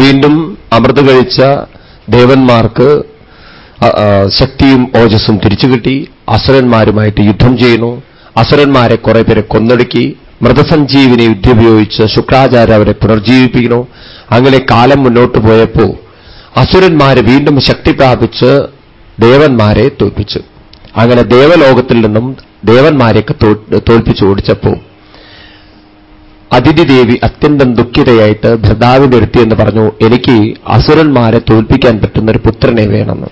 വീണ്ടും അമൃത് കഴിച്ച ദേവന്മാർക്ക് ശക്തിയും ഓജസ്സും തിരിച്ചു കിട്ടി. അസുരന്മാരുമായിട്ട് യുദ്ധം ചെയ്യുന്നു. അസുരന്മാരെ കുറെ പേരെ കൊന്നൊടുക്കി. മൃതസഞ്ജീവിനെ യുദ്ധ ഉപയോഗിച്ച് ശുക്രാചാര്യ അവരെ പുനർജീവിപ്പിക്കുന്നു. അങ്ങനെ കാലം മുന്നോട്ട് പോയപ്പോ അസുരന്മാരെ വീണ്ടും ശക്തി പ്രാപിച്ച് ദേവന്മാരെ തോൽപ്പിച്ചു. അങ്ങനെ ദേവലോകത്തിൽ നിന്നും ദേവന്മാരെയൊക്കെ തോൽപ്പിച്ചു ഓടിച്ചപ്പോൾ അതിഥി ദേവി അത്യന്തം ദുഃഖിതയായിട്ട് ഭർത്താവിന്റെ അടുത്തി എന്ന് പറഞ്ഞു എനിക്ക് അസുരന്മാരെ തോൽപ്പിക്കാൻ പറ്റുന്ന ഒരു പുത്രനെ വേണമെന്ന്.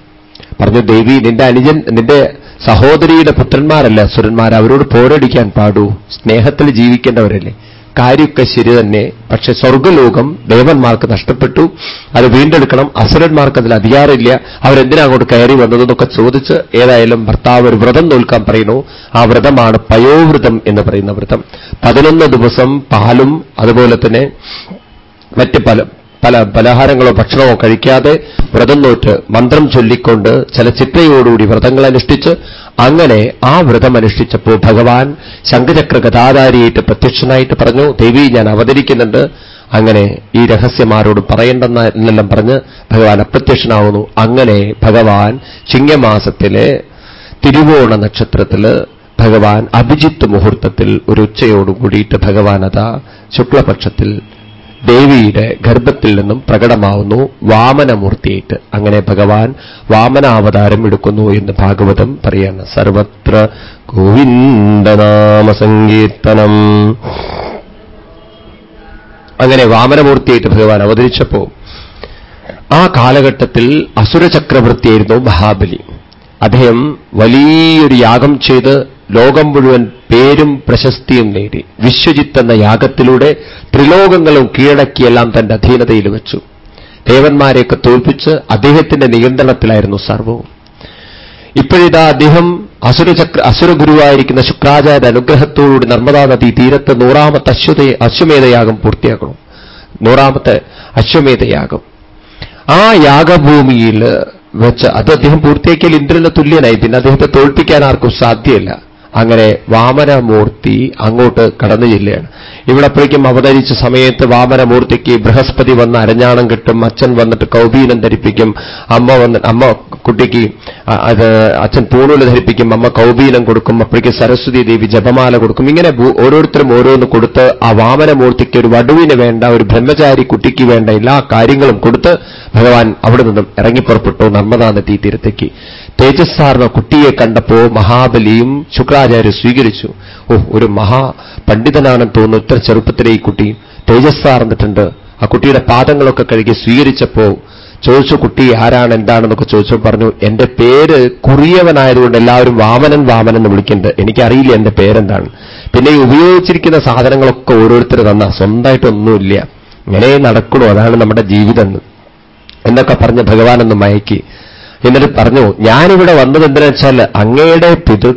പറഞ്ഞു ദേവി നിന്റെ അനുജൻ നിന്റെ സഹോദരിയുടെ പുത്രന്മാരല്ല അസുരന്മാർ അവരോട് പോരടിക്കാൻ പാടൂ. സ്നേഹത്തിൽ ജീവിക്കേണ്ടവരല്ലേ. കാര്യമൊക്കെ ശരി തന്നെ. പക്ഷെ സ്വർഗലോകം ദേവന്മാർക്ക് നഷ്ടപ്പെട്ടു. അത് വീണ്ടെടുക്കണം. അസുരന്മാർക്ക് അതിൽ അധികാരമില്ല. അവരെന്തിനാ അങ്ങോട്ട് കയറി വന്നതെന്നൊക്കെ ചോദിച്ച് ഏതായാലും ഭർത്താവ് ഒരു വ്രതം നോൽക്കാൻ പറയുന്നു. ആ വ്രതമാണ് പയോവ്രതം എന്ന് പറയുന്ന വ്രതം. പതിനൊന്ന് ദിവസം പാലും അതുപോലെ തന്നെ മറ്റ് പല പല പലഹാരങ്ങളോ ഭക്ഷണമോ കഴിക്കാതെ വ്രതം നോറ്റ് മന്ത്രം ചൊല്ലിക്കൊണ്ട് ചില ചിട്ടയോടുകൂടി വ്രതങ്ങൾ അനുഷ്ഠിച്ച് അങ്ങനെ ആ വ്രതം അനുഷ്ഠിച്ചപ്പോൾ ഭഗവാൻ ശംഖചക്ര ഗതാധാരിയായിട്ട് പ്രത്യക്ഷനായിട്ട് പറഞ്ഞു ദേവി ഞാൻ അവതരിക്കുന്നുണ്ട്. അങ്ങനെ ഈ രഹസ്യമാരോട് പറയേണ്ടെന്ന എന്നെല്ലാം പറഞ്ഞ് ഭഗവാൻ അപ്രത്യക്ഷനാവുന്നു. അങ്ങനെ ഭഗവാൻ ചിങ്ങമാസത്തിലെ തിരുവോണ നക്ഷത്രത്തിൽ ഭഗവാൻ അഭിജിത്ത് മുഹൂർത്തത്തിൽ ഒരു ഉച്ചയോടുകൂടിയിട്ട് ഭഗവാൻ അതാ ശുക്ലപക്ഷത്തിൽ ദേവിയുടെ ഗർഭത്തിൽ നിന്നും പ്രകടമാവുന്നു. വാമനമൂർത്തിയായിട്ട് അങ്ങനെ ഭഗവാൻ വാമനാവതാരം എടുക്കുന്നു എന്ന് ഭാഗവതം പറയാണ്. സർവത്ര ഗോവിന്ദനാമസങ്കീർത്തനം. അങ്ങനെ വാമനമൂർത്തിയായിട്ട് ഭഗവാൻ അവതരിച്ചപ്പോ ആ കാലഘട്ടത്തിൽ അസുരചക്രവർത്തിയായിരുന്നു മഹാബലി. അദ്ദേഹം വലിയൊരു യാഗം ചെയ്ത് ലോകം മുഴുവൻ പേരും പ്രശസ്തിയും നേടി. വിശ്വജിത്ത് എന്ന യാഗത്തിലൂടെ ത്രിലോകങ്ങളും കീഴടക്കിയെല്ലാം തന്റെ അധീനതയിൽ വെച്ചു. ദേവന്മാരെയൊക്കെ തോൽപ്പിച്ച് അദ്ദേഹത്തിന്റെ നിയന്ത്രണത്തിലായിരുന്നു സർവവും ഇപ്പോഴിതാ അദ്ദേഹം അസുരചക്ര അസുരഗുരുവായിരിക്കുന്ന ശുക്രാചാര്യ അനുഗ്രഹത്തോടുകൂടി നർമ്മദാ നദി തീരത്ത് നൂറാമത്തെ അശ്വത അശ്വമേധയാഗം പൂർത്തിയാക്കണം. നൂറാമത്തെ അശ്വമേധയാഗം ആ യാഗഭൂമിയിൽ വെച്ച് അത് അദ്ദേഹം പൂർത്തിയാക്കിയാൽ ഇന്ദ്രന് തുല്യനായി. പിന്നെ അദ്ദേഹത്തെ തോൽപ്പിക്കാൻ ആർക്കും സാധ്യമല്ല അങ്ങനെ വാമനമൂർത്തി അങ്ങോട്ട് കടന്നു ചെല്ലുകയാണ്. ഇവിടെപ്പോഴേക്കും അവതരിച്ച സമയത്ത് വാമനമൂർത്തിക്ക് ബൃഹസ്പതി വന്ന് അരഞ്ഞാണം കിട്ടും അച്ഛൻ വന്നിട്ട് കൗബീനം ധരിപ്പിക്കും അമ്മ വന്ന് അമ്മ കുട്ടിക്ക് അത് അച്ഛൻ പൂണൂൽ ധരിപ്പിക്കും അമ്മ കൗബീനം കൊടുക്കും അപ്പോഴേക്ക് സരസ്വതി ദേവി ജപമാല കൊടുക്കും. ഇങ്ങനെ ഓരോരുത്തരും ഓരോന്ന് കൊടുത്ത് ആ വാമനമൂർത്തിക്ക് ഒരു വടുവിന് വേണ്ട ഒരു ബ്രഹ്മചാരി കുട്ടിക്ക് വേണ്ട എല്ലാ കാര്യങ്ങളും കൊടുത്ത് ഭഗവാൻ അവിടെ നിന്നും ഇറങ്ങിപ്പുറപ്പെട്ടു നർമ്മദാ നദീ തീരത്തേക്ക്. തേജസ്സാർന്ന കുട്ടിയെ കണ്ടപ്പോ മഹാബലിയും ശുക്രാചാര്യ സ്വീകരിച്ചു. ഓ ഒരു മഹാ പണ്ഡിതനാണെന്ന് തോന്നുന്നു ഇത്ര ചെറുപ്പത്തിലെ ഈ കുട്ടി തേജസ്സാർന്നിട്ടുണ്ട്. ആ കുട്ടിയുടെ പാദങ്ങളൊക്കെ കഴുകി സ്വീകരിച്ചപ്പോ ചോദിച്ചു കുട്ടി ആരാണ്? എന്താണെന്നൊക്കെ ചോദിച്ചു പറഞ്ഞു എന്റെ പേര് കുറിയവനായതുകൊണ്ട് എല്ലാവരും വാമനൻ വാമനൻ എന്ന് വിളിക്കുന്നുണ്ട്. എനിക്കറിയില്ല എന്റെ പേരെന്താണ്. പിന്നെ ഈ ഉപയോഗിച്ചിരിക്കുന്ന സാധനങ്ങളൊക്കെ ഓരോരുത്തർ തന്ന. സ്വന്തമായിട്ടൊന്നുമില്ല. ഇങ്ങനെ നടക്കണോ? അതാണ് നമ്മുടെ ജീവിതം എന്നൊക്കെ പറഞ്ഞ് ഭഗവാനൊന്ന് മയക്കി. എന്നിട്ട് പറഞ്ഞു ഞാനിവിടെ വന്നത് എന്തിനാ വെച്ചാൽ അങ്ങയുടെ പിതൃ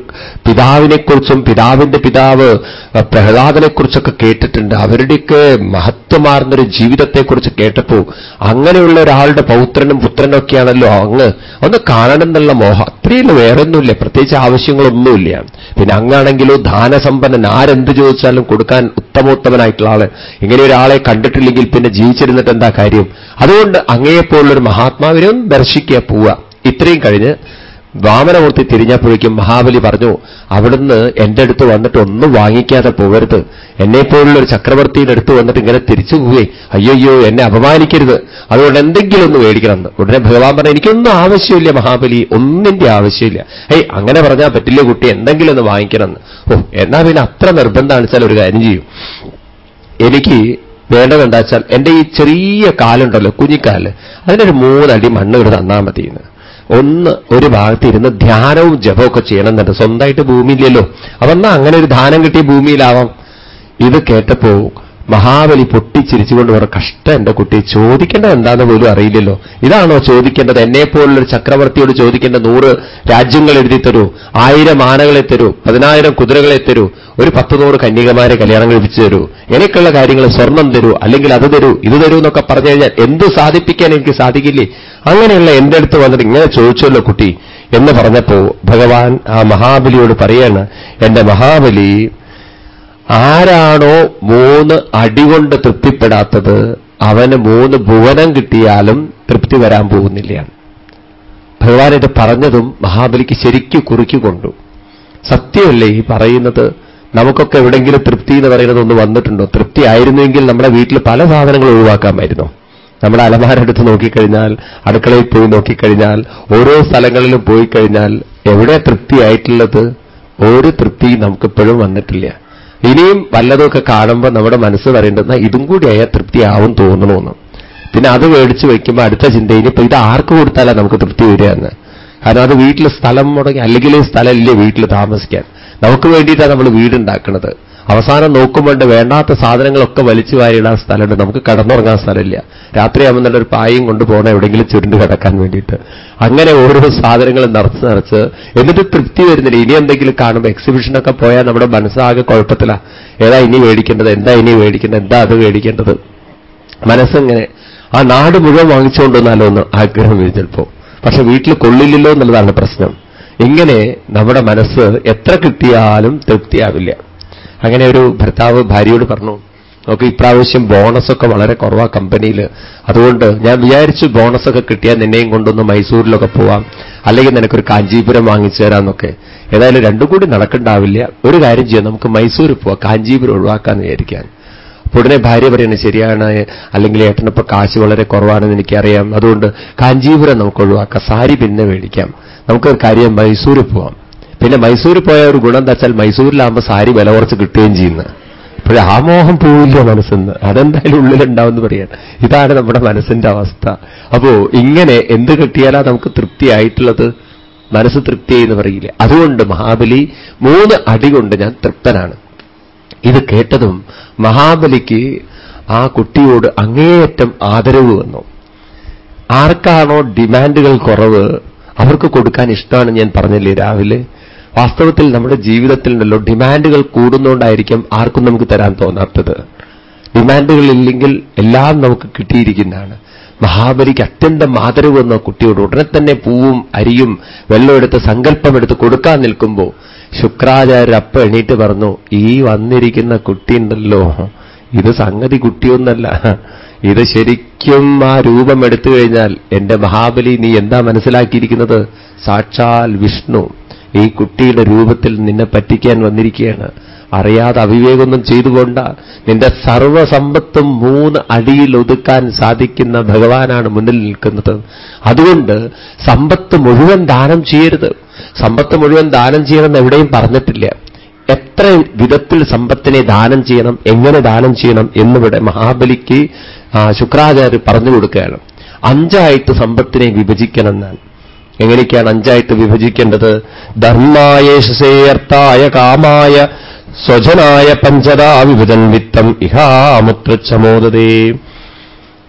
പിതാവിനെക്കുറിച്ചും പിതാവിന്റെ പിതാവ് പ്രഹ്ലാദനെക്കുറിച്ചൊക്കെ കേട്ടിട്ടുണ്ട്. അവരുടെയൊക്കെ മഹത്വമാർന്നൊരു ജീവിതത്തെക്കുറിച്ച് കേട്ടപ്പോൾ അങ്ങനെയുള്ള ഒരാളുടെ പൗത്രനും പുത്രനും ഒക്കെയാണല്ലോ അങ്ങ്. ഒന്ന് കാണണം എന്നുള്ള മോഹം. അത്രയല്ല വേറെ ഒന്നുമില്ല പ്രത്യേകിച്ച് ആവശ്യങ്ങളൊന്നുമില്ല. പിന്നെ അങ്ങാണെങ്കിലോ ദാനസമ്പന്നൻ ആരെന്ത് ചോദിച്ചാലും കൊടുക്കാൻ ഉത്തമോത്തമനായിട്ടുള്ള ആൾ. ഇങ്ങനെ ഒരാളെ കണ്ടിട്ടില്ലെങ്കിൽ പിന്നെ ജീവിച്ചിരുന്നിട്ട് എന്താ കാര്യം? അതുകൊണ്ട് അങ്ങയെപ്പോലുള്ളൊരു മഹാത്മാവിനെ ദർശിക്കുക പോവുക. ഇത്രയും കഴിഞ്ഞ് വാമനമൂർത്തി തിരിഞ്ഞപ്പോഴേക്കും മഹാബലി പറഞ്ഞു അവിടുന്ന് എന്റെ അടുത്ത് വന്നിട്ട് ഒന്നും വാങ്ങിക്കാതെ പോകരുത്. എന്നെപ്പോലുള്ള ഒരു ചക്രവർത്തിയുടെ അടുത്ത് വന്നിട്ട് ഇങ്ങനെ തിരിച്ചു പോവേ. അയ്യോയ്യോ എന്നെ അപമാനിക്കരുത്. അതുകൊണ്ട് എന്തെങ്കിലും ഒന്ന് മേടിക്കണം ഉടനെ ഭഗവാൻ പറഞ്ഞു എനിക്കൊന്നും ആവശ്യമില്ല മഹാബലി ഒന്നിന്റെ ആവശ്യമില്ല. ഏയ് അങ്ങനെ പറഞ്ഞാൽ പറ്റില്ല കുട്ടി എന്തെങ്കിലും ഒന്ന് വാങ്ങിക്കണം ഓ എന്നാ പിന്നെ അത്ര നിർബന്ധമാണ് വെച്ചാൽ ഒരു കാര്യം ചെയ്യും. എനിക്ക് വേണ്ടതെന്താ വെച്ചാൽ എന്റെ ഈ ചെറിയ കാലുണ്ടല്ലോ കുഞ്ഞിക്കാൽ. അതിനൊരു മൂന്നടി മണ്ണ് ഒരു തന്നാൽ മതിയെന്ന് ഒന്ന് ഒരു ഭാഗത്ത് ഇരുന്ന് ധ്യാനവും ജപമൊക്കെ ചെയ്യണമെന്നുണ്ട് സ്വന്തമായിട്ട് ഭൂമിയില്ലല്ലോ. അതെന്നാ അങ്ങനെ ഒരു ധാനം കിട്ടിയ ഭൂമിയിലാവാം? ഇത് കേട്ടപ്പോ മഹാബലി പൊട്ടിച്ചിരിച്ചുകൊണ്ട് പറ കഷ്ടം എന്റെ കുട്ടി ചോദിക്കേണ്ടത് എന്താന്ന് പോലും അറിയില്ലല്ലോ. ഇതാണോ ചോദിക്കേണ്ടത്? എന്നെപ്പോലുള്ളൊരു ചക്രവർത്തിയോട് ചോദിക്കേണ്ട നൂറ് രാജ്യങ്ങൾ എഴുതി തരൂ. ആയിരം ആനകളെ തരൂ. പതിനായിരം കുതിരകളെ തരൂ. ഒരു പത്ത് നൂറ് കന്യകമാരെ കല്യാണം കഴിപ്പിച്ചു തരൂ. എനിക്കുള്ള കാര്യങ്ങൾ സ്വർണം തരൂ അല്ലെങ്കിൽ അത് തരൂ ഇത് തരൂ എന്നൊക്കെ പറഞ്ഞു കഴിഞ്ഞാൽ എന്ത് സാധിപ്പിക്കാൻ എനിക്ക് സാധിക്കില്ലേ? അങ്ങനെയുള്ള എന്റെ അടുത്ത് വന്നിട്ട് ഇങ്ങനെ ചോദിച്ചല്ലോ കുട്ടി. എന്ന് പറഞ്ഞപ്പോ ഭഗവാൻ ആ മഹാബലിയോട് പറയാണ് എന്റെ മഹാബലി ആരാണോ മൂന്ന് അടികൊണ്ട് തൃപ്തിപ്പെടാത്തത് അവന് മൂന്ന് ഭുവനം കിട്ടിയാലും തൃപ്തി വരാൻ പോകുന്നില്ല. ഭഗവാൻ ഇത് പറഞ്ഞതും മഹാബലിക്ക് ശരിക്കു കുറുക്കിക്കൊണ്ടു. സത്യമല്ലേ ഈ പറയുന്നത്? നമുക്കൊക്കെ എവിടെയെങ്കിലും തൃപ്തി എന്ന് പറയുന്നത് ഒന്ന് വന്നിട്ടുണ്ടോ? തൃപ്തി ആയിരുന്നുവെങ്കിൽ നമ്മുടെ വീട്ടിൽ പല സാധനങ്ങളും ഒഴിവാക്കാമായിരുന്നു. നമ്മുടെ അലമാരെടുത്ത് നോക്കിക്കഴിഞ്ഞാൽ അടുക്കളയിൽ പോയി നോക്കിക്കഴിഞ്ഞാൽ ഓരോ സ്ഥലങ്ങളിലും പോയി കഴിഞ്ഞാൽ എവിടെ തൃപ്തിയായിട്ടുള്ളത് ഒരു തൃപ്തിയും നമുക്കിപ്പോഴും വന്നിട്ടില്ല. ഇനിയും വല്ലതൊക്കെ കാണുമ്പോൾ നമ്മുടെ മനസ്സ് പറയേണ്ടത് ഇതും കൂടി അയാൾ തൃപ്തിയാവും തോന്നണമെന്ന് പിന്നെ അത് മേടിച്ച് വയ്ക്കുമ്പോൾ അടുത്ത ചിന്തയിൽ ഇപ്പൊ ഇത് ആർക്ക് കൊടുത്താലാ നമുക്ക് തൃപ്തി വരിക എന്ന്. കാരണം അത് വീട്ടിൽ സ്ഥലം മുടങ്ങി അല്ലെങ്കിൽ സ്ഥലമില്ലേ വീട്ടിൽ താമസിക്കാൻ. നമുക്ക് വേണ്ടിയിട്ടാണ് നമ്മൾ വീടുണ്ടാക്കുന്നത് അവസാനം നോക്കുമ്പോണ്ട് വേണ്ടാത്ത സാധനങ്ങളൊക്കെ വലിച്ചു വാരിയിടാൻ സ്ഥലമുണ്ട്. നമുക്ക് കടന്നുറങ്ങാൻ സ്ഥലമില്ല. രാത്രിയാകുമ്പോൾ ഒരു പായും കൊണ്ടുപോകണം എവിടെയെങ്കിലും ചുരുണ്ട് കിടക്കാൻ വേണ്ടിയിട്ട്. അങ്ങനെ ഓരോ സാധനങ്ങളും നിറച്ച് നിറച്ച് എന്നിട്ട് തൃപ്തി വരുന്നില്ല. ഇനി എന്തെങ്കിലും കാണുമ്പോൾ എക്സിബിഷനൊക്കെ പോയാൽ നമ്മുടെ മനസ്സാകെ കുഴപ്പത്തിലാണ് ഏതാ ഇനി മേടിക്കേണ്ടത്? എന്താ ഇനി മേടിക്കേണ്ടത്? എന്താ അത് മേടിക്കേണ്ടത്? മനസ്സെങ്ങനെ ആ നാട് മുഴുവൻ വാങ്ങിച്ചുകൊണ്ടുവന്നാലോ എന്ന് ആഗ്രഹം വരും ചിലപ്പോ. പക്ഷെ വീട്ടിൽ കൊള്ളില്ലല്ലോ എന്നുള്ളതാണ് പ്രശ്നം. ഇങ്ങനെ നമ്മുടെ മനസ്സ് എത്ര കിട്ടിയാലും തൃപ്തിയാവില്ല. അങ്ങനെ ഒരു ഭർത്താവ് ഭാര്യയോട് പറഞ്ഞു നോക്ക് ഇപ്രാവശ്യം ബോണസൊക്കെ വളരെ കുറവാ കമ്പനിയിൽ അതുകൊണ്ട് ഞാൻ വിചാരിച്ചു ബോണസൊക്കെ കിട്ടിയാൽ നിന്നെയും കൊണ്ടൊന്ന് മൈസൂരിലൊക്കെ പോവാം. അല്ലെങ്കിൽ നിനക്കൊരു കാഞ്ചീപുരം വാങ്ങിച്ചു തരാമെന്നൊക്കെ ഏതായാലും രണ്ടും കൂടി നടക്കണ്ടാവില്ല. ഒരു കാര്യം ചെയ്യാം നമുക്ക് മൈസൂർ പോവാം കാഞ്ചീപുരം ഒഴിവാക്കാന്ന് വിചാരിക്കാൻ. അപ്പോൾ ഉടനെ ഭാര്യ പറയുന്നത് ശരിയാണ്. അല്ലെങ്കിൽ ഏട്ടനിപ്പോൾ കാശ് വളരെ കുറവാണെന്ന് എനിക്കറിയാം. അതുകൊണ്ട് കാഞ്ചീപുരം നമുക്ക് ഒഴിവാക്കാം സാരി പിന്നെ മേടിക്കാം. നമുക്ക് കാര്യം മൈസൂരിൽ പോവാം. പിന്നെ മൈസൂരിൽ പോയ ഒരു ഗുണം എന്താ വെച്ചാൽ മൈസൂരിലാകുമ്പോൾ സാരി വില കുറച്ച് കിട്ടുകയും ചെയ്യുന്നു. അപ്പോഴേ ആ മോഹം പോവില്ല മനസ്സെന്ന്. അതെന്തായാലും ഉള്ളിലുണ്ടാവുമെന്ന് പറയാൻ. ഇതാണ് നമ്മുടെ മനസ്സിന്റെ അവസ്ഥ. അപ്പോ ഇങ്ങനെ എന്ത് കിട്ടിയാലാ നമുക്ക് തൃപ്തിയായിട്ടുള്ളത്? മനസ്സ് തൃപ്തി എന്ന് പറയില്ലേ. അതുകൊണ്ട് മഹാബലി മൂന്ന് അടി കൊണ്ട് ഞാൻ തൃപ്തനാണ്. ഇത് കേട്ടതും മഹാബലിക്ക് ആ കുട്ടിയോട് അങ്ങേയറ്റം ആദരവ് വന്നു. ആർക്കാണോ ഡിമാൻഡുകൾ കുറവ് അവർക്ക് കൊടുക്കാൻ ഇഷ്ടമാണ് ഞാൻ പറഞ്ഞില്ലേ രാവിലെ? വാസ്തവത്തിൽ നമ്മുടെ ജീവിതത്തിൽ ഉണ്ടല്ലോ ഡിമാൻഡുകൾ കൂടുന്നതുകൊണ്ടായിരിക്കും ആർക്കും നമുക്ക് തരാൻ തോന്നാത്തത്. ഡിമാൻഡുകൾ ഇല്ലെങ്കിൽ എല്ലാം നമുക്ക് കിട്ടിയിരിക്കുന്നതാണ്. മഹാബലിക്ക് അത്യന്തം ആദരവ് വന്ന കുട്ടിയോട് ഉടനെ തന്നെ പൂവും അരിയും വെള്ളമെടുത്ത് സങ്കല്പമെടുത്ത് കൊടുക്കാൻ നിൽക്കുമ്പോൾ ശുക്രാചാര്യർ അപ്പ എണീറ്റ് പറഞ്ഞു ഈ വന്നിരിക്കുന്ന കുട്ടിയുണ്ടല്ലോ ഇത് സംഗതി കുട്ടിയൊന്നല്ല. ഇത് ശരിക്കും ആ രൂപം എടുത്തു കഴിഞ്ഞാൽ എന്റെ മഹാബലി നീ എന്താ മനസ്സിലാക്കിയിരിക്കുന്നത്? സാക്ഷാൽ വിഷ്ണു. ഈ കുട്ടിയുടെ രൂപത്തിൽ നിന്നെ പറ്റിക്കാൻ വന്നിരിക്കുകയാണ്. അറിയാതെ അവിവേകൊന്നും ചെയ്തുകൊണ്ട നിന്റെ സർവസമ്പത്തും മൂന്ന് അടിയിൽ ഒതുക്കാൻ സാധിക്കുന്ന ഭഗവാനാണ് മുന്നിൽ നിൽക്കുന്നത്. അതുകൊണ്ട് സമ്പത്ത് മുഴുവൻ ദാനം ചെയ്യരുത്. സമ്പത്ത് മുഴുവൻ ദാനം ചെയ്യണമെന്ന് എവിടെയും പറഞ്ഞിട്ടില്ല. എത്ര വിധത്തിൽ സമ്പത്തിനെ ദാനം ചെയ്യണം എങ്ങനെ ദാനം ചെയ്യണം എന്നിവിടെ മഹാബലിക്ക് ശുക്രാചാര്യ പറഞ്ഞു കൊടുക്കുകയാണ്. അഞ്ചായിട്ട് സമ്പത്തിനെ വിഭജിക്കണം എന്നാണ് എങ്ങനെയൊക്കെയാണ് അഞ്ചായിട്ട് വിഭജിക്കേണ്ടത്? ധർമായേഷസേയർത്ഥായ കാമായ സ്വജനായ പഞ്ചതാ വിഭജൻ വിത്തം ഇഹാമുത്രച്ചമോദതേ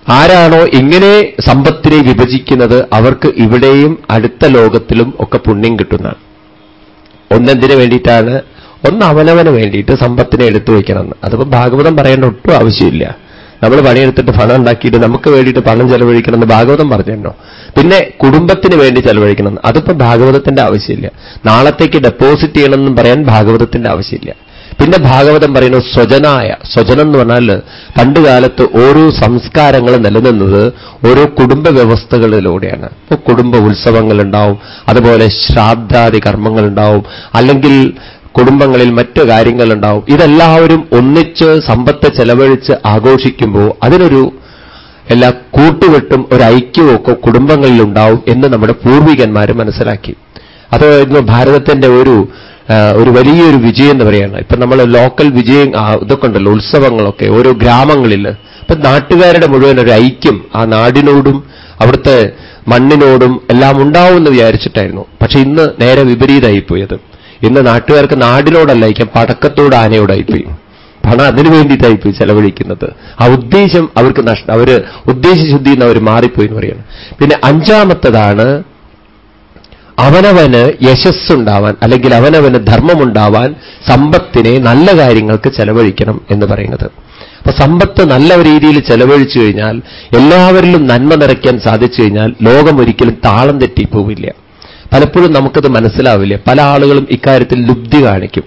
ആരാണോ ഇങ്ങനെ സമ്പത്തിനെ വിഭജിക്കുന്നത് അവർക്ക് ഇവിടെയും അടുത്ത ലോകത്തിലും ഒക്കെ പുണ്യം കിട്ടുന്നതാണ്. ഒന്നെന്തിനു വേണ്ടിയിട്ടാണ്? ഒന്ന് അവനവന് വേണ്ടിയിട്ട് സമ്പത്തിനെ എടുത്തു വയ്ക്കണം അതിപ്പോ ഭാഗവതം പറയേണ്ട ഒട്ടും ആവശ്യമില്ല. നമ്മൾ പണിയെടുത്തിട്ട് പണം ഉണ്ടാക്കിയിട്ട് നമുക്ക് വേണ്ടിയിട്ട് പണം ചെലവഴിക്കണമെന്ന് ഭാഗവതം പറഞ്ഞോ പിന്നെ കുടുംബത്തിന് വേണ്ടി ചെലവഴിക്കണമെന്ന് അതിപ്പോ ഭാഗവതത്തിന്റെ ആവശ്യമില്ല. നാളത്തേക്ക് ഡെപ്പോസിറ്റ് ചെയ്യണമെന്നും പറയാൻ ഭാഗവതത്തിന്റെ ആവശ്യമില്ല. പിന്നെ ഭാഗവതം പറയുന്നു സ്വജനായ സ്വജനം എന്ന് പറഞ്ഞാൽ പണ്ടുകാലത്ത് ഓരോ സംസ്കാരങ്ങൾ നിലനിന്നത് ഓരോ കുടുംബ വ്യവസ്ഥകളിലൂടെയാണ്. ഇപ്പോൾ കുടുംബ ഉത്സവങ്ങളുണ്ടാവും അതുപോലെ ശ്രാദ്ധാദി കർമ്മങ്ങളുണ്ടാവും അല്ലെങ്കിൽ കുടുംബങ്ങളിൽ മറ്റു കാര്യങ്ങളുണ്ടാവും. ഇതെല്ലാവരും ഒന്നിച്ച് സമ്പത്ത് ചെലവഴിച്ച് ആഘോഷിക്കുമ്പോൾ അതിനൊരു എല്ലാ കൂട്ടുകെട്ടും ഒരു ഐക്യവും ഒക്കെ കുടുംബങ്ങളിലുണ്ടാവും എന്ന് നമ്മുടെ പൂർവികന്മാർ മനസ്സിലാക്കി. അതായിരുന്നു ഭാരതത്തിന്റെ ഒരു ഒരു വലിയൊരു വിജയം എന്ന് പറയുകയാണ് ഇപ്പൊ നമ്മൾ ലോക്കൽ വിജയം ഇതൊക്കെ ഉണ്ടല്ലോ ഉത്സവങ്ങളൊക്കെ ഓരോ ഗ്രാമങ്ങളിൽ ഇപ്പൊ നാട്ടുകാരുടെ മുഴുവൻ ഒരു ഐക്യം ആ നാടിനോടും അവിടുത്തെ മണ്ണിനോടും എല്ലാം ഉണ്ടാവുമെന്ന് വിചാരിച്ചിട്ടായിരുന്നു. പക്ഷെ ഇന്ന് നേരെ വിപരീതമായിപ്പോയത്. ഇന്ന് നാട്ടുകാർക്ക് നാടിനോടല്ല ഐക്യം പടക്കത്തോട് ആനയോടായിപ്പോയി പണം അതിനു വേണ്ടിയിട്ടായിപ്പോയി ചെലവഴിക്കുന്നത്. ആ ഉദ്ദേശം അവർക്ക് നഷ്ടം അവർ ഉദ്ദേശശുദ്ധി എന്ന് അവർ മാറിപ്പോയി എന്ന് പറയുന്നത് പിന്നെ അഞ്ചാമത്തതാണ് അവനവന് യശസ്സുണ്ടാവാൻ അല്ലെങ്കിൽ അവനവന് ധർമ്മമുണ്ടാവാൻ സമ്പത്തിനെ നല്ല കാര്യങ്ങൾക്ക് ചെലവഴിക്കണം എന്ന് പറയുന്നത്. അപ്പൊ സമ്പത്ത് നല്ല രീതിയിൽ ചെലവഴിച്ചു കഴിഞ്ഞാൽ എല്ലാവരിലും നന്മ നിറയ്ക്കാൻ സാധിച്ചു കഴിഞ്ഞാൽ ലോകം ഒരിക്കലും താളം തെറ്റിപ്പോവില്ല. പലപ്പോഴും നമുക്കത് മനസ്സിലാവില്ല. പല ആളുകളും ഇക്കാര്യത്തിൽ ലുബ്ധി കാണിക്കും.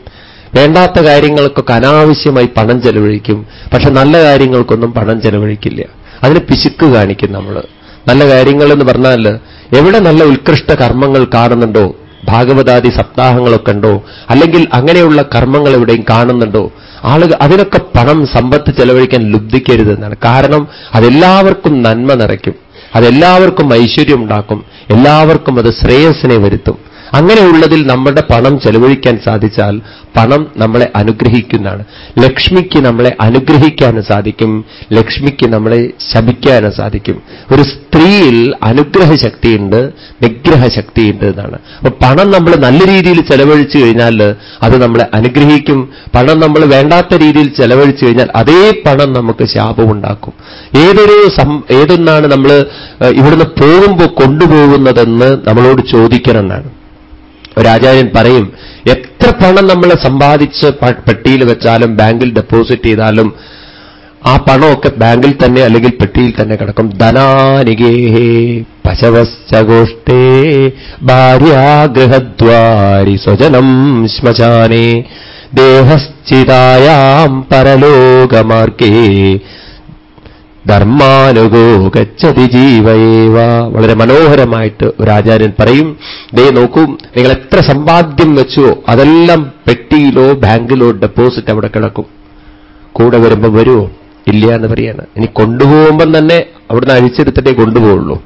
വേണ്ടാത്ത കാര്യങ്ങൾക്കൊക്കെ അനാവശ്യമായി പണം ചെലവഴിക്കും. പക്ഷെ നല്ല കാര്യങ്ങൾക്കൊന്നും പണം ചെലവഴിക്കില്ല. അതിന് പിശുക്ക് കാണിക്കും നമ്മൾ. നല്ല കാര്യങ്ങൾ എന്ന് പറഞ്ഞാൽ എവിടെ നല്ല ഉത്കൃഷ്ട കർമ്മങ്ങൾ കാണുന്നുണ്ടോ? ഭാഗവതാദി സപ്താഹങ്ങളൊക്കെ ഉണ്ടോ? അല്ലെങ്കിൽ അങ്ങനെയുള്ള കർമ്മങ്ങൾ എവിടെയും കാണുന്നുണ്ടോ? ആളുകൾ അതിനൊക്കെ പണം സമ്പത്ത് ചെലവഴിക്കാൻ ലുബ്ധിക്കരുതെന്നാണ്. കാരണം അതെല്ലാവർക്കും നന്മ നിറയ്ക്കും. അതെല്ലാവർക്കും ഐശ്വര്യം ഉണ്ടാക്കും എല്ലാവർക്കും അത് ശ്രേയസ്സിനെ വരുത്തും. അങ്ങനെയുള്ളതിൽ നമ്മളുടെ പണം ചെലവഴിക്കാൻ സാധിച്ചാൽ പണം നമ്മളെ അനുഗ്രഹിക്കുന്നതാണ്. ലക്ഷ്മിക്ക് നമ്മളെ അനുഗ്രഹിക്കാനും സാധിക്കും. ലക്ഷ്മിക്ക് നമ്മളെ ശപിക്കാനും സാധിക്കും. ഒരു സ്ത്രീയിൽ അനുഗ്രഹ ശക്തിയുണ്ട് നിഗ്രഹ ശക്തിയുണ്ട് എന്നാണ്. അപ്പൊ പണം നമ്മൾ നല്ല രീതിയിൽ ചെലവഴിച്ചു കഴിഞ്ഞാൽ അത് നമ്മളെ അനുഗ്രഹിക്കും. പണം നമ്മൾ വേണ്ടാത്ത രീതിയിൽ ചെലവഴിച്ചു കഴിഞ്ഞാൽ അതേ പണം നമുക്ക് ശാപമുണ്ടാക്കും. ഏതൊരു ഏതൊന്നാണ് നമ്മൾ ഇവിടുന്ന് പോകുമ്പോൾ കൊണ്ടുപോകുന്നതെന്ന് നമ്മളോട് ചോദിക്കണം എന്നാണ്. ഒരാചാര്യൻ പറയും എത്ര പണം നമ്മൾ സമ്പാദിച്ച് പെട്ടിയിൽ വെച്ചാലും ബാങ്കിൽ ഡെപ്പോസിറ്റ് ചെയ്താലും ആ പണമൊക്കെ ബാങ്കിൽ തന്നെ അല്ലെങ്കിൽ പെട്ടിയിൽ തന്നെ കിടക്കും. ധനാനികേഹേ പശവശ്ചോഷ്ടേ ഭാര്യാഗൃഹദ്വാരി സ്വജനം ശ്മശാനേ ദേഹശ്ചിതായാം പരലോകമാർഗേ ധർമാനുഗോ ഗച്ഛതി ജീവയേവ. വളരെ മനോഹരമായിട്ട് ഒരു ആചാര്യൻ പറയും ദേ നോക്കൂ നിങ്ങൾ എത്ര സമ്പാദ്യം വെച്ചുവോ അതെല്ലാം പെട്ടിയിലോ ബാങ്കിലോ ഡെപ്പോസിറ്റ് അവിടെ കിടക്കും. കൂടെ വരുമ്പോൾ വരുമോ ഇല്ല എന്ന് പറയാണ്. ഇനി കൊണ്ടുപോകുമ്പം തന്നെ അവിടുന്ന് അഴിച്ചെടുത്തിട്ടേ കൊണ്ടുപോകുള്ളൂ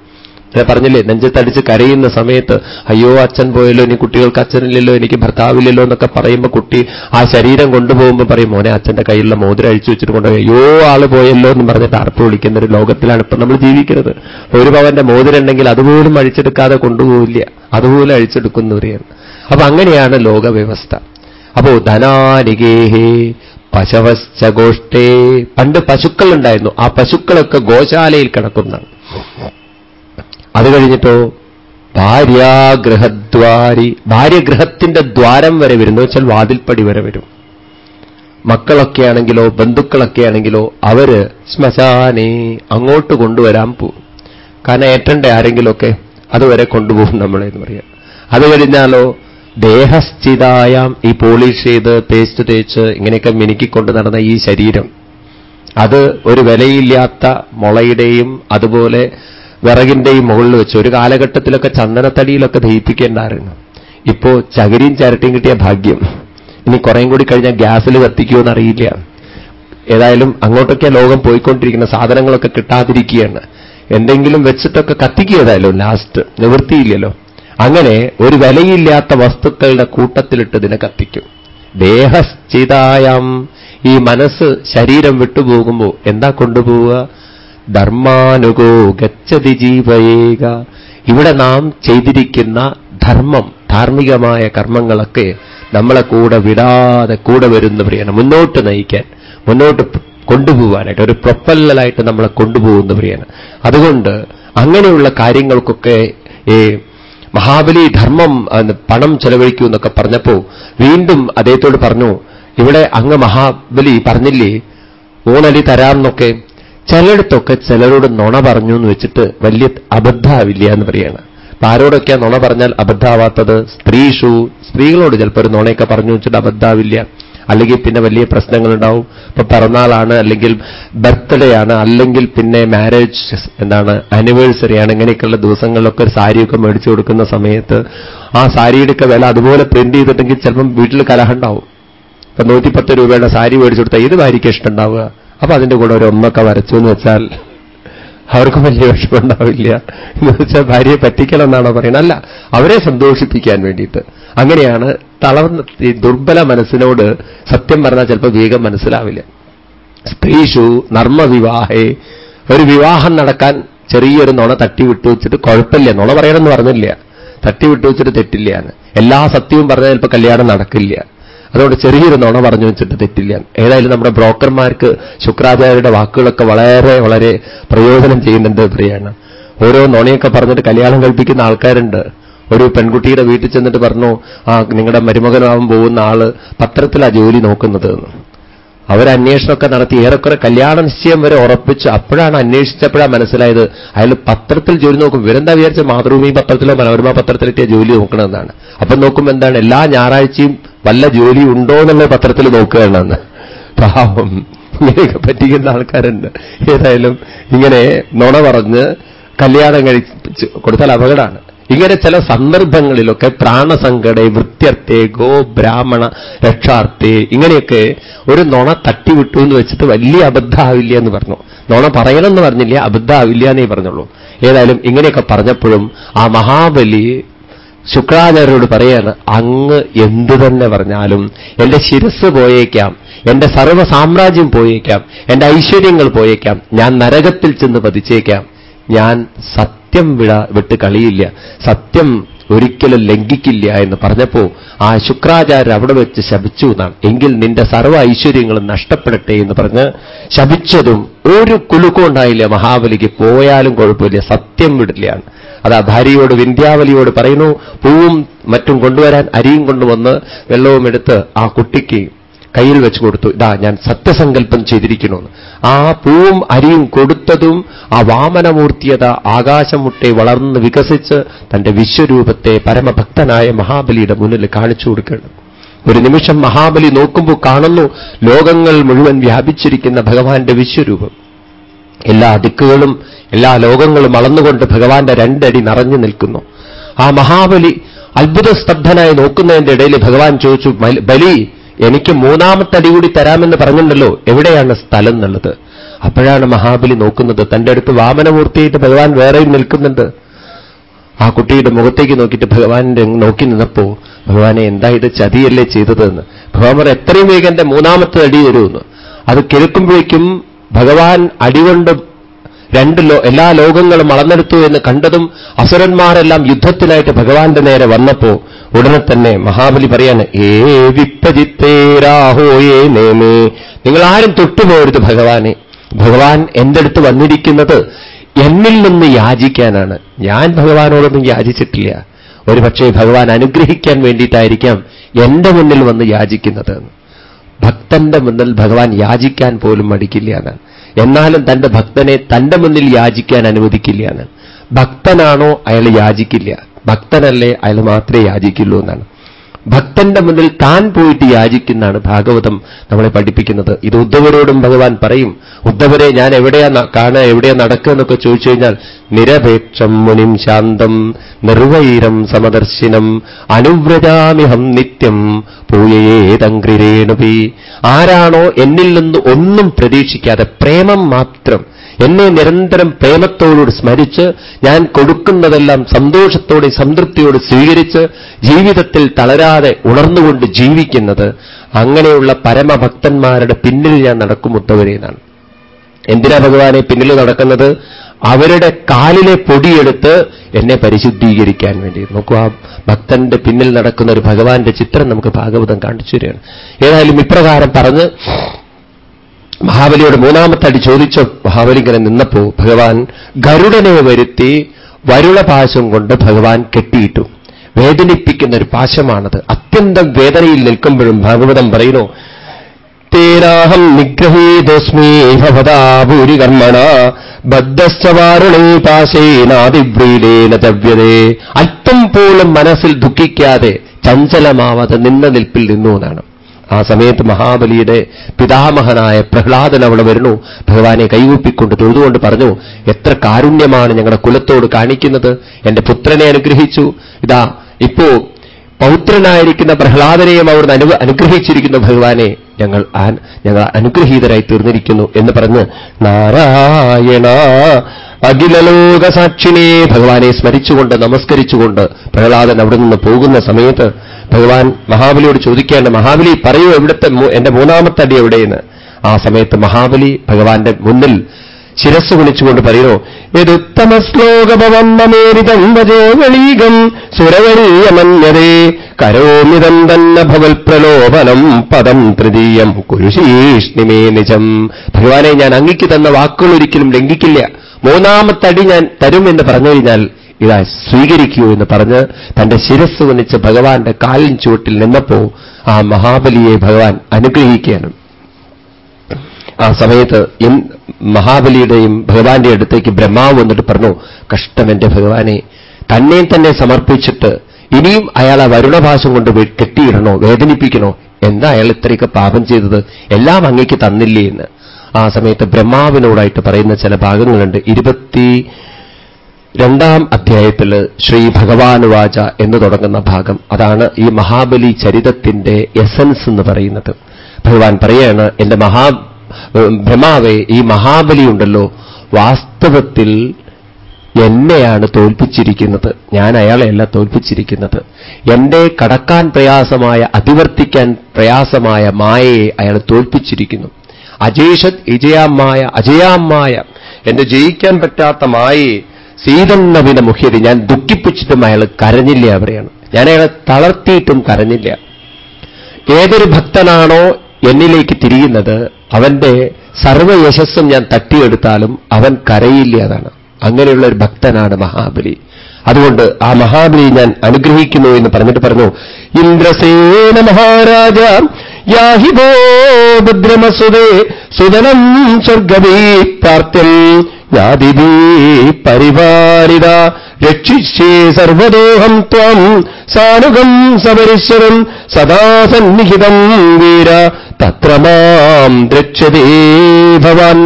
ഞാൻ പറഞ്ഞില്ലേ? നെഞ്ചത്തടിച്ച് കരയുന്ന സമയത്ത് അയ്യോ അച്ഛൻ പോയല്ലോ ഇനി കുട്ടികൾക്ക് അച്ഛനില്ലല്ലോ എനിക്ക് ഭർത്താവില്ലല്ലോ എന്നൊക്കെ പറയുമ്പോൾ കുട്ടി ആ ശരീരം കൊണ്ടുപോകുമ്പോൾ പറയും മോനെ അച്ഛന്റെ കയ്യിലുള്ള മോതിരം അഴിച്ചു വെച്ചിട്ട് കൊണ്ടുപോയി. അയ്യോ ആൾ പോയല്ലോ എന്ന് പറഞ്ഞിട്ട് അർപ്പ് വിളിക്കുന്ന ഒരു ലോകത്തിലാണ് ഇപ്പം നമ്മൾ ജീവിക്കുന്നത്. ഒരു പവന്റെ മോതിരം ഉണ്ടെങ്കിൽ അതുപോലും അഴിച്ചെടുക്കാതെ കൊണ്ടുപോകില്ല അതുപോലെ അഴിച്ചെടുക്കുന്നവരെയാണ് അപ്പൊ അങ്ങനെയാണ് ലോകവ്യവസ്ഥ. അപ്പോ ധനാനികേഹേ പശവശ്ചഗോഷ്ടേ പണ്ട് പശുക്കൾ ഉണ്ടായിരുന്നു ആ പശുക്കളൊക്കെ ഗോശാലയിൽ കിടക്കുന്നതാണ്. അത് കഴിഞ്ഞിട്ടോ? ഭാര്യാഗ്രഹദ്വാരി ഭാര്യഗ്രഹത്തിന്റെ ദ്വാരം വരെ വരുന്നു. വെച്ചാൽ വാതിൽപ്പടി വരെ വരും. മക്കളൊക്കെ ആണെങ്കിലോ ബന്ധുക്കളൊക്കെ ആണെങ്കിലോ അവർ ശ്മശാനെ അങ്ങോട്ട് കൊണ്ടുവരാൻ പോവും. കാരണം ഏറ്റണ്ട ആരെങ്കിലുമൊക്കെ അതുവരെ കൊണ്ടുപോകും നമ്മളെ എന്ന് പറയാം. അത് കഴിഞ്ഞാലോ ദേഹസ്ഥിതായാം ഈ പോളിഷ് ചെയ്ത് പേസ്റ്റ് തേച്ച് ഇങ്ങനെയൊക്കെ മിനുക്കിക്കൊണ്ട് നടന്ന ഈ ശരീരം. അത് ഒരു വിലയില്ലാത്ത മുളയുടെയും അതുപോലെ വിറകിന്റെയും മുകളിൽ വെച്ച് ഒരു കാലഘട്ടത്തിലൊക്കെ ചന്ദനത്തടിയിലൊക്കെ ദഹിപ്പിക്കേണ്ടായിരുന്നു. ഇപ്പോ ചകിരിയും ചരട്ടിയും കിട്ടിയ ഭാഗ്യം. ഇനി കുറേയും കൂടി കഴിഞ്ഞാൽ ഗ്യാസിൽ കത്തിക്കുമോ അറിയില്ല. ഏതായാലും അങ്ങോട്ടൊക്കെ ലോകം പോയിക്കൊണ്ടിരിക്കുന്ന സാധനങ്ങളൊക്കെ കിട്ടാതിരിക്കുകയാണ്. എന്തെങ്കിലും വെച്ചിട്ടൊക്കെ കത്തിക്കിയതായാലും ലാസ്റ്റ് നിവൃത്തിയില്ലല്ലോ. അങ്ങനെ ഒരു വിലയില്ലാത്ത വസ്തുക്കളുടെ കൂട്ടത്തിലിട്ട് ഇതിനെ കത്തിക്കും. ദേഹസ്ഥിതായം. ഈ മനസ്സ് ശരീരം വിട്ടുപോകുമ്പോൾ എന്താ കൊണ്ടുപോവുക? ധർമാനുഗോ ഗച്ഛതി ജീവയേക. ഇവിടെ നാം ചെയ്തിരിക്കുന്ന ധർമ്മം ധാർമ്മികമായ കർമ്മങ്ങളൊക്കെ നമ്മളെ കൂടെ വിടാതെ കൂടെ വരുന്ന പ്രിയാണ് മുന്നോട്ട് നയിക്കാൻ മുന്നോട്ട് കൊണ്ടുപോകാനായിട്ട് ഒരു പ്രൊപ്പല്ലലായിട്ട് നമ്മളെ കൊണ്ടുപോകുന്ന പ്രിയാണ് അതുകൊണ്ട് അങ്ങനെയുള്ള കാര്യങ്ങൾക്കൊക്കെ ഈ മഹാബലി ധർമ്മം പണം ചെലവഴിക്കൂ എന്നൊക്കെ പറഞ്ഞപ്പോ വീണ്ടും അദ്ദേഹത്തോട് പറഞ്ഞു ഇവിടെ അങ്ങ് മഹാബലി പറഞ്ഞില്ലേ? ഊണലി തരാമെന്നൊക്കെ ചിലയിടത്തൊക്കെ ചിലരോട് നുണ പറഞ്ഞു എന്ന് വെച്ചിട്ട് വലിയ അബദ്ധാവില്ല എന്ന് പറയാണ്. അപ്പൊ ആരോടൊക്കെയാ നുണ പറഞ്ഞാൽ അബദ്ധാവാത്തത്? സ്ത്രീഷു. സ്ത്രീകളോട് ചിലപ്പോൾ ഒരു നുണയൊക്കെ പറഞ്ഞു വെച്ചിട്ട് അബദ്ധാവില്ല. അല്ലെങ്കിൽ പിന്നെ വലിയ പ്രശ്നങ്ങളുണ്ടാവും. ഇപ്പൊ പിറന്നാളാണ് അല്ലെങ്കിൽ ബർത്ത്ഡേ ആണ് അല്ലെങ്കിൽ പിന്നെ മാരേജ് എന്താണ് ആനിവേഴ്സറി ആണ് ഇങ്ങനെയൊക്കെയുള്ള ദിവസങ്ങളിലൊക്കെ ഒരു സാരിയൊക്കെ മേടിച്ചു കൊടുക്കുന്ന സമയത്ത് ആ സാരിയുടെയൊക്കെ വില അതുപോലെ പ്രിന്റ് ചെയ്തിട്ടെങ്കിൽ ചിലപ്പം വീട്ടിൽ കലഹണ്ടാവും ഇപ്പൊ നൂറ്റിപ്പത്ത് രൂപയുടെ സാരി മേടിച്ചു കൊടുത്താൽ ഏത് ഭാര്യയ്ക്ക് ഇഷ്ടമുണ്ടാവുക അപ്പൊ അതിന്റെ കൂടെ ഒരു ഒന്നൊക്കെ വരച്ചു എന്ന് വെച്ചാൽ അവർക്ക് വലിയ വിഷമമുണ്ടാവില്ല. എന്ന് വെച്ചാൽ ഭാര്യയെ പറ്റിക്കണമെന്നാണോ പറയുന്നത്. അല്ല അവരെ സന്തോഷിപ്പിക്കാൻ വേണ്ടിയിട്ട്. അങ്ങനെയാണ് തളർന്ന ദുർബല മനസ്സിനോട് സത്യം പറഞ്ഞാൽ ചിലപ്പോൾ വേഗം മനസ്സിലാവില്ല. സ്ത്രീഷു നർമ്മവിവാഹേ ഒരു വിവാഹം നടക്കാൻ ചെറിയൊരു നുണ തട്ടിവിട്ടു വെച്ചിട്ട് കുഴപ്പമില്ല. നുണ പറയണമെന്ന് പറഞ്ഞില്ല. തട്ടിവിട്ടു വെച്ചിട്ട് തെറ്റില്ലയാണ് എല്ലാ സത്യവും പറഞ്ഞാൽ ചിലപ്പോൾ കല്യാണം നടക്കില്ല. അതുകൊണ്ട് ചെറിയൊരു നുണ പറഞ്ഞു വെച്ചിട്ട് തെറ്റില്ല. ഏതായാലും നമ്മുടെ ബ്രോക്കർമാർക്ക് ശുക്രാചാര്യരുടെ വാക്കുകളൊക്കെ വളരെ വളരെ പ്രയോജനം ചെയ്യുന്നുണ്ട് പ്രിയാണ് ഓരോ നുണയൊക്കെ പറഞ്ഞിട്ട് കല്യാണം കൽപ്പിക്കുന്ന ആൾക്കാരുണ്ട്. ഒരു പെൺകുട്ടിയുടെ വീട്ടിൽ ചെന്നിട്ട് പറഞ്ഞു ആ നിങ്ങളുടെ മരുമകനാവാൻ പോകുന്ന ആൾ പത്രത്തിലാ ജോലി നോക്കുന്നത് അവരന്വേഷണമൊക്കെ നടത്തി ഏറെക്കുറെ കല്യാണ നിശ്ചയം വരെ ഉറപ്പിച്ച് അപ്പോഴാണ് അന്വേഷിച്ചപ്പോഴാണ് മനസ്സിലായത് അയാൾ പത്രത്തിൽ ജോലി നോക്കും. ഇവരെന്താ വിചാരിച്ച മാതൃഭൂമി പത്രത്തിലോ മനോരമ പത്രത്തിലെത്തിയ ജോലി നോക്കണമെന്നാണ് അപ്പം നോക്കുമ്പോൾ എന്താണ്? എല്ലാ ഞായറാഴ്ചയും വല്ല ജോലി ഉണ്ടോ എന്നുള്ള പത്രത്തിൽ നോക്കുകയാണെന്ന് പാവം. ഇങ്ങനെയൊക്കെ പറ്റിക്കുന്ന ആൾക്കാരുണ്ട്. ഏതായാലും ഇങ്ങനെ നുണ പറഞ്ഞ് കല്യാണം കഴിച്ച് കൊടുത്താൽ അപകടമാണ്. ഇങ്ങനെ ചില സന്ദർഭങ്ങളിലൊക്കെ പ്രാണസങ്കടെ വൃത്യർത്ഥേ ഗോ ബ്രാഹ്മണ രക്ഷാർത്ഥേ ഇങ്ങനെയൊക്കെ ഒരു നുണ തട്ടിവിട്ടു എന്ന് വെച്ചിട്ട് വലിയ അബദ്ധാവില്ല എന്ന് പറഞ്ഞു. നുണ പറയണമെന്ന് പറഞ്ഞില്ല അബദ്ധാവില്ല എന്നേ പറഞ്ഞുള്ളൂ. ഏതായാലും ഇങ്ങനെയൊക്കെ പറഞ്ഞപ്പോഴും ആ മഹാബലി ശുക്രാചാര്യരോട് പറയാണ് അങ്ങ് എന്തു തന്നെ പറഞ്ഞാലും എന്റെ ശിരസ് പോയേക്കാം എന്റെ സർവ സാമ്രാജ്യം പോയേക്കാം എന്റെ ഐശ്വര്യങ്ങൾ പോയേക്കാം ഞാൻ നരകത്തിൽ ചെന്ന് പതിച്ചേക്കാം ഞാൻ സത്യം വിട വിട്ട് കളിയില്ല. സത്യം ഒരിക്കലും ലംഘിക്കില്ല എന്ന് പറഞ്ഞപ്പോ ആ ശുക്രാചാര്യർ അവിടെ വെച്ച് ശപിച്ചു എന്നാണ്. എങ്കിൽ നിന്റെ സർവ ഐശ്വര്യങ്ങളും നഷ്ടപ്പെടട്ടെ എന്ന് പറഞ്ഞ് ശപിച്ചതും ഒരു കുലുക്കം ഉണ്ടായില്ല. മഹാബലിക്ക് പോയാലും കുഴപ്പമില്ല. സത്യം വിടില്ലാണ് അതാ ഭാര്യയോട് വിന്ധ്യാവലിയോട് പറയുന്നു പൂവും മറ്റും കൊണ്ടുവരാൻ അരിയും കൊണ്ടുവന്ന് വെള്ളവും എടുത്ത് ആ കുട്ടിക്ക് കയ്യിൽ വെച്ച് കൊടുത്തു. ഇതാ ഞാൻ സത്യസങ്കല്പം ചെയ്തിരിക്കുന്നു. ആ പൂവും അരിയും കൊടുത്തതും ആ വാമനമൂർത്തിയത ആകാശം മുട്ടെ വളർന്ന് വികസിച്ച് തന്റെ വിശ്വരൂപത്തെ പരമഭക്തനായ മഹാബലിയുടെ മുന്നിൽ കാണിച്ചു കൊടുക്കണം ഒരു നിമിഷം മഹാബലി നോക്കുമ്പോൾ കാണുന്നു ലോകങ്ങൾ മുഴുവൻ വ്യാപിച്ചിരിക്കുന്ന ഭഗവാന്റെ വിശ്വരൂപം. എല്ലാ ദിക്കുകളും എല്ലാ ലോകങ്ങളും അളന്നുകൊണ്ട് ഭഗവാന്റെ രണ്ടടി നിറഞ്ഞു നിൽക്കുന്നു. ആ മഹാബലി അത്ഭുത സ്തബ്ധനായി നോക്കുന്നതിന്റെ ഇടയിൽ ഭഗവാൻ ചോദിച്ചു ബലി എനിക്ക് മൂന്നാമത്തെ അടി കൂടി തരാമെന്ന് പറഞ്ഞിട്ടുണ്ടല്ലോ. എവിടെയാണ് സ്ഥലം എന്നുള്ളത്? അപ്പോഴാണ് മഹാബലി നോക്കുന്നത്. തന്റെ അടുത്ത് വാമനമൂർത്തിയായിട്ട് ഭഗവാൻ വേറെയും നിൽക്കുന്നുണ്ട്. ആ കുട്ടിയുടെ മുഖത്തേക്ക് നോക്കിയിട്ട് ഭഗവാന്റെ നോക്കി നിന്നപ്പോ ഭഗവാനെ എന്താ ഇത് ചതിയല്ലേ ചെയ്തതെന്ന്? ഭഗവാൻ പറ എത്രയും വേഗം എന്റെ മൂന്നാമത്തെ അടി തരുമെന്ന്. അത് കേൾക്കുമ്പോഴേക്കും ഭഗവാൻ അടികൊണ്ട് രണ്ട് ലോ എല്ലാ ലോകങ്ങളും അളന്നെടുത്തു എന്ന് കണ്ടതും അസുരന്മാരെല്ലാം യുദ്ധത്തിനായിട്ട് ഭഗവാന്റെ നേരെ വന്നപ്പോ ഉടനെ തന്നെ മഹാബലി പറയാണ് ഏ വിപ്പജിത്തേരാഹോയേ നേമേ. നിങ്ങൾ ആരും തൊട്ടുപോകരുത് ഭഗവാനെ. ഭഗവാൻ എന്റെ അടുത്ത് വന്നിരിക്കുന്നത് എന്നിൽ നിന്ന് യാചിക്കാനാണ്. ഞാൻ ഭഗവാനോടൊന്നും യാചിച്ചിട്ടില്ല. ഒരുപക്ഷെ ഭഗവാൻ അനുഗ്രഹിക്കാൻ വേണ്ടിയിട്ടായിരിക്കാം എന്റെ മുന്നിൽ വന്ന് യാചിക്കുന്നത് ഭക്തന്റെ മുന്നിൽ ഭഗവാൻ യാചിക്കാൻ പോലും മടിക്കില്ല എന്നാലും തന്റെ ഭക്തനെ തന്റെ മുന്നിൽ യാചിക്കാൻ അനുവദിക്കില്ല ഭക്തനാണോ അയാൾ യാചിക്കില്ല. ഭക്തനല്ലേ അയാൾ മാത്രമേ യാചിക്കുള്ളൂ എന്നാണ്. ഭക്തന്റെ മുന്നിൽ താൻ പോയിട്ട് യാചിക്കുന്നതാണ് ഭാഗവതം നമ്മളെ പഠിപ്പിക്കുന്നത്. ഇത് ഉദ്ധവരോടും ഭഗവാൻ പറയും ഉദ്ധവരെ ഞാൻ എവിടെയാ കാണുക എവിടെയാ നടക്കുക എന്നൊക്കെ ചോദിച്ചു കഴിഞ്ഞാൽ നിരപേക്ഷം മുനിം ശാന്തം നിർവൈരം സമദർശിനം അനുവ്രജാമിഹം നിത്യം പൂയേതങ്ക്രിരേണുപി ആരാണോ എന്നിൽ നിന്ന് ഒന്നും പ്രതീക്ഷിക്കാതെ പ്രേമം മാത്രം എന്നെ നിരന്തരം പ്രേമത്തോടുകൂടി സ്മരിച്ച് ഞാൻ കൊടുക്കുന്നതെല്ലാം സന്തോഷത്തോടെ സംതൃപ്തിയോട് സ്വീകരിച്ച് ജീവിതത്തിൽ തളരാതെ ഉണർന്നുകൊണ്ട് ജീവിക്കുന്നത് അങ്ങനെയുള്ള പരമഭക്തന്മാരുടെ പിന്നിൽ ഞാൻ നടക്കും ഉത്തവരെന്നാണ് എന്തിനാ ഭഗവാനെ പിന്നിൽ നടക്കുന്നത്? അവരുടെ കാലിലെ പൊടിയെടുത്ത് എന്നെ പരിശുദ്ധീകരിക്കാൻ വേണ്ടി നോക്കൂ ആ ഭക്തന്റെ പിന്നിൽ നടക്കുന്ന ഒരു ഭഗവാന്റെ ചിത്രം നമുക്ക് ഭാഗവതം കാണിച്ചു തരികയാണ്. ഏതായാലും ഇപ്രകാരം പറഞ്ഞ് മഹാബലിയോട് മൂന്നാമത്തെ അടി ചോദിച്ച മഹാബലി ഇങ്ങനെ നിന്നപ്പോ ഭഗവാൻ ഗരുഡനെ വരുത്തി വരുള പാശം കൊണ്ട് ഭഗവാൻ കെട്ടിയിട്ടു. വേദനിപ്പിക്കുന്ന ഒരു പാശമാണത്. അത്യന്തം വേദനയിൽ നിൽക്കുമ്പോഴും ഭാഗവതം പറയുന്നു തേനാഹം നിഗ്രഹീതസ്മീ കർമ്മണ ഭൂരികർമ്മണ ബദ്ധശ്ചവാരുണേ പാശേനാതിവ്രീലേന തവ്യതേ അല്പം പോലും മനസ്സിൽ ദുഃഖിക്കാതെ ചഞ്ചലമാവാതെ നിന്ന നിൽപ്പിൽ നിന്നു എന്നാണ്. ആ സമയത്ത് മഹാബലിയുടെ പിതാമഹനായ പ്രഹ്ലാദൻ അവിടെ വരുന്നു. ഭഗവാനെ കൈകൂപ്പിക്കൊണ്ട് തൊഴുതുകൊണ്ട് പറഞ്ഞു എത്ര കാരുണ്യമാണ് ഞങ്ങളുടെ കുലത്തോട് കാണിക്കുന്നത്. എന്റെ പുത്രനെ അനുഗ്രഹിച്ചു. ഇതാ ഇപ്പോ പൗത്രനായിരിക്കുന്ന പ്രഹ്ലാദനെയും അവർ അനു അനുഗ്രഹിച്ചിരിക്കുന്നു ഭഗവാനെ. ഞങ്ങൾ ഞങ്ങൾ അനുഗ്രഹീതരായി തീർന്നിരിക്കുന്നു എന്ന് പറഞ്ഞ് നാരായണ അഖിലലോക സാക്ഷിനെ ഭഗവാനെ സ്മരിച്ചുകൊണ്ട് നമസ്കരിച്ചുകൊണ്ട് പ്രഹ്ലാദൻ അവിടെ നിന്ന് പോകുന്ന സമയത്ത് ഭഗവാൻ മഹാബലിയോട് ചോദിക്കേണ്ട മഹാബലി പറയൂ എവിടുത്തെ എന്റെ മൂന്നാമത്തെ അടി എവിടെയെന്ന്? ആ സമയത്ത് മഹാബലി ഭഗവാന്റെ മുന്നിൽ ശിരസ് വിളിച്ചുകൊണ്ട് പറയുന്നു യതുത്തമ ശ്ലോകഭവം മമേരിതം വജോ വെളീകം സുരവരീയമന്യതേ കരോമിതം തന്നെ ഭവൽ പ്രലോഭനം പദം തൃതീയം കുരുശീഷ്ണിമേ നിജം. ഭഗവാനെ ഞാൻ അങ്ങിക്ക് തന്ന വാക്കുകൾ ഒരിക്കലും ലംഘിക്കില്ല. മൂന്നാമത്തടി ഞാൻ തരും എന്ന് പറഞ്ഞു കഴിഞ്ഞാൽ ഇതാ സ്വീകരിക്കൂ എന്ന് പറഞ്ഞ് തന്റെ ശിരസ് വന്നിച്ച് ഭഗവാന്റെ കാലിൻ ചുവട്ടിൽ നിന്നപ്പോ ആ മഹാബലിയെ ഭഗവാൻ അനുഗ്രഹിക്കുകയാണ്. ആ സമയത്ത് മഹാബലിയുടെയും ഭഗവാന്റെ അടുത്തേക്ക് ബ്രഹ്മാവ് വന്നിട്ട് പറഞ്ഞു കഷ്ടം എന്റെ ഭഗവാനെ തന്നെ തന്നെ സമർപ്പിച്ചിട്ട് ഇനിയും അയാൾ ആ വരുണഭാഷം കൊണ്ട് കെട്ടിയിടണോ വേദനിപ്പിക്കണോ? എന്താ അയാൾ ഇത്രയൊക്കെ പാപം ചെയ്തത്? എല്ലാം അങ്ങേക്ക് തന്നില്ലേ എന്ന്. ആ സമയത്ത് ബ്രഹ്മാവിനോടായിട്ട് പറയുന്ന ചില ഭാഗങ്ങളുണ്ട്. ഇരുപത്തി രണ്ടാം അധ്യായത്തിൽ ശ്രീ ഭഗവാനുവാച എന്ന് തുടങ്ങുന്ന ഭാഗം. അതാണ് ഈ മഹാബലി ചരിതത്തിന്റെ എസൻസ് എന്ന് പറയുന്നത്. ഭഗവാൻ പറയാണ് എന്റെ മഹാ ബ്രഹ്മാവെ ഈ മഹാബലി ഉണ്ടല്ലോ. വാസ്തവത്തിൽ എന്നെയാണ് തോൽപ്പിച്ചിരിക്കുന്നത്. ഞാൻ അയാളെയല്ല തോൽപ്പിച്ചിരിക്കുന്നത്. എന്റെ കടക്കാൻ പ്രയാസമായ അതിവർത്തിക്കാൻ പ്രയാസമായ മായയെ അയാൾ തോൽപ്പിച്ചിരിക്കുന്നു. അജേഷത് വിജയാമായ അജയാമായ എന്റെ ജയിക്കാൻ പറ്റാത്ത മായയെ സീതന്നവിന മുഖ്യത ഞാൻ ദുഃഖിപ്പിച്ചിട്ടും അയാൾ കരഞ്ഞില്ല അവരെയാണ്. ഞാൻ അയാളെ തളർത്തിയിട്ടും കരഞ്ഞില്ല. ഏതൊരു ഭക്തനാണോ എന്നിലേക്ക് തിരിയുന്നത് അവന്റെ സർവയശസ്സും ഞാൻ തട്ടിയെടുത്താലും അവൻ കരയില്ല അതാണ് അങ്ങനെയുള്ള ഒരു ഭക്തനാണ് മഹാബലി. അതുകൊണ്ട് ആ മഹാബലി ഞാൻ അനുഗ്രഹിക്കുന്നു എന്ന് പറഞ്ഞിട്ട് പറഞ്ഞു ഇന്ദ്രസേന മഹാരാജ യാഹിബോ ഭദ്രമസുതേ സുതനം സ്വർഗവീപ്രാർത്ഥ്യം യാതിഭീ പരിപാലിത രക്ഷിഷ്യേ സർവദോഹം ത്വം സാനുഗം സപരിശ്വരം സദാ സന്നിഹിതം വീര തത്ര മാം ദ്രക്ഷതേ ഭവാൻ.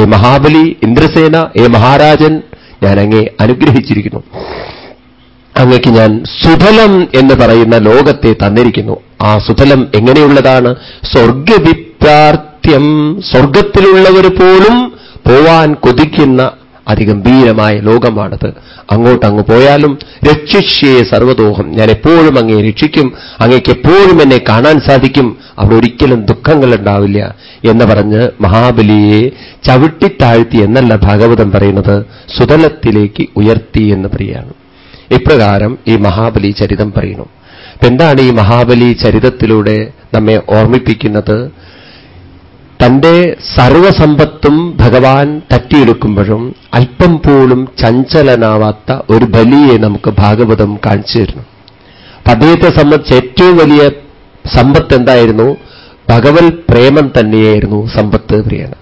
ഏ മഹാബലി ഇന്ദ്രസേന ഏ മഹാരാജൻ ഞാൻ അങ്ങേ അനുഗ്രഹിച്ചിരിക്കുന്നു. അങ്ങക്ക് ഞാൻ സുഫലം എന്ന് പറയുന്ന ലോകത്തെ തന്നിരിക്കുന്നു. ആ സുഫലം എങ്ങനെയുള്ളതാണ്? സ്വർഗവിപ്രാർത്ഥ്യം സ്വർഗത്തിലുള്ളവർ പോലും പോവാൻ കൊതിക്കുന്ന അതിഗംഭീരമായ ലോകമാണത്. അങ്ങോട്ടങ്ങ് പോയാലും രക്ഷിഷ്യേ സർവദോഹം ഞാൻ എപ്പോഴും അങ്ങേ രക്ഷിക്കും. അങ്ങേക്ക് എപ്പോഴും എന്നെ കാണാൻ സാധിക്കും. അവിടെ ഒരിക്കലും ദുഃഖങ്ങൾ ഉണ്ടാവില്ല എന്ന് പറഞ്ഞ് മഹാബലിയെ ചവിട്ടിത്താഴ്ത്തി എന്നല്ല ഭാഗവതം പറയുന്നത്. സുതലത്തിലേക്ക് ഉയർത്തി എന്ന് പറയാണ് ഇപ്രകാരം ഈ മഹാബലി ചരിതം പറയുന്നു. എന്താണ് ഈ മഹാബലി ചരിതത്തിലൂടെ നമ്മെ ഓർമ്മിപ്പിക്കുന്നത്? തന്റെ സർവസമ്പത്തും ഭഗവാൻ തട്ടിയെടുക്കുമ്പോഴും അല്പം പോലും ചഞ്ചലനാവാത്ത ഒരു ബലിയെ നമുക്ക് ഭാഗവതം കാണിച്ചു തരുന്നു. അദ്ദേഹത്തെ സംബന്ധിച്ച് ഏറ്റവും വലിയ സമ്പത്ത് എന്തായിരുന്നു? ഭഗവത് പ്രേമം തന്നെയായിരുന്നു സമ്പത്ത് പ്രിയാണ്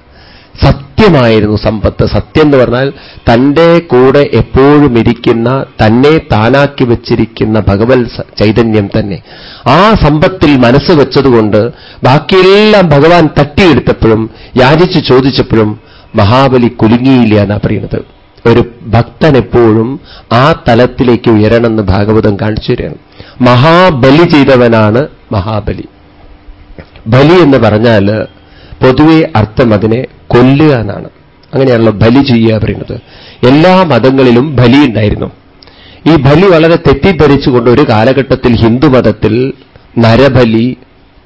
സത്യമായിരുന്നു സമ്പത്ത്. സത്യം എന്ന് പറഞ്ഞാൽ തന്റെ കൂടെ എപ്പോഴും ഇരിക്കുന്ന തന്നെ താനാക്കി വെച്ചിരിക്കുന്ന ഭഗവത് ചൈതന്യം തന്നെ. ആ സമ്പത്തിൽ മനസ്സ് വെച്ചതുകൊണ്ട് ബാക്കിയെല്ലാം ഭഗവാൻ തട്ടിയെടുത്തപ്പോഴും യാചിച്ച് ചോദിച്ചപ്പോഴും മഹാബലി കുലുങ്ങിയില്ല എന്നാ പറയുന്നത്. ഒരു ഭക്തൻ എപ്പോഴും ആ തലത്തിലേക്ക് ഉയരണമെന്ന് ഭാഗവതം കാണിച്ചു തരികയാണ്. മഹാബലി ചെയ്തവനാണ് മഹാബലി. ബലി എന്ന് പറഞ്ഞാൽ പൊതുവെ അർത്ഥം അതിനെ കൊല്ലുക എന്നാണ്. അങ്ങനെയാണല്ലോ ബലി ചെയ്യുക പറയുന്നത്. എല്ലാ മതങ്ങളിലും ബലി ഉണ്ടായിരുന്നു. ഈ ബലി വളരെ തെറ്റിദ്ധരിച്ചുകൊണ്ട് ഒരു കാലഘട്ടത്തിൽ ഹിന്ദുമതത്തിൽ നരബലി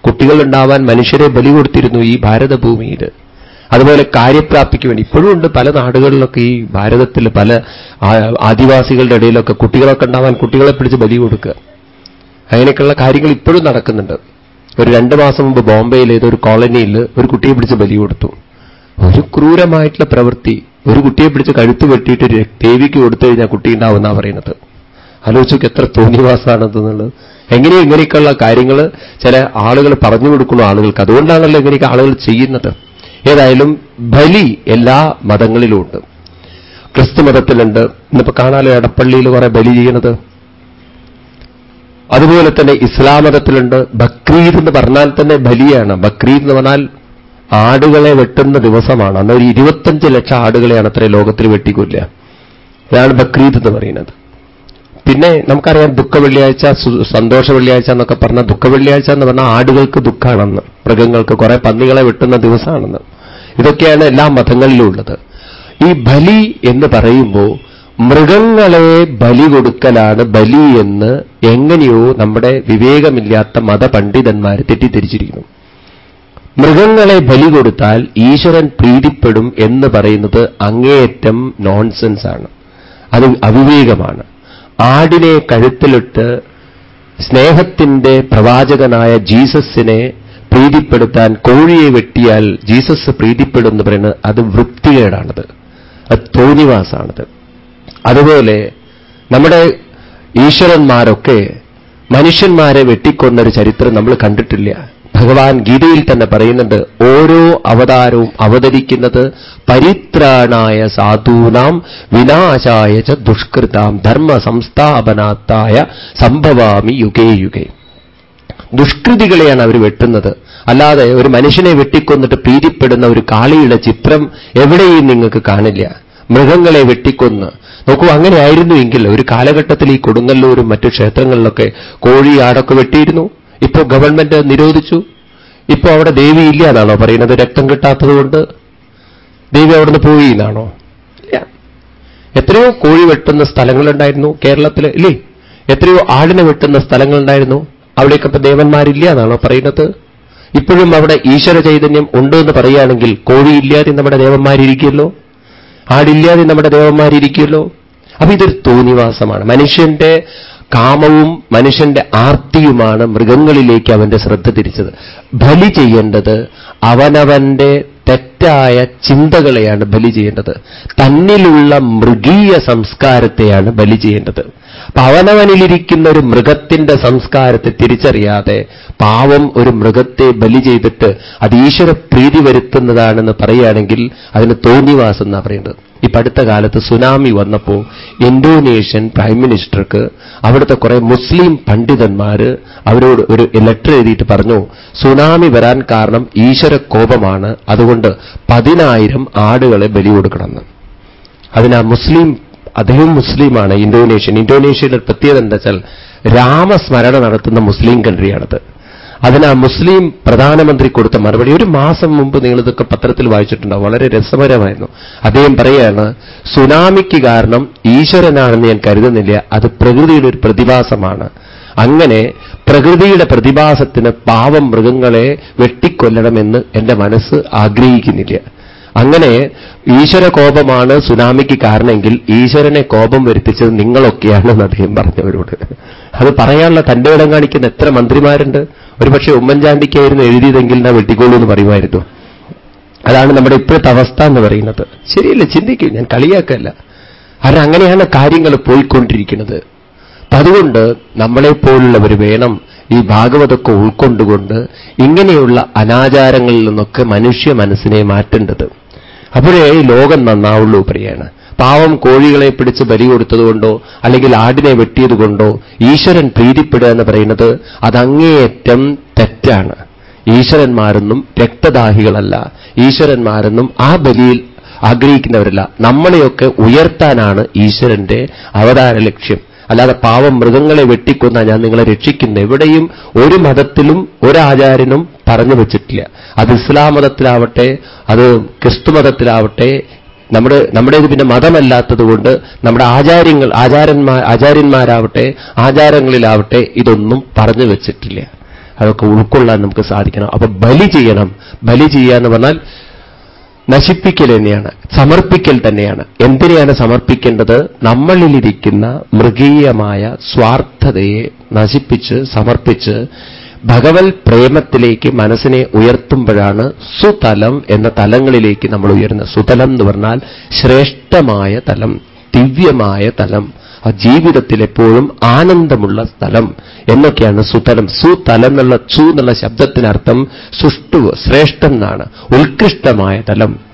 കുട്ടികളുണ്ടാവാൻ മനുഷ്യരെ ബലി കൊടുത്തിരുന്നു ഈ ഭാരതഭൂമിയിൽ. അതുപോലെ കാര്യപ്രാപ്തിക്ക് വേണ്ടി ഇപ്പോഴും ഉണ്ട് പല നാടുകളിലൊക്കെ ഈ ഭാരതത്തിൽ പല ആദിവാസികളുടെ ഇടയിലൊക്കെ കുട്ടികളൊക്കെ ഉണ്ടാവാൻ കുട്ടികളെ പിടിച്ച് ബലി കൊടുക്കുക. അങ്ങനെയൊക്കെയുള്ള കാര്യങ്ങൾ ഇപ്പോഴും നടക്കുന്നുണ്ട്. ഒരു രണ്ട് മാസം മുമ്പ് ബോംബെയിൽ ഏതൊരു കോളനിയിൽ ഒരു കുട്ടിയെ പിടിച്ച് ബലി കൊടുത്തു. ഒരു ക്രൂരമായിട്ടുള്ള പ്രവൃത്തി. ഒരു കുട്ടിയെ പിടിച്ച് കഴുത്ത് വെട്ടിയിട്ട് ഒരു ദേവിക്ക് കൊടുത്തു കഴിഞ്ഞാൽ കുട്ടി ഉണ്ടാവുന്നാണ് പറയുന്നത്. ആലോചിച്ചൊക്കെ എത്ര തോന്നിവാസാണെന്നുള്ളത് എങ്ങനെ ഇങ്ങനെയൊക്കെയുള്ള കാര്യങ്ങൾ ചില ആളുകൾ പറഞ്ഞു കൊടുക്കുന്നു ആളുകൾക്ക്. അതുകൊണ്ടാണല്ലോ ഇങ്ങനെയൊക്കെ ആളുകൾ ചെയ്യുന്നത്. ഏതായാലും ബലി എല്ലാ മതങ്ങളിലും ഉണ്ട് ക്രിസ്തു മതത്തിലുണ്ട്. ഇന്നിപ്പോ കാണാലോ എടപ്പള്ളിയിൽ കുറെ ബലി ചെയ്യുന്നത്? അതുപോലെ തന്നെ ഇസ്ലാം മതത്തിലുണ്ട് ബക്രീദ് എന്ന് പറഞ്ഞാൽ തന്നെ ബലിയാണ്. ബക്രീദ് എന്ന് പറഞ്ഞാൽ ആടുകളെ വെട്ടുന്ന ദിവസമാണ്. അന്ന് ഒരു ഇരുപത്തഞ്ച് ലക്ഷം ആടുകളെയാണ് അത്ര ലോകത്തിൽ വെട്ടിക്കൊല്ലുക. അതാണ് ബക്രീദ് എന്ന് പറയുന്നത്. പിന്നെ നമുക്കറിയാം ദുഃഖ വെള്ളിയാഴ്ച സന്തോഷ വെള്ളിയാഴ്ച എന്നൊക്കെ പറഞ്ഞാൽ ദുഃഖ വെള്ളിയാഴ്ച എന്ന് പറഞ്ഞാൽ ആടുകൾക്ക് ദുഃഖമാണെന്ന് മൃഗങ്ങൾക്ക് കുറെ പന്നികളെ വെട്ടുന്ന ദിവസമാണെന്ന്. ഇതൊക്കെയാണ് എല്ലാ മതങ്ങളിലും ഉള്ളത്. ഈ ബലി എന്ന് പറയുമ്പോൾ മൃഗങ്ങളെ ബലി കൊടുക്കലാണ് ബലി എന്ന് എങ്ങനെയോ നമ്മുടെ വിവേകമില്ലാത്ത മതപണ്ഡിതന്മാർ തെറ്റിദ്ധരിച്ചിരിക്കുന്നു. മൃഗങ്ങളെ ബലി കൊടുത്താൽ ഈശ്വരൻ പ്രീതിപ്പെടും എന്ന് പറയുന്നത് അങ്ങേയറ്റം നോൺസെൻസ് ആണ്. അത് അവിവേകമാണ്. ആടിനെ കഴുത്തിലിട്ട് സ്നേഹത്തിന്റെ പ്രവാചകനായ ജീസസിനെ പ്രീതിപ്പെടുത്താൻ കോഴിയെ വെട്ടിയാൽ ജീസസ് പ്രീതിപ്പെടും എന്ന് പറയുന്നത് അത് വൃത്തികേടാണത്. അത് തോന്നിവാസാണത്. അതുപോലെ നമ്മുടെ ഈശ്വരന്മാരൊക്കെ മനുഷ്യന്മാരെ വെട്ടിക്കൊന്നൊരു ചരിത്രം നമ്മൾ കണ്ടിട്ടില്ല. ഭഗവാൻ ഗീതയിൽ തന്നെ പറയുന്നുണ്ട് ഓരോ അവതാരവും അവതരിക്കുന്നത് പരിത്രാണായ സാധൂനാം വിനാശായ ച ദുഷ്കൃതാം ധർമ്മ സംസ്ഥാപനാത്തായ സംഭവാമി യുഗേ യുഗേ. ദുഷ്കൃതികളെയാണ് അവർ വെട്ടുന്നത്. അല്ലാതെ ഒരു മനുഷ്യനെ വെട്ടിക്കൊന്നിട്ട് പ്രീതിപ്പെടുന്ന ഒരു കാളിയുടെ ചിത്രം എവിടെയും നിങ്ങൾക്ക് കാണില്ല. മൃഗങ്ങളെ വെട്ടിക്കൊന്ന്. നോക്കൂ അങ്ങനെയായിരുന്നു എങ്കിൽ ഒരു കാലഘട്ടത്തിൽ ഈ കൊടുങ്ങല്ലൂരും മറ്റു ക്ഷേത്രങ്ങളിലൊക്കെ കോഴി ആടൊക്കെ വെട്ടിയിരുന്നു. ഇപ്പോൾ ഗവൺമെന്റ് നിരോധിച്ചു. ഇപ്പോൾ അവിടെ ദേവി ഇല്ല എന്നാണോ പറയുന്നത്? രക്തം കിട്ടാത്തതുകൊണ്ട് ദേവി അവിടുന്ന് പോയി എന്നാണോ? ഇല്ല. എത്രയോ കോഴി വെട്ടുന്ന സ്ഥലങ്ങളുണ്ടായിരുന്നു കേരളത്തിൽ ഇല്ലേ? എത്രയോ ആടിനെ വെട്ടുന്ന സ്ഥലങ്ങളുണ്ടായിരുന്നു. അവിടേക്ക് ഇപ്പൊ ദേവന്മാരില്ല എന്നാണോ പറയുന്നത്? ഇപ്പോഴും അവിടെ ഈശ്വര ചൈതന്യം ഉണ്ട് എന്ന് പറയുകയാണെങ്കിൽ കോഴിയില്ലാതെ നമ്മുടെ ദേവന്മാരിയ്ക്കുമല്ലോ ആടില്ലാതെ നമ്മുടെ ദേവന്മാരിയ്ക്കുമല്ലോ അപ്പൊ ഇതൊരു തോന്നിവാസമാണ്. മനുഷ്യന്റെ കാമവും മനുഷ്യന്റെ ആർത്തിയുമാണ് മൃഗങ്ങളിലേക്ക് അവന്റെ ശ്രദ്ധ തിരിച്ചത്. ബലി ചെയ്യേണ്ടത് അവനവന്റെ തെറ്റായ ചിന്തകളെയാണ് ബലി ചെയ്യേണ്ടത്. തന്നിലുള്ള മൃഗീയ സംസ്കാരത്തെയാണ് ബലി ചെയ്യേണ്ടത്. പവനവനിലിരിക്കുന്ന ഒരു മൃഗത്തിന്റെ സംസ്കാരത്തെ തിരിച്ചറിയാതെ പാവം ഒരു മൃഗത്തെ ബലി ചെയ്തിട്ട് അത് ഈശ്വര പ്രീതി വരുത്തുന്നതാണെന്ന് പറയുകയാണെങ്കിൽ അതിന് തോന്നിവാസം എന്നാണ് പറയുന്നത്. ഇപ്പൊ അടുത്ത കാലത്ത് സുനാമി വന്നപ്പോൾ ഇന്തോനേഷ്യൻ പ്രൈം മിനിസ്റ്റർക്ക് അവിടുത്തെ കുറെ മുസ്ലിം പണ്ഡിതന്മാര് അവരോട് ഒരു ലെറ്റർ എഴുതിയിട്ട് പറഞ്ഞു സുനാമി വരാൻ കാരണം ഈശ്വര കോപമാണ് അതുകൊണ്ട് പതിനായിരം ആടുകളെ ബലി കൊടുക്കണമെന്ന് അതിനാ മുസ്ലിം അദ്ദേഹം മുസ്ലിമാണ് ഇന്തോനേഷ്യൻ. ഇന്തോനേഷ്യയുടെ പ്രത്യേകത എന്താ വെച്ചാൽ രാമസ്മരണ നടത്തുന്ന മുസ്ലിം കൺട്രിയാണത് അതിന് ആ മുസ്ലിം പ്രധാനമന്ത്രി കൊടുത്ത മറുപടി. ഒരു മാസം മുമ്പ് നിങ്ങൾ ഇതൊക്കെ പത്രത്തിൽ വായിച്ചിട്ടുണ്ടാവും. വളരെ രസകരമായിരുന്നു. അദ്ദേഹം പറയുകയാണ് സുനാമിക്ക് കാരണം ഈശ്വരനാണെന്ന് ഞാൻ കരുതുന്നില്ല. അത് പ്രകൃതിയുടെ ഒരു പ്രതിഭാസമാണ്. അങ്ങനെ പ്രകൃതിയുടെ പ്രതിഭാസത്തിന് പാവം മൃഗങ്ങളെ വെട്ടിക്കൊല്ലണമെന്ന് എന്റെ മനസ്സ് ആഗ്രഹിക്കുന്നില്ല. അങ്ങനെ ഈശ്വര കോപമാണ് സുനാമിക്ക് കാരണമെങ്കിൽ ഈശ്വരനെ കോപം വരുത്തിച്ചത് നിങ്ങളൊക്കെയാണെന്ന് അദ്ദേഹം പറഞ്ഞവരോട്. അത് പറയാനുള്ള തന്റെ ഇടം കാണിക്കുന്ന എത്ര മന്ത്രിമാരുണ്ട്? ഒരുപക്ഷെ ഉമ്മൻചാണ്ടിക്കായിരുന്നു എഴുതിയതെങ്കിൽ ഞാൻ വെട്ടിക്കോളൂ എന്ന് പറയുമായിരുന്നു. അതാണ് നമ്മുടെ ഇപ്പോഴത്തെ അവസ്ഥ എന്ന് പറയുന്നത്. ശരിയല്ല? ചിന്തിക്കും ഞാൻ കളിയാക്കല്ല. കാരണം അങ്ങനെയാണ് കാര്യങ്ങൾ പോയിക്കൊണ്ടിരിക്കുന്നത്. അപ്പൊ അതുകൊണ്ട് നമ്മളെപ്പോലുള്ളവർ വേണം ഈ ഭാഗവതൊക്കെ ഉൾക്കൊണ്ടുകൊണ്ട് ഇങ്ങനെയുള്ള അനാചാരങ്ങളിൽ നിന്നൊക്കെ മനുഷ്യ മനസ്സിനെ മാറ്റേണ്ടത്. അപ്പോഴേ ലോകം നന്നാവുള്ളൂ പറയാണ് പാവം കോഴികളെ പിടിച്ച് ബലി കൊടുത്തതുകൊണ്ടോ അല്ലെങ്കിൽ ആടിനെ വെട്ടിയതുകൊണ്ടോ ഈശ്വരൻ പ്രീതിപ്പെടുക എന്ന് പറയുന്നത് അതങ്ങേയറ്റം തെറ്റാണ്. ഈശ്വരന്മാരൊന്നും രക്തദാഹികളല്ല. ഈശ്വരന്മാരൊന്നും ആ ബലിയിൽ ആഗ്രഹിക്കുന്നവരല്ല. നമ്മളെയൊക്കെ ഉയർത്താനാണ് ഈശ്വരന്റെ അവതാര ലക്ഷ്യം. അല്ലാതെ പാവം മൃഗങ്ങളെ വെട്ടിക്കൊന്ന ഞാൻ നിങ്ങളെ രക്ഷിക്കുന്നു എവിടെയും ഒരു മതത്തിലും ഒരാചാര്യനും പറഞ്ഞു വെച്ചിട്ടില്ല. അത് ഇസ്ലാം മതത്തിലാവട്ടെ അത് ക്രിസ്തു മതത്തിലാവട്ടെ നമ്മുടെ നമ്മുടേത് പിന്നെ മതമല്ലാത്തതുകൊണ്ട് നമ്മുടെ ആചാര്യങ്ങൾ ആചാരന്മാർ ആചാര്യന്മാരാവട്ടെ ആചാരങ്ങളിലാവട്ടെ ഇതൊന്നും പറഞ്ഞു വെച്ചിട്ടില്ല. അതൊക്കെ ഉൾക്കൊള്ളാൻ നമുക്ക് സാധിക്കണം. അപ്പൊ ബലി ചെയ്യണം. ബലി ചെയ്യുക എന്ന് പറഞ്ഞാൽ നശിപ്പിക്കൽ തന്നെയാണ്. സമർപ്പിക്കൽ തന്നെയാണ്. എന്തിനെയാണ് സമർപ്പിക്കേണ്ടത്? നമ്മളിലിരിക്കുന്ന മൃഗീയമായ സ്വാർത്ഥതയെ നശിപ്പിച്ച് സമർപ്പിച്ച് ഭഗവത് പ്രേമത്തിലേക്ക് മനസ്സിനെ ഉയർത്തുമ്പോഴാണ് സുതലം എന്ന തലങ്ങളിലേക്ക് നമ്മൾ ഉയരുന്നത്. സുതലം എന്ന് പറഞ്ഞാൽ ശ്രേഷ്ഠമായ തലം ദിവ്യമായ തലം ആ ജീവിതത്തിൽ എപ്പോഴും ആനന്ദമുള്ള സ്ഥലം എന്നൊക്കെയാണ് സുതലം. സുതലം എന്നുള്ള ചു എന്നുള്ള ശബ്ദത്തിനർത്ഥം സുഷ്ടു ശ്രേഷ്ഠം എന്നാണ്. ഉത്കൃഷ്ടമായ തലം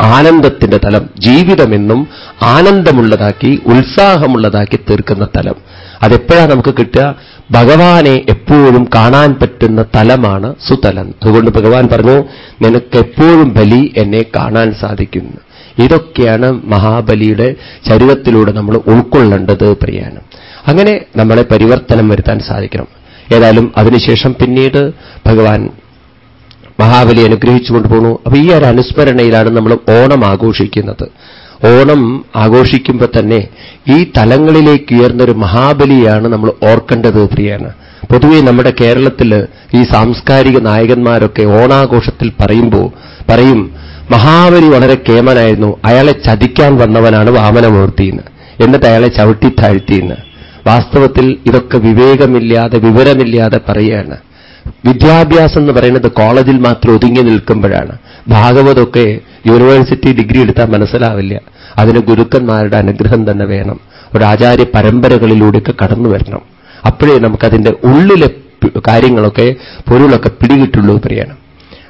ആനന്ദത്തിന്റെ തലം ജീവിതമെന്നും ആനന്ദമുള്ളതാക്കി ഉത്സാഹമുള്ളതാക്കി തീർക്കുന്ന തലം. അതെപ്പോഴാണ് നമുക്ക് കിട്ടുക? ഭഗവാനെ എപ്പോഴും കാണാൻ പറ്റുന്ന തലമാണ് സുതലൻ. അതുകൊണ്ട് ഭഗവാൻ പറഞ്ഞു നിനക്ക് എപ്പോഴും ബലി എന്നെ കാണാൻ സാധിക്കുന്നു. ഇതൊക്കെയാണ് മഹാബലിയുടെ ശരീരത്തിലൂടെ നമ്മൾ ഉൾക്കൊള്ളേണ്ടത് പ്രിയാനം. അങ്ങനെ നമ്മളെ പരിവർത്തനം വരുത്താൻ സാധിക്കണം. ഏതായാലും അതിനുശേഷം പിന്നീട് ഭഗവാൻ മഹാബലി അനുഗ്രഹിച്ചുകൊണ്ട് പോണു. അപ്പൊ ഈ ഒരു അനുസ്മരണയിലാണ് നമ്മൾ ഓണം ആഘോഷിക്കുന്നത്. ഓണം ആഘോഷിക്കുമ്പോൾ തന്നെ ഈ തലങ്ങളിലേക്ക് ഉയർന്നൊരു മഹാബലിയാണ് നമ്മൾ ഓർക്കേണ്ടത് പ്രിയാണ് പൊതുവെ നമ്മുടെ കേരളത്തിൽ ഈ സാംസ്കാരിക നായകന്മാരൊക്കെ ഓണാഘോഷത്തിൽ പറയുമ്പോൾ പറയും മഹാബലി വളരെ കേമനായിരുന്നു അയാളെ ചതിക്കാൻ വന്നവനാണ് വാമനമൂർത്തിയെന്ന് എന്നിട്ട് അയാളെ ചവിട്ടി താഴ്ത്തിയെന്ന് വാസ്തവത്തിൽ ഇതൊക്കെ വിവേകമില്ലാതെ വിവരമില്ലാതെ പറയുകയാണ് വിദ്യാഭ്യാസം എന്ന് പറയുന്നത് കോളേജിൽ മാത്രം ഒതുങ്ങി നിൽക്കുമ്പോഴാണ്. ഭാഗവതൊക്കെ യൂണിവേഴ്സിറ്റി ഡിഗ്രി എടുത്താൽ മനസ്സിലാവില്ല. അതിന് ഗുരുക്കന്മാരുടെ അനുഗ്രഹം തന്നെ വേണം. ഒരു ആചാര്യ പരമ്പരകളിലൂടെയൊക്കെ കടന്നു വരണം. അപ്പോഴേ നമുക്കതിന്റെ ഉള്ളിലെ കാര്യങ്ങളൊക്കെ പൊരുളൊക്കെ പിടികിട്ടുള്ളൂ പറയണം.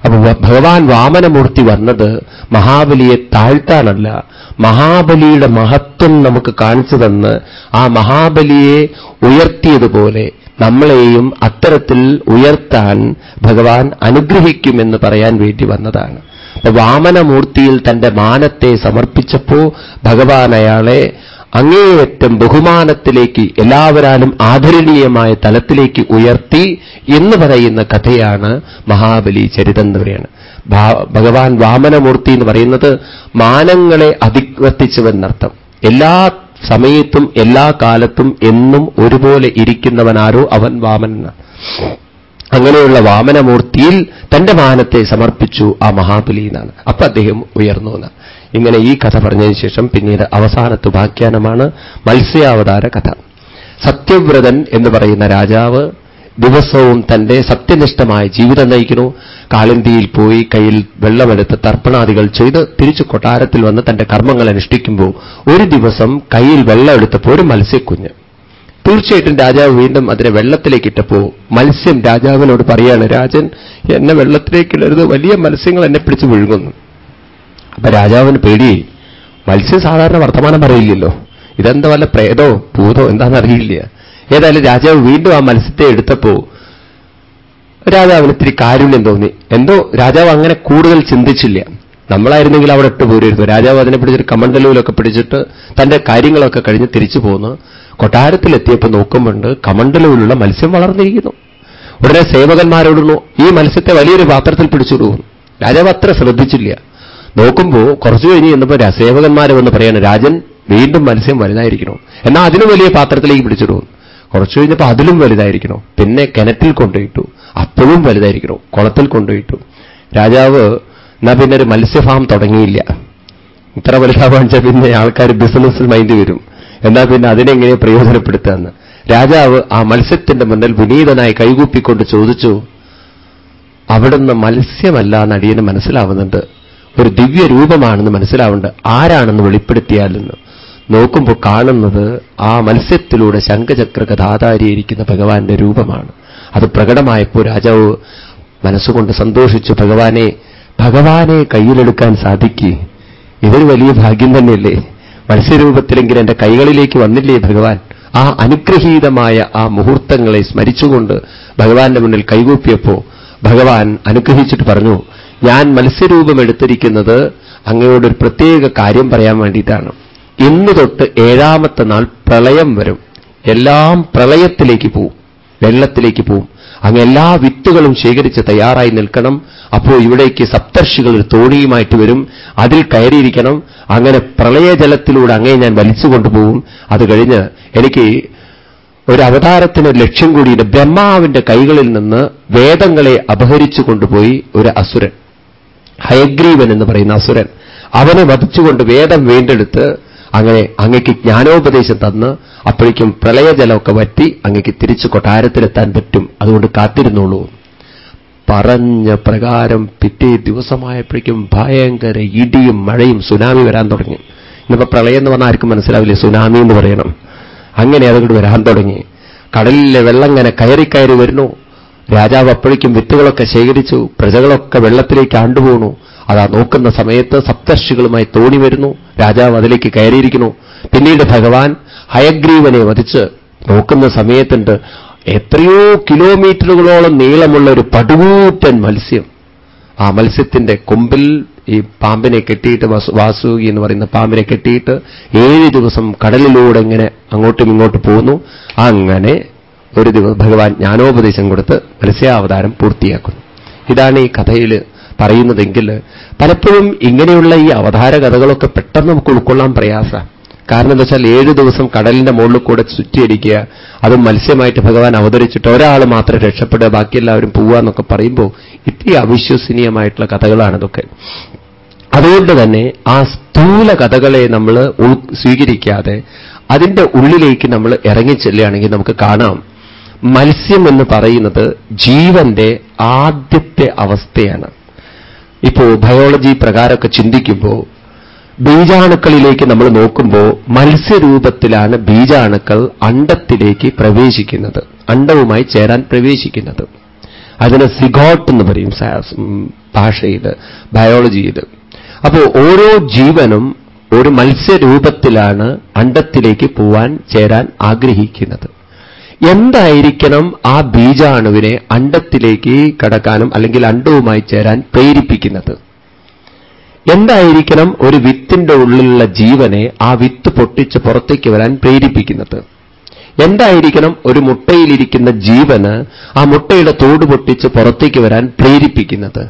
അപ്പൊ ഭഗവാൻ വാമനമൂർത്തി വന്നത് മഹാബലിയെ താഴ്ത്താനല്ല മഹാബലിയുടെ മഹത്വം നമുക്ക് കാണിച്ചു തന്ന് ആ മഹാബലിയെ ഉയർത്തിയതുപോലെ നമ്മളെയും അത്തരത്തിൽ ഉയർത്താൻ ഭഗവാൻ അനുഗ്രഹിക്കുമെന്ന് പറയാൻ വേണ്ടി വന്നതാണ്. വാമനമൂർത്തിയിൽ തന്റെ മാനത്തെ സമർപ്പിച്ചപ്പോ ഭഗവാൻ അയാളെ അങ്ങേയറ്റം ബഹുമാനത്തിലേക്ക് എല്ലാവരാലും ആദരണീയമായ തലത്തിലേക്ക് ഉയർത്തി എന്ന് പറയുന്ന കഥയാണ് മഹാബലി ചരിതം എന്ന് പറയുന്നത്. ഭഗവാൻ വാമനമൂർത്തി എന്ന് പറയുന്നത് മാനങ്ങളെ അതിവർത്തിച്ചുവെന്നർത്ഥം എല്ലാ സമയത്തും എല്ലാ കാലത്തും എന്നും ഒരുപോലെ ഇരിക്കുന്നവനാരോ അവൻ വാമന അങ്ങനെയുള്ള വാമനമൂർത്തിയിൽ തന്റെ മാനത്തെ സമർപ്പിച്ചു ആ മഹാബലി എന്നാണ്. അപ്പൊ അദ്ദേഹം ഉയർന്നു എന്ന് ഇങ്ങനെ ഈ കഥ പറഞ്ഞതിന് ശേഷം പിന്നീട് അവസാനത്ത് ഉപാഖ്യാനമാണ് മത്സ്യാവതാര കഥ. സത്യവ്രതൻ എന്ന് പറയുന്ന രാജാവ് ദിവസവും തന്റെ സത്യനിഷ്ഠമായ ജീവിതം നയിക്കുന്നു. കാളിന്തിയിൽ പോയി കയ്യിൽ വെള്ളമെടുത്ത് തർപ്പണാദികൾ ചെയ്ത് തിരിച്ചു കൊട്ടാരത്തിൽ വന്ന് തന്റെ കർമ്മങ്ങൾ അനുഷ്ഠിക്കുമ്പോൾ ഒരു ദിവസം കയ്യിൽ വെള്ളം എടുത്തപ്പോൾ ഒരു മത്സ്യക്കുഞ്ഞ് തീർച്ചയായിട്ടും രാജാവ് വീണ്ടും അതിനെ വെള്ളത്തിലേക്ക് ഇട്ടപ്പോ മത്സ്യം രാജാവിനോട് പറയാണ് രാജൻ എന്നെ വെള്ളത്തിലേക്കിടരുത് വലിയ മത്സ്യങ്ങൾ എന്നെ പിടിച്ച് വിഴുങ്ങുന്നു. അപ്പൊ രാജാവിന് പേടി മത്സ്യം സാധാരണ വർത്തമാനം പറയില്ലല്ലോ. ഇതെന്താ വല്ല പ്രേതോ ഭൂതോ എന്താണെന്നറിയില്ല ഏതായാലും രാജാവ് വീണ്ടും ആ മത്സ്യത്തെ എടുത്തപ്പോ രാജാവിന് ഇത്തിരി കാരുണ്യം തോന്നി. എന്തോ രാജാവ് അങ്ങനെ കൂടുതൽ ചിന്തിച്ചില്ല. നമ്മളായിരുന്നെങ്കിൽ അവിടെ ഇട്ട് പോരുമായിരുന്നു. രാജാവ് അതിനെ പിടിച്ചിട്ട് കമണ്ടലൂലൊക്കെ പിടിച്ചിട്ട് തന്റെ കാര്യങ്ങളൊക്കെ കഴിഞ്ഞ് തിരിച്ചു പോന്ന്. കൊട്ടാരത്തിലെത്തിയപ്പോൾ നോക്കുമ്പോണ്ട് കമണ്ടലുള്ള മത്സ്യം വളർന്നിരിക്കുന്നു. ഉടനെ സേവകന്മാരോടുന്നു ഈ മത്സ്യത്തെ വലിയൊരു പാത്രത്തിൽ പിടിച്ചിടുന്നു രാജാവ് അത്ര ശ്രദ്ധിച്ചില്ല. നോക്കുമ്പോൾ കുറച്ചു കഴിഞ്ഞ് ചെന്നപ്പോൾ സേവകന്മാർ വന്ന് പറയാണ് രാജൻ വീണ്ടും മത്സ്യം വലുതായിരിക്കണോ. എന്നാൽ അതിനും വലിയ പാത്രത്തിലേക്ക് പിടിച്ചിടുന്നു കുറച്ചു കഴിഞ്ഞപ്പോൾ അതിലും വലുതായിരിക്കണോ. പിന്നെ കിണറ്റിൽ കൊണ്ടുപോയിട്ടു. അപ്പോഴും വലുതായിരിക്കണോ. കുളത്തിൽ കൊണ്ടുപോയിട്ടു. രാജാവ് എന്നാ പിന്നെ ഒരു മത്സ്യഫാം തുടങ്ങിയില്ല. ഇത്ര വലുതാവാണിച്ചാൽ പിന്നെ ആൾക്കാർ ബിസിനസ് മൈൻഡ് വരും. എന്നാൽ പിന്നെ അതിനെങ്ങനെ പ്രയോജനപ്പെടുത്തുകയെന്ന് രാജാവ് ആ മത്സ്യത്തിന്റെ മുന്നിൽ വിനീതനായി കൈകൂപ്പിക്കൊണ്ട് ചോദിച്ചു അവിടുന്ന് മത്സ്യമല്ല എന്ന് അടിയന് മനസ്സിലാവുന്നുണ്ട്. ഒരു ദിവ്യ രൂപമാണെന്ന് മനസ്സിലാവുന്നുണ്ട്. ആരാണെന്ന് വെളിപ്പെടുത്തിയാലെന്ന്. നോക്കുമ്പോൾ കാണുന്നത് ആ മത്സ്യത്തിലൂടെ ശംഖചക്ര കഥാധാരിയിരിക്കുന്ന ഭഗവാന്റെ രൂപമാണ്. അത് പ്രകടമായപ്പോൾ രാജാവ് മനസ്സുകൊണ്ട് സന്തോഷിച്ചു ഭഗവാനെ ഭഗവാനെ കയ്യിലെടുക്കാൻ സാധിക്കേ. ഇതൊരു വലിയ ഭാഗ്യം തന്നെയല്ലേ? മത്സ്യരൂപത്തിലെങ്കിലും എന്റെ കൈകളിലേക്ക് വന്നില്ലേ ഭഗവാൻ? ആ അനുഗ്രഹീതമായ ആ മുഹൂർത്തങ്ങളെ സ്മരിച്ചുകൊണ്ട് ഭഗവാന്റെ മുന്നിൽ കൈകൂപ്പിയപ്പോ ഭഗവാൻ അനുഗ്രഹിച്ചിട്ട് പറഞ്ഞു ഞാൻ മത്സ്യരൂപം എടുത്തിരിക്കുന്നത് അങ്ങയോടൊരു പ്രത്യേക കാര്യം പറയാൻ വേണ്ടിയിട്ടാണ്. ഇന്ന് തൊട്ട് ഏഴാമത്തെ നാൾ പ്രളയം വരും. എല്ലാം പ്രളയത്തിലേക്ക് പോവും. വെള്ളത്തിലേക്ക് പോവും. അങ്ങ് എല്ലാ വിത്തുകളും ശേഖരിച്ച് തയ്യാറായി നിൽക്കണം. അപ്പോൾ ഇവിടേക്ക് സപ്തർഷികൾ ഒരു തോണിയുമായിട്ട് വരും. അതിൽ കയറിയിരിക്കണം. അങ്ങനെ പ്രളയജലത്തിലൂടെ അങ്ങേ ഞാൻ വലിച്ചു കൊണ്ടുപോകും അത് കഴിഞ്ഞ് എനിക്ക് ഒരു അവതാരത്തിന് ലക്ഷ്യം കൂടിയിട്ട് ബ്രഹ്മാവിന്റെ കൈകളിൽ നിന്ന് വേദങ്ങളെ അപഹരിച്ചു കൊണ്ടുപോയി ഒരു അസുരൻ. ഹയഗ്രീവൻ എന്ന് പറയുന്ന അസുരൻ. അവനെ വധിച്ചുകൊണ്ട് വേദം വീണ്ടെടുത്ത് അങ്ങനെ അങ്ങയ്ക്ക് ജ്ഞാനോപദേശം തന്ന് അപ്പോഴേക്കും പ്രളയജലമൊക്കെ വറ്റി അങ്ങയ്ക്ക് തിരിച്ചു കൊട്ടാരത്തിലെത്താൻ പറ്റും. അതുകൊണ്ട് കാത്തിരുന്നോളൂ. പറഞ്ഞ പ്രകാരം പിറ്റേ ദിവസമായപ്പോഴേക്കും ഭയങ്കര ഇടിയും മഴയും സുനാമി വരാൻ തുടങ്ങി. ഇന്നിപ്പോ പ്രളയം എന്ന് പറഞ്ഞാൽ ആർക്കും മനസ്സിലാവില്ലേ. സുനാമി എന്ന് പറയണം. അങ്ങനെ അതുകൊണ്ട് വരാൻ തുടങ്ങി. കടലിലെ വെള്ളം ഇങ്ങനെ കയറി കയറി വരുന്നു. രാജാവ് അപ്പോഴേക്കും വിത്തുകളൊക്കെ ശേഖരിച്ചു. പ്രജകളൊക്കെ വെള്ളത്തിലേക്ക് ആണ്ടുപോണു അതാ നോക്കുന്ന സമയത്ത് സപ്തർഷികളുമായി തോണി വരുന്നു. രാജാവ് അതിലേക്ക് കയറിയിരിക്കുന്നു. പിന്നീട് ഭഗവാൻ ഹയഗ്രീവനെ വധിച്ച് നോക്കുന്ന സമയത്തുണ്ട് എത്രയോ കിലോമീറ്ററുകളോളം നീളമുള്ള ഒരു പടുകൂറ്റൻ മത്സ്യം. ആ മത്സ്യത്തിന്റെ കൊമ്പിൽ ഈ പാമ്പിനെ കെട്ടിയിട്ട് വാസുകി എന്ന് പറയുന്ന പാമ്പിനെ കെട്ടിയിട്ട് ഏഴ് ദിവസം കടലിലൂടെ ഇങ്ങനെ അങ്ങോട്ടും ഇങ്ങോട്ടും പോകുന്നു അങ്ങനെ ഒരു ദിവസം ഭഗവാൻ ജ്ഞാനോപദേശം കൊടുത്ത് മത്സ്യാവതാരം പൂർത്തിയാക്കുന്നു. ഇതാണ് ഈ കഥയിൽ പറയുന്നതെങ്കിൽ പലപ്പോഴും ഇങ്ങനെയുള്ള ഈ അവതാര കഥകളൊക്കെ പെട്ടെന്ന് നമുക്ക് ഉൾക്കൊള്ളാൻ പ്രയാസമാണ് കാരണം എന്താ വെച്ചാൽ ഏഴു ദിവസം കടലിന്റെ മുകളിൽ കൂടെ ചുറ്റിയടിക്കുക അതും മത്സ്യമായിട്ട് ഭഗവാൻ അവതരിച്ചിട്ട് ഒരാൾ മാത്രം രക്ഷപ്പെടുക ബാക്കി എല്ലാവരും പോവുക എന്നൊക്കെ പറയുമ്പോൾ ഇത്തിരി അവിശ്വസനീയമായിട്ടുള്ള കഥകളാണ് ഇതൊക്കെ. അതുകൊണ്ട് തന്നെ ആ സ്ഥൂല കഥകളെ നമ്മൾ സ്വീകരിക്കാതെ അതിന്റെ ഉള്ളിലേക്ക് നമ്മൾ ഇറങ്ങിച്ചെല്ലുകയാണെങ്കിൽ നമുക്ക് കാണാം. മത്സ്യം എന്ന് പറയുന്നത് ജീവന്റെ ആദ്യത്തെ അവസ്ഥയാണ്. ഇപ്പോ ബയോളജി പ്രകാരമൊക്കെ ചിന്തിക്കുമ്പോൾ ബീജാണുക്കളിലേക്ക് നമ്മൾ നോക്കുമ്പോൾ മത്സ്യരൂപത്തിലാണ് ബീജാണുക്കൾ അണ്ടത്തിലേക്ക് പ്രവേശിക്കുന്നത് അണ്ടവുമായി ചേരാൻ പ്രവേശിക്കുന്നത്. അതിന് സിഗോട്ട് എന്ന് പറയും ഭാഷയിൽ ബയോളജിയിൽ അപ്പോൾ ഓരോ ജീവനും ഒരു മത്സ്യരൂപത്തിലാണ് അണ്ടത്തിലേക്ക് പോവാൻ ചേരാൻ ആഗ്രഹിക്കുന്നത്. എന്തായിരിക്കണം ആ ബീജാണുവിനെ അണ്ടത്തിലേക്ക് കടക്കാനും അല്ലെങ്കിൽ അണ്ടവുമായി ചേരാൻ പ്രേരിപ്പിക്കുന്നത്? എന്തായിരിക്കണം ഒരു വിത്തിന്റെ ഉള്ളിലുള്ള ജീവനെ ആ വിത്ത് പൊട്ടിച്ച് പുറത്തേക്ക് വരാൻ പ്രേരിപ്പിക്കുന്നത്? എന്തായിരിക്കണം ഒരു മുട്ടയിലിരിക്കുന്ന ജീവന് ആ മുട്ടയുടെ തോട് പൊട്ടിച്ച് പുറത്തേക്ക് വരാൻ പ്രേരിപ്പിക്കുന്നത്?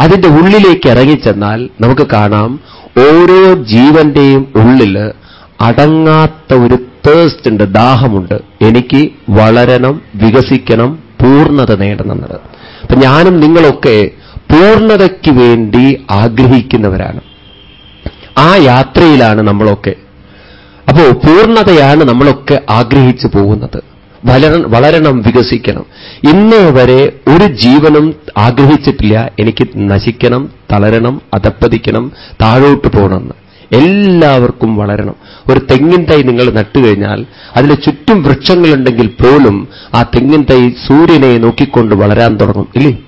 അതിന്റെ ഉള്ളിലേക്ക് ഇറങ്ങിച്ചെന്നാൽ നമുക്ക് കാണാം ഓരോ ജീവന്റെയും ഉള്ളിൽ അടങ്ങാത്ത ഒരു തേസ്റ്റ് ഉണ്ട് ദാഹമുണ്ട്. എനിക്ക് വളരണം വികസിക്കണം പൂർണത നേടണം അപ്പൊ ഞാനും നിങ്ങളൊക്കെ പൂർണതയ്ക്ക് വേണ്ടി ആഗ്രഹിക്കുന്നവരാണ്. ആ യാത്രയിലാണ് നമ്മളൊക്കെ. അപ്പോ പൂർണതയാണ് നമ്മളൊക്കെ ആഗ്രഹിച്ചു പോകുന്നത്. വളരണം വികസിക്കണം. ഇന്നേ വരെ ഒരു ജീവനും ആഗ്രഹിച്ചിട്ടില്ല. എനിക്ക് നശിക്കണം തളരണം അതപ്പതിക്കണം താഴോട്ട് പോകണമെന്ന്. എല്ലാവർക്കും വളരണം. ഒരു തെങ്ങിൻ തൈ നിങ്ങൾ നട്ടുകഴിഞ്ഞാൽ അതിന് ചുറ്റും വൃക്ഷങ്ങളുണ്ടെങ്കിൽ പോലും ആ തെങ്ങിൻ തൈ സൂര്യനെ നോക്കിക്കൊണ്ട് വളരാൻ തുടങ്ങും. ഇല്ലേ?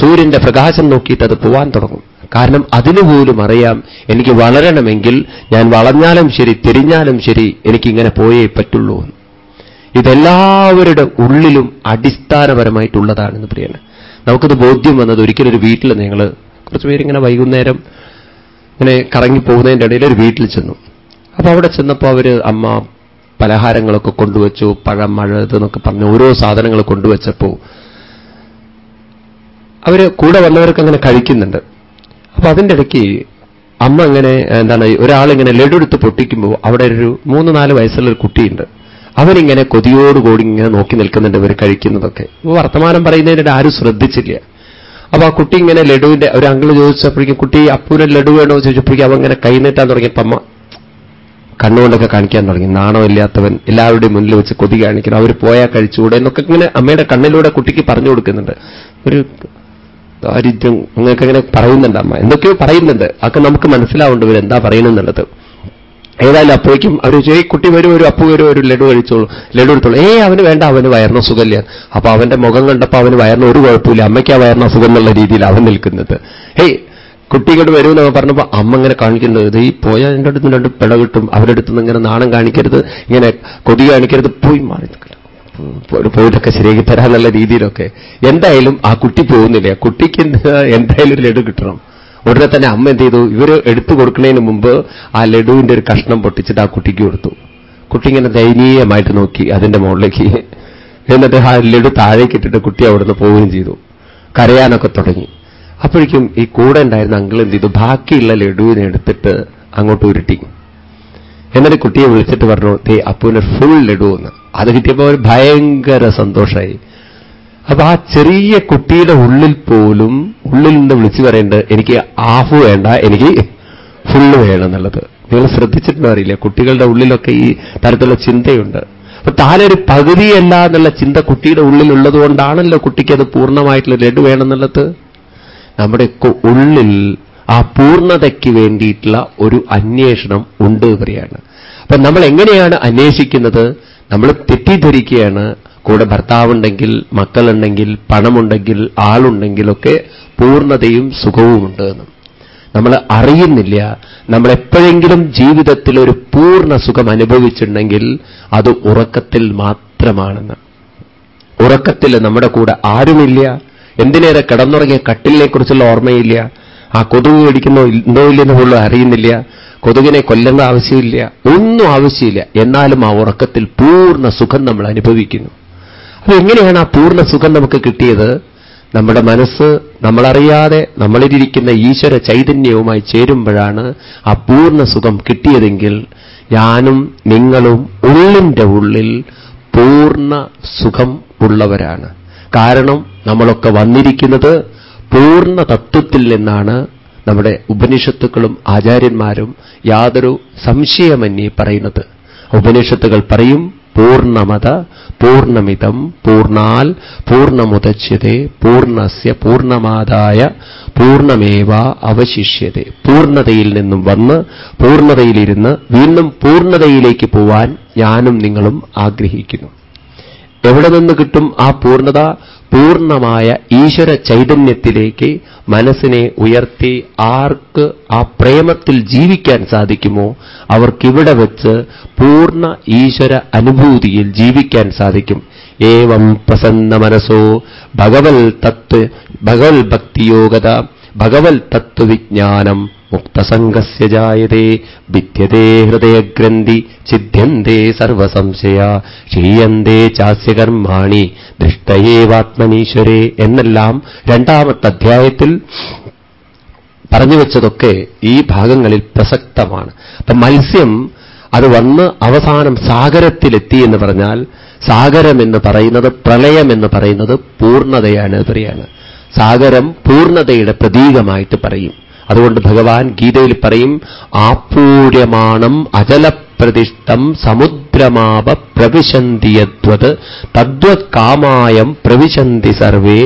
സൂര്യന്റെ പ്രകാശം നോക്കിയിട്ട് അത് പോവാൻ തുടങ്ങും. കാരണം അതിനുപോലും അറിയാം എനിക്ക് വളരണമെങ്കിൽ ഞാൻ വളഞ്ഞാലും ശരി തിരിഞ്ഞാലും ശരി എനിക്കിങ്ങനെ പോയേ പറ്റുള്ളൂ ഇതെല്ലാവരുടെ ഉള്ളിലും അടിസ്ഥാനപരമായിട്ടുള്ളതാണെന്ന് പ്രിയാണ് നമുക്കത് ബോധ്യം വന്നത് ഒരിക്കലൊരു വീട്ടിൽ നിങ്ങൾ കുറച്ചുപേരിങ്ങനെ വൈകുന്നേരം ഇങ്ങനെ കറങ്ങി പോകുന്നതിന്റെ ഇടയിൽ ഒരു വീട്ടിൽ ചെന്നു. അപ്പോൾ അവിടെ ചെന്നപ്പോൾ അവർ അമ്മ പലഹാരങ്ങളൊക്കെ കൊണ്ടുവച്ചു പഴം മഴ ഇതെന്നൊക്കെ പറഞ്ഞ് ഓരോ സാധനങ്ങൾ കൊണ്ടുവച്ചപ്പോൾ അവർ കൂടെ വന്നവർക്ക് അങ്ങനെ കഴിക്കുന്നുണ്ട്. അപ്പൊ അതിന്റെ ഇടയ്ക്ക് അമ്മ ഇങ്ങനെ എന്താണ് ഒരാളിങ്ങനെ ലഡു എടുത്ത് പൊട്ടിക്കുമ്പോൾ അവിടെ ഒരു മൂന്ന് നാല് വയസ്സുള്ള ഒരു കുട്ടിയുണ്ട്. അവരിങ്ങനെ കൊതിയോടുകൂടി ഇങ്ങനെ നോക്കി നിൽക്കുന്നുണ്ട് ഇവർ കഴിക്കുന്നതൊക്കെ. വർത്തമാനം പറയുന്നതിനിടെ ആരും ശ്രദ്ധിച്ചില്ല. അപ്പൊ ആ കുട്ടി ഇങ്ങനെ ലഡുവിന്റെ ഒരു അങ്കിൾ ചോദിച്ചപ്പോഴേക്കും കുട്ടി അപ്പൂരൻ ലഡു വേണോ ചോദിച്ചപ്പോഴേക്കും അവൻ ഇങ്ങനെ കൈനീട്ടാൻ തുടങ്ങി. അമ്മ കണ്ണുകൊണ്ടൊക്കെ കാണിക്കാൻ തുടങ്ങി. നാണോ ഇല്ലാത്തവൻ എല്ലാവരുടെയും മുന്നിൽ വെച്ച് കൊതി കാണിക്കണം അവർ പോയാൽ കഴിച്ചുകൂടെ എന്നൊക്കെ ഇങ്ങനെ അമ്മയുടെ കണ്ണിലൂടെ കുട്ടിക്ക് പറഞ്ഞു കൊടുക്കുന്നുണ്ട്. ഒരു ദാരിദ്ര്യം അങ്ങനെയൊക്കെ ഇങ്ങനെ പറയുന്നുണ്ട് അമ്മ. എന്തൊക്കെയോ പറയുന്നുണ്ട്. അതൊക്കെ നമുക്ക് മനസ്സിലാവുണ്ട് ഇവരെന്താ പറയുന്നുള്ളത് ഏതായാലും അപ്പോഴേക്കും അവർ ചോദിച്ചു കുട്ടി വരും ഒരു അപ്പു വരും ഒരു ലഡു കഴിച്ചോളൂ ലഡു എടുത്തോളൂ. ഏ അവന് വേണ്ട അവന് വയറിന് സുഖമില്ല അപ്പൊ അവന്റെ മുഖം കണ്ടപ്പോൾ അവന് വയറിന് ഒരു കുഴപ്പമില്ല അമ്മയ്ക്ക് ആ വയറിന് അസുഖം എന്നുള്ള രീതിയിൽ അവൻ നിൽക്കുന്നത്. ഹേയ് കുട്ടികൾ വരും എന്ന് പറഞ്ഞപ്പോൾ അമ്മ ഇങ്ങനെ കാണിക്കുന്നത്. ഇത് ഈ പോയാൽ എന്റെ അടുത്ത് രണ്ട് പിട കിട്ടും. അവരുടെ അടുത്ത് നിന്ന് ഇങ്ങനെ നാണം കാണിക്കരുത്. ഇങ്ങനെ കൊതി കാണിക്കരുത്. പോയി മാറി പോയിട്ടൊക്കെ ശരിയാക്കി തരാന്നുള്ള രീതിയിലൊക്കെ. എന്തായാലും ആ കുട്ടി പോകുന്നില്ല. കുട്ടിക്ക് എന്തായാലും ഒരു ലഡു കിട്ടണം. ഉടനെ തന്നെ അമ്മ എന്ത് ചെയ്തു? ഇവർ എടുത്തു കൊടുക്കുന്നതിന് മുമ്പ് ആ ലഡുവിന്റെ ഒരു കഷ്ണം പൊട്ടിച്ചിട്ട് ആ കുട്ടിക്ക് കൊടുത്തു. കുട്ടി ഇങ്ങനെ ദയനീയമായിട്ട് നോക്കി അതിന്റെ മുകളിലേക്ക്. എന്നിട്ട് ആ ലഡു താഴേക്ക് ഇട്ടിട്ട് കുട്ടി അവിടുന്ന് പോവുകയും ചെയ്തു. കരയാനൊക്കെ തുടങ്ങി. അപ്പോഴേക്കും ഈ കൂടെ ഉണ്ടായിരുന്ന അങ്കിൾ എന്ത് ചെയ്തു? ബാക്കിയുള്ള ലഡുവിനെ എടുത്തിട്ട് അങ്ങോട്ട് ഉരുട്ടി. എന്നിട്ട് കുട്ടിയെ വിളിച്ചിട്ട് പറഞ്ഞു ദേ അപ്പുവിന് ഫുൾ ലഡു എന്ന് അത് കിട്ടിയപ്പോൾ ഒരു ഭയങ്കര സന്തോഷമായി അപ്പൊ ആ ചെറിയ കുട്ടിയുടെ ഉള്ളിൽ പോലും ഉള്ളിൽ നിന്ന് വിളിച്ചു പറയേണ്ടത് എനിക്ക് ഹാഫ് വേണ്ട എനിക്ക് ഫുള്ള് വേണം എന്നുള്ളത്. നിങ്ങൾ ശ്രദ്ധിച്ചിട്ടുണ്ടോ അറിയില്ല കുട്ടികളുടെ ഉള്ളിലൊക്കെ ഈ തരത്തിലുള്ള ചിന്തയുണ്ട്. അപ്പൊ താനൊരു പകുതിയല്ല എന്നുള്ള ചിന്ത കുട്ടിയുടെ ഉള്ളിലുള്ളത് കൊണ്ടാണല്ലോ കുട്ടിക്ക് അത് പൂർണമായിട്ടുള്ള ലഡു വേണമെന്നുള്ളത് നമ്മുടെയൊക്കെ ഉള്ളിൽ ആ പൂർണതയ്ക്ക് വേണ്ടിയിട്ടുള്ള ഒരു അന്വേഷണം ഉണ്ട് പറയാണ് അപ്പൊ നമ്മൾ എങ്ങനെയാണ് അന്വേഷിക്കുന്നത്? നമ്മൾ തെറ്റിദ്ധരിക്കുകയാണ്. കൂടെ ഭർത്താവുണ്ടെങ്കിൽ മക്കളുണ്ടെങ്കിൽ പണമുണ്ടെങ്കിൽ ആളുണ്ടെങ്കിലൊക്കെ പൂർണതയും സുഖവുമുണ്ട് എന്ന്. നമ്മൾ അറിയുന്നില്ല നമ്മളെപ്പോഴെങ്കിലും ജീവിതത്തിൽ ഒരു പൂർണ സുഖം അനുഭവിച്ചിട്ടുണ്ടെങ്കിൽ അത് ഉറക്കത്തിൽ മാത്രമാണെന്ന്. ഉറക്കത്തിൽ നമ്മുടെ കൂടെ ആരുമില്ല എന്തിനേറെ കിടന്നുറങ്ങിയ കട്ടിലിനെക്കുറിച്ചുള്ള ഓർമ്മയില്ല ആ കൊതുക് കടിക്കുന്നോ ഇന്നോ ഇല്ലെന്ന് പോലും അറിയുന്നില്ല കൊതുകിനെ കൊല്ലേണ്ട ആവശ്യമില്ല ഒന്നും ആവശ്യമില്ല. എന്നാലും ആ ഉറക്കത്തിൽ പൂർണ സുഖം നമ്മൾ അനുഭവിക്കുന്നു. എങ്ങനെയാണ് ആ പൂർണ സുഖം നമുക്ക് കിട്ടിയത്? നമ്മുടെ മനസ്സ് നമ്മളറിയാതെ നമ്മളിലിരിക്കുന്ന ഈശ്വര ചൈതന്യവുമായി ചേരുമ്പോഴാണ് ആ പൂർണ സുഖം കിട്ടിയതെങ്കിൽ ഞാനും നിങ്ങളും ഉള്ളിന്റെ ഉള്ളിൽ പൂർണ സുഖം ഉള്ളവരാണ്. കാരണം നമ്മളൊക്കെ വന്നിരിക്കുന്നത് പൂർണ തത്വത്തിൽ നിന്നാണ് നമ്മുടെ ഉപനിഷത്തുക്കളും ആചാര്യന്മാരും യാതൊരു സംശയമന്യേ പറയുന്നത്. ഉപനിഷത്തുകൾ പറയും പൂർണമത പൂർണമിതം പൂർണാൽ പൂർണമുദച്യത്തെ പൂർണസ്യ പൂർണമാതായ പൂർണമേവ അവശിഷ്യത പൂർണതയിൽ നിന്നും വന്ന് പൂർണതയിലിരുന്ന് വീണ്ടും പൂർണതയിലേക്ക് പോവാൻ ഞാനും നിങ്ങളും ആഗ്രഹിക്കുന്നു. എവിടെ നിന്ന് കിട്ടും ആ പൂർണത? പൂർണമായ ഈശ്വര ചൈതന്യത്തിലേക്ക് മനസ്സിനെ ഉയർത്തി ആർക്ക് ആ പ്രേമത്തിൽ ജീവിക്കാൻ സാധിക്കുമോ? അവർക്കിവിടെ വെച്ച് പൂർണ ഈശ്വര അനുഭൂതിയിൽ ജീവിക്കാൻ സാധിക്കും. ഏവം പ്രസന്ന മനസ്സോ ഭഗവൽ തത്വ ഭഗവൽ ഭക്തിയോഗത ഭഗവൽ തത്വവിജ്ഞാനം മുക്തസംഗസ്യ ജായതേ ഭിദ്യതേ ഹൃദയഗ്രന്ഥി ചിദ്ധ്യന്തേ സർവസംശയ ക്ഷീയന്തേ ചാസ്യകർമാണി ദൃഷ്ടയേവാത്മനീശ്വരേ എന്നെല്ലാം രണ്ടാമത്തെ അധ്യായത്തിൽ പറഞ്ഞു വെച്ചതൊക്കെ ഈ ഭാഗങ്ങളിൽ പ്രസക്തമാണ്. അപ്പൊ മത്സ്യം അത് വന്ന് അവസാനം സാഗരത്തിലെത്തി എന്ന് പറഞ്ഞാൽ സാഗരമെന്ന് പറയുന്നത് പ്രളയമെന്ന് പറയുന്നത് പൂർണതയാണ് പറയാണ് സാഗരം പൂർണതയുടെ പ്രതീകമായിട്ട് പറയും. അതുകൊണ്ട് ഭഗവാൻ ഗീതയിൽ പറയും ആപൂര്യമാണം അജലപ്രതിഷ്ഠം സമുദ്രമാപ പ്രവിശന്തിയദ്വത് തദ്വത് കാമായം പ്രവിശന്തി സർവേ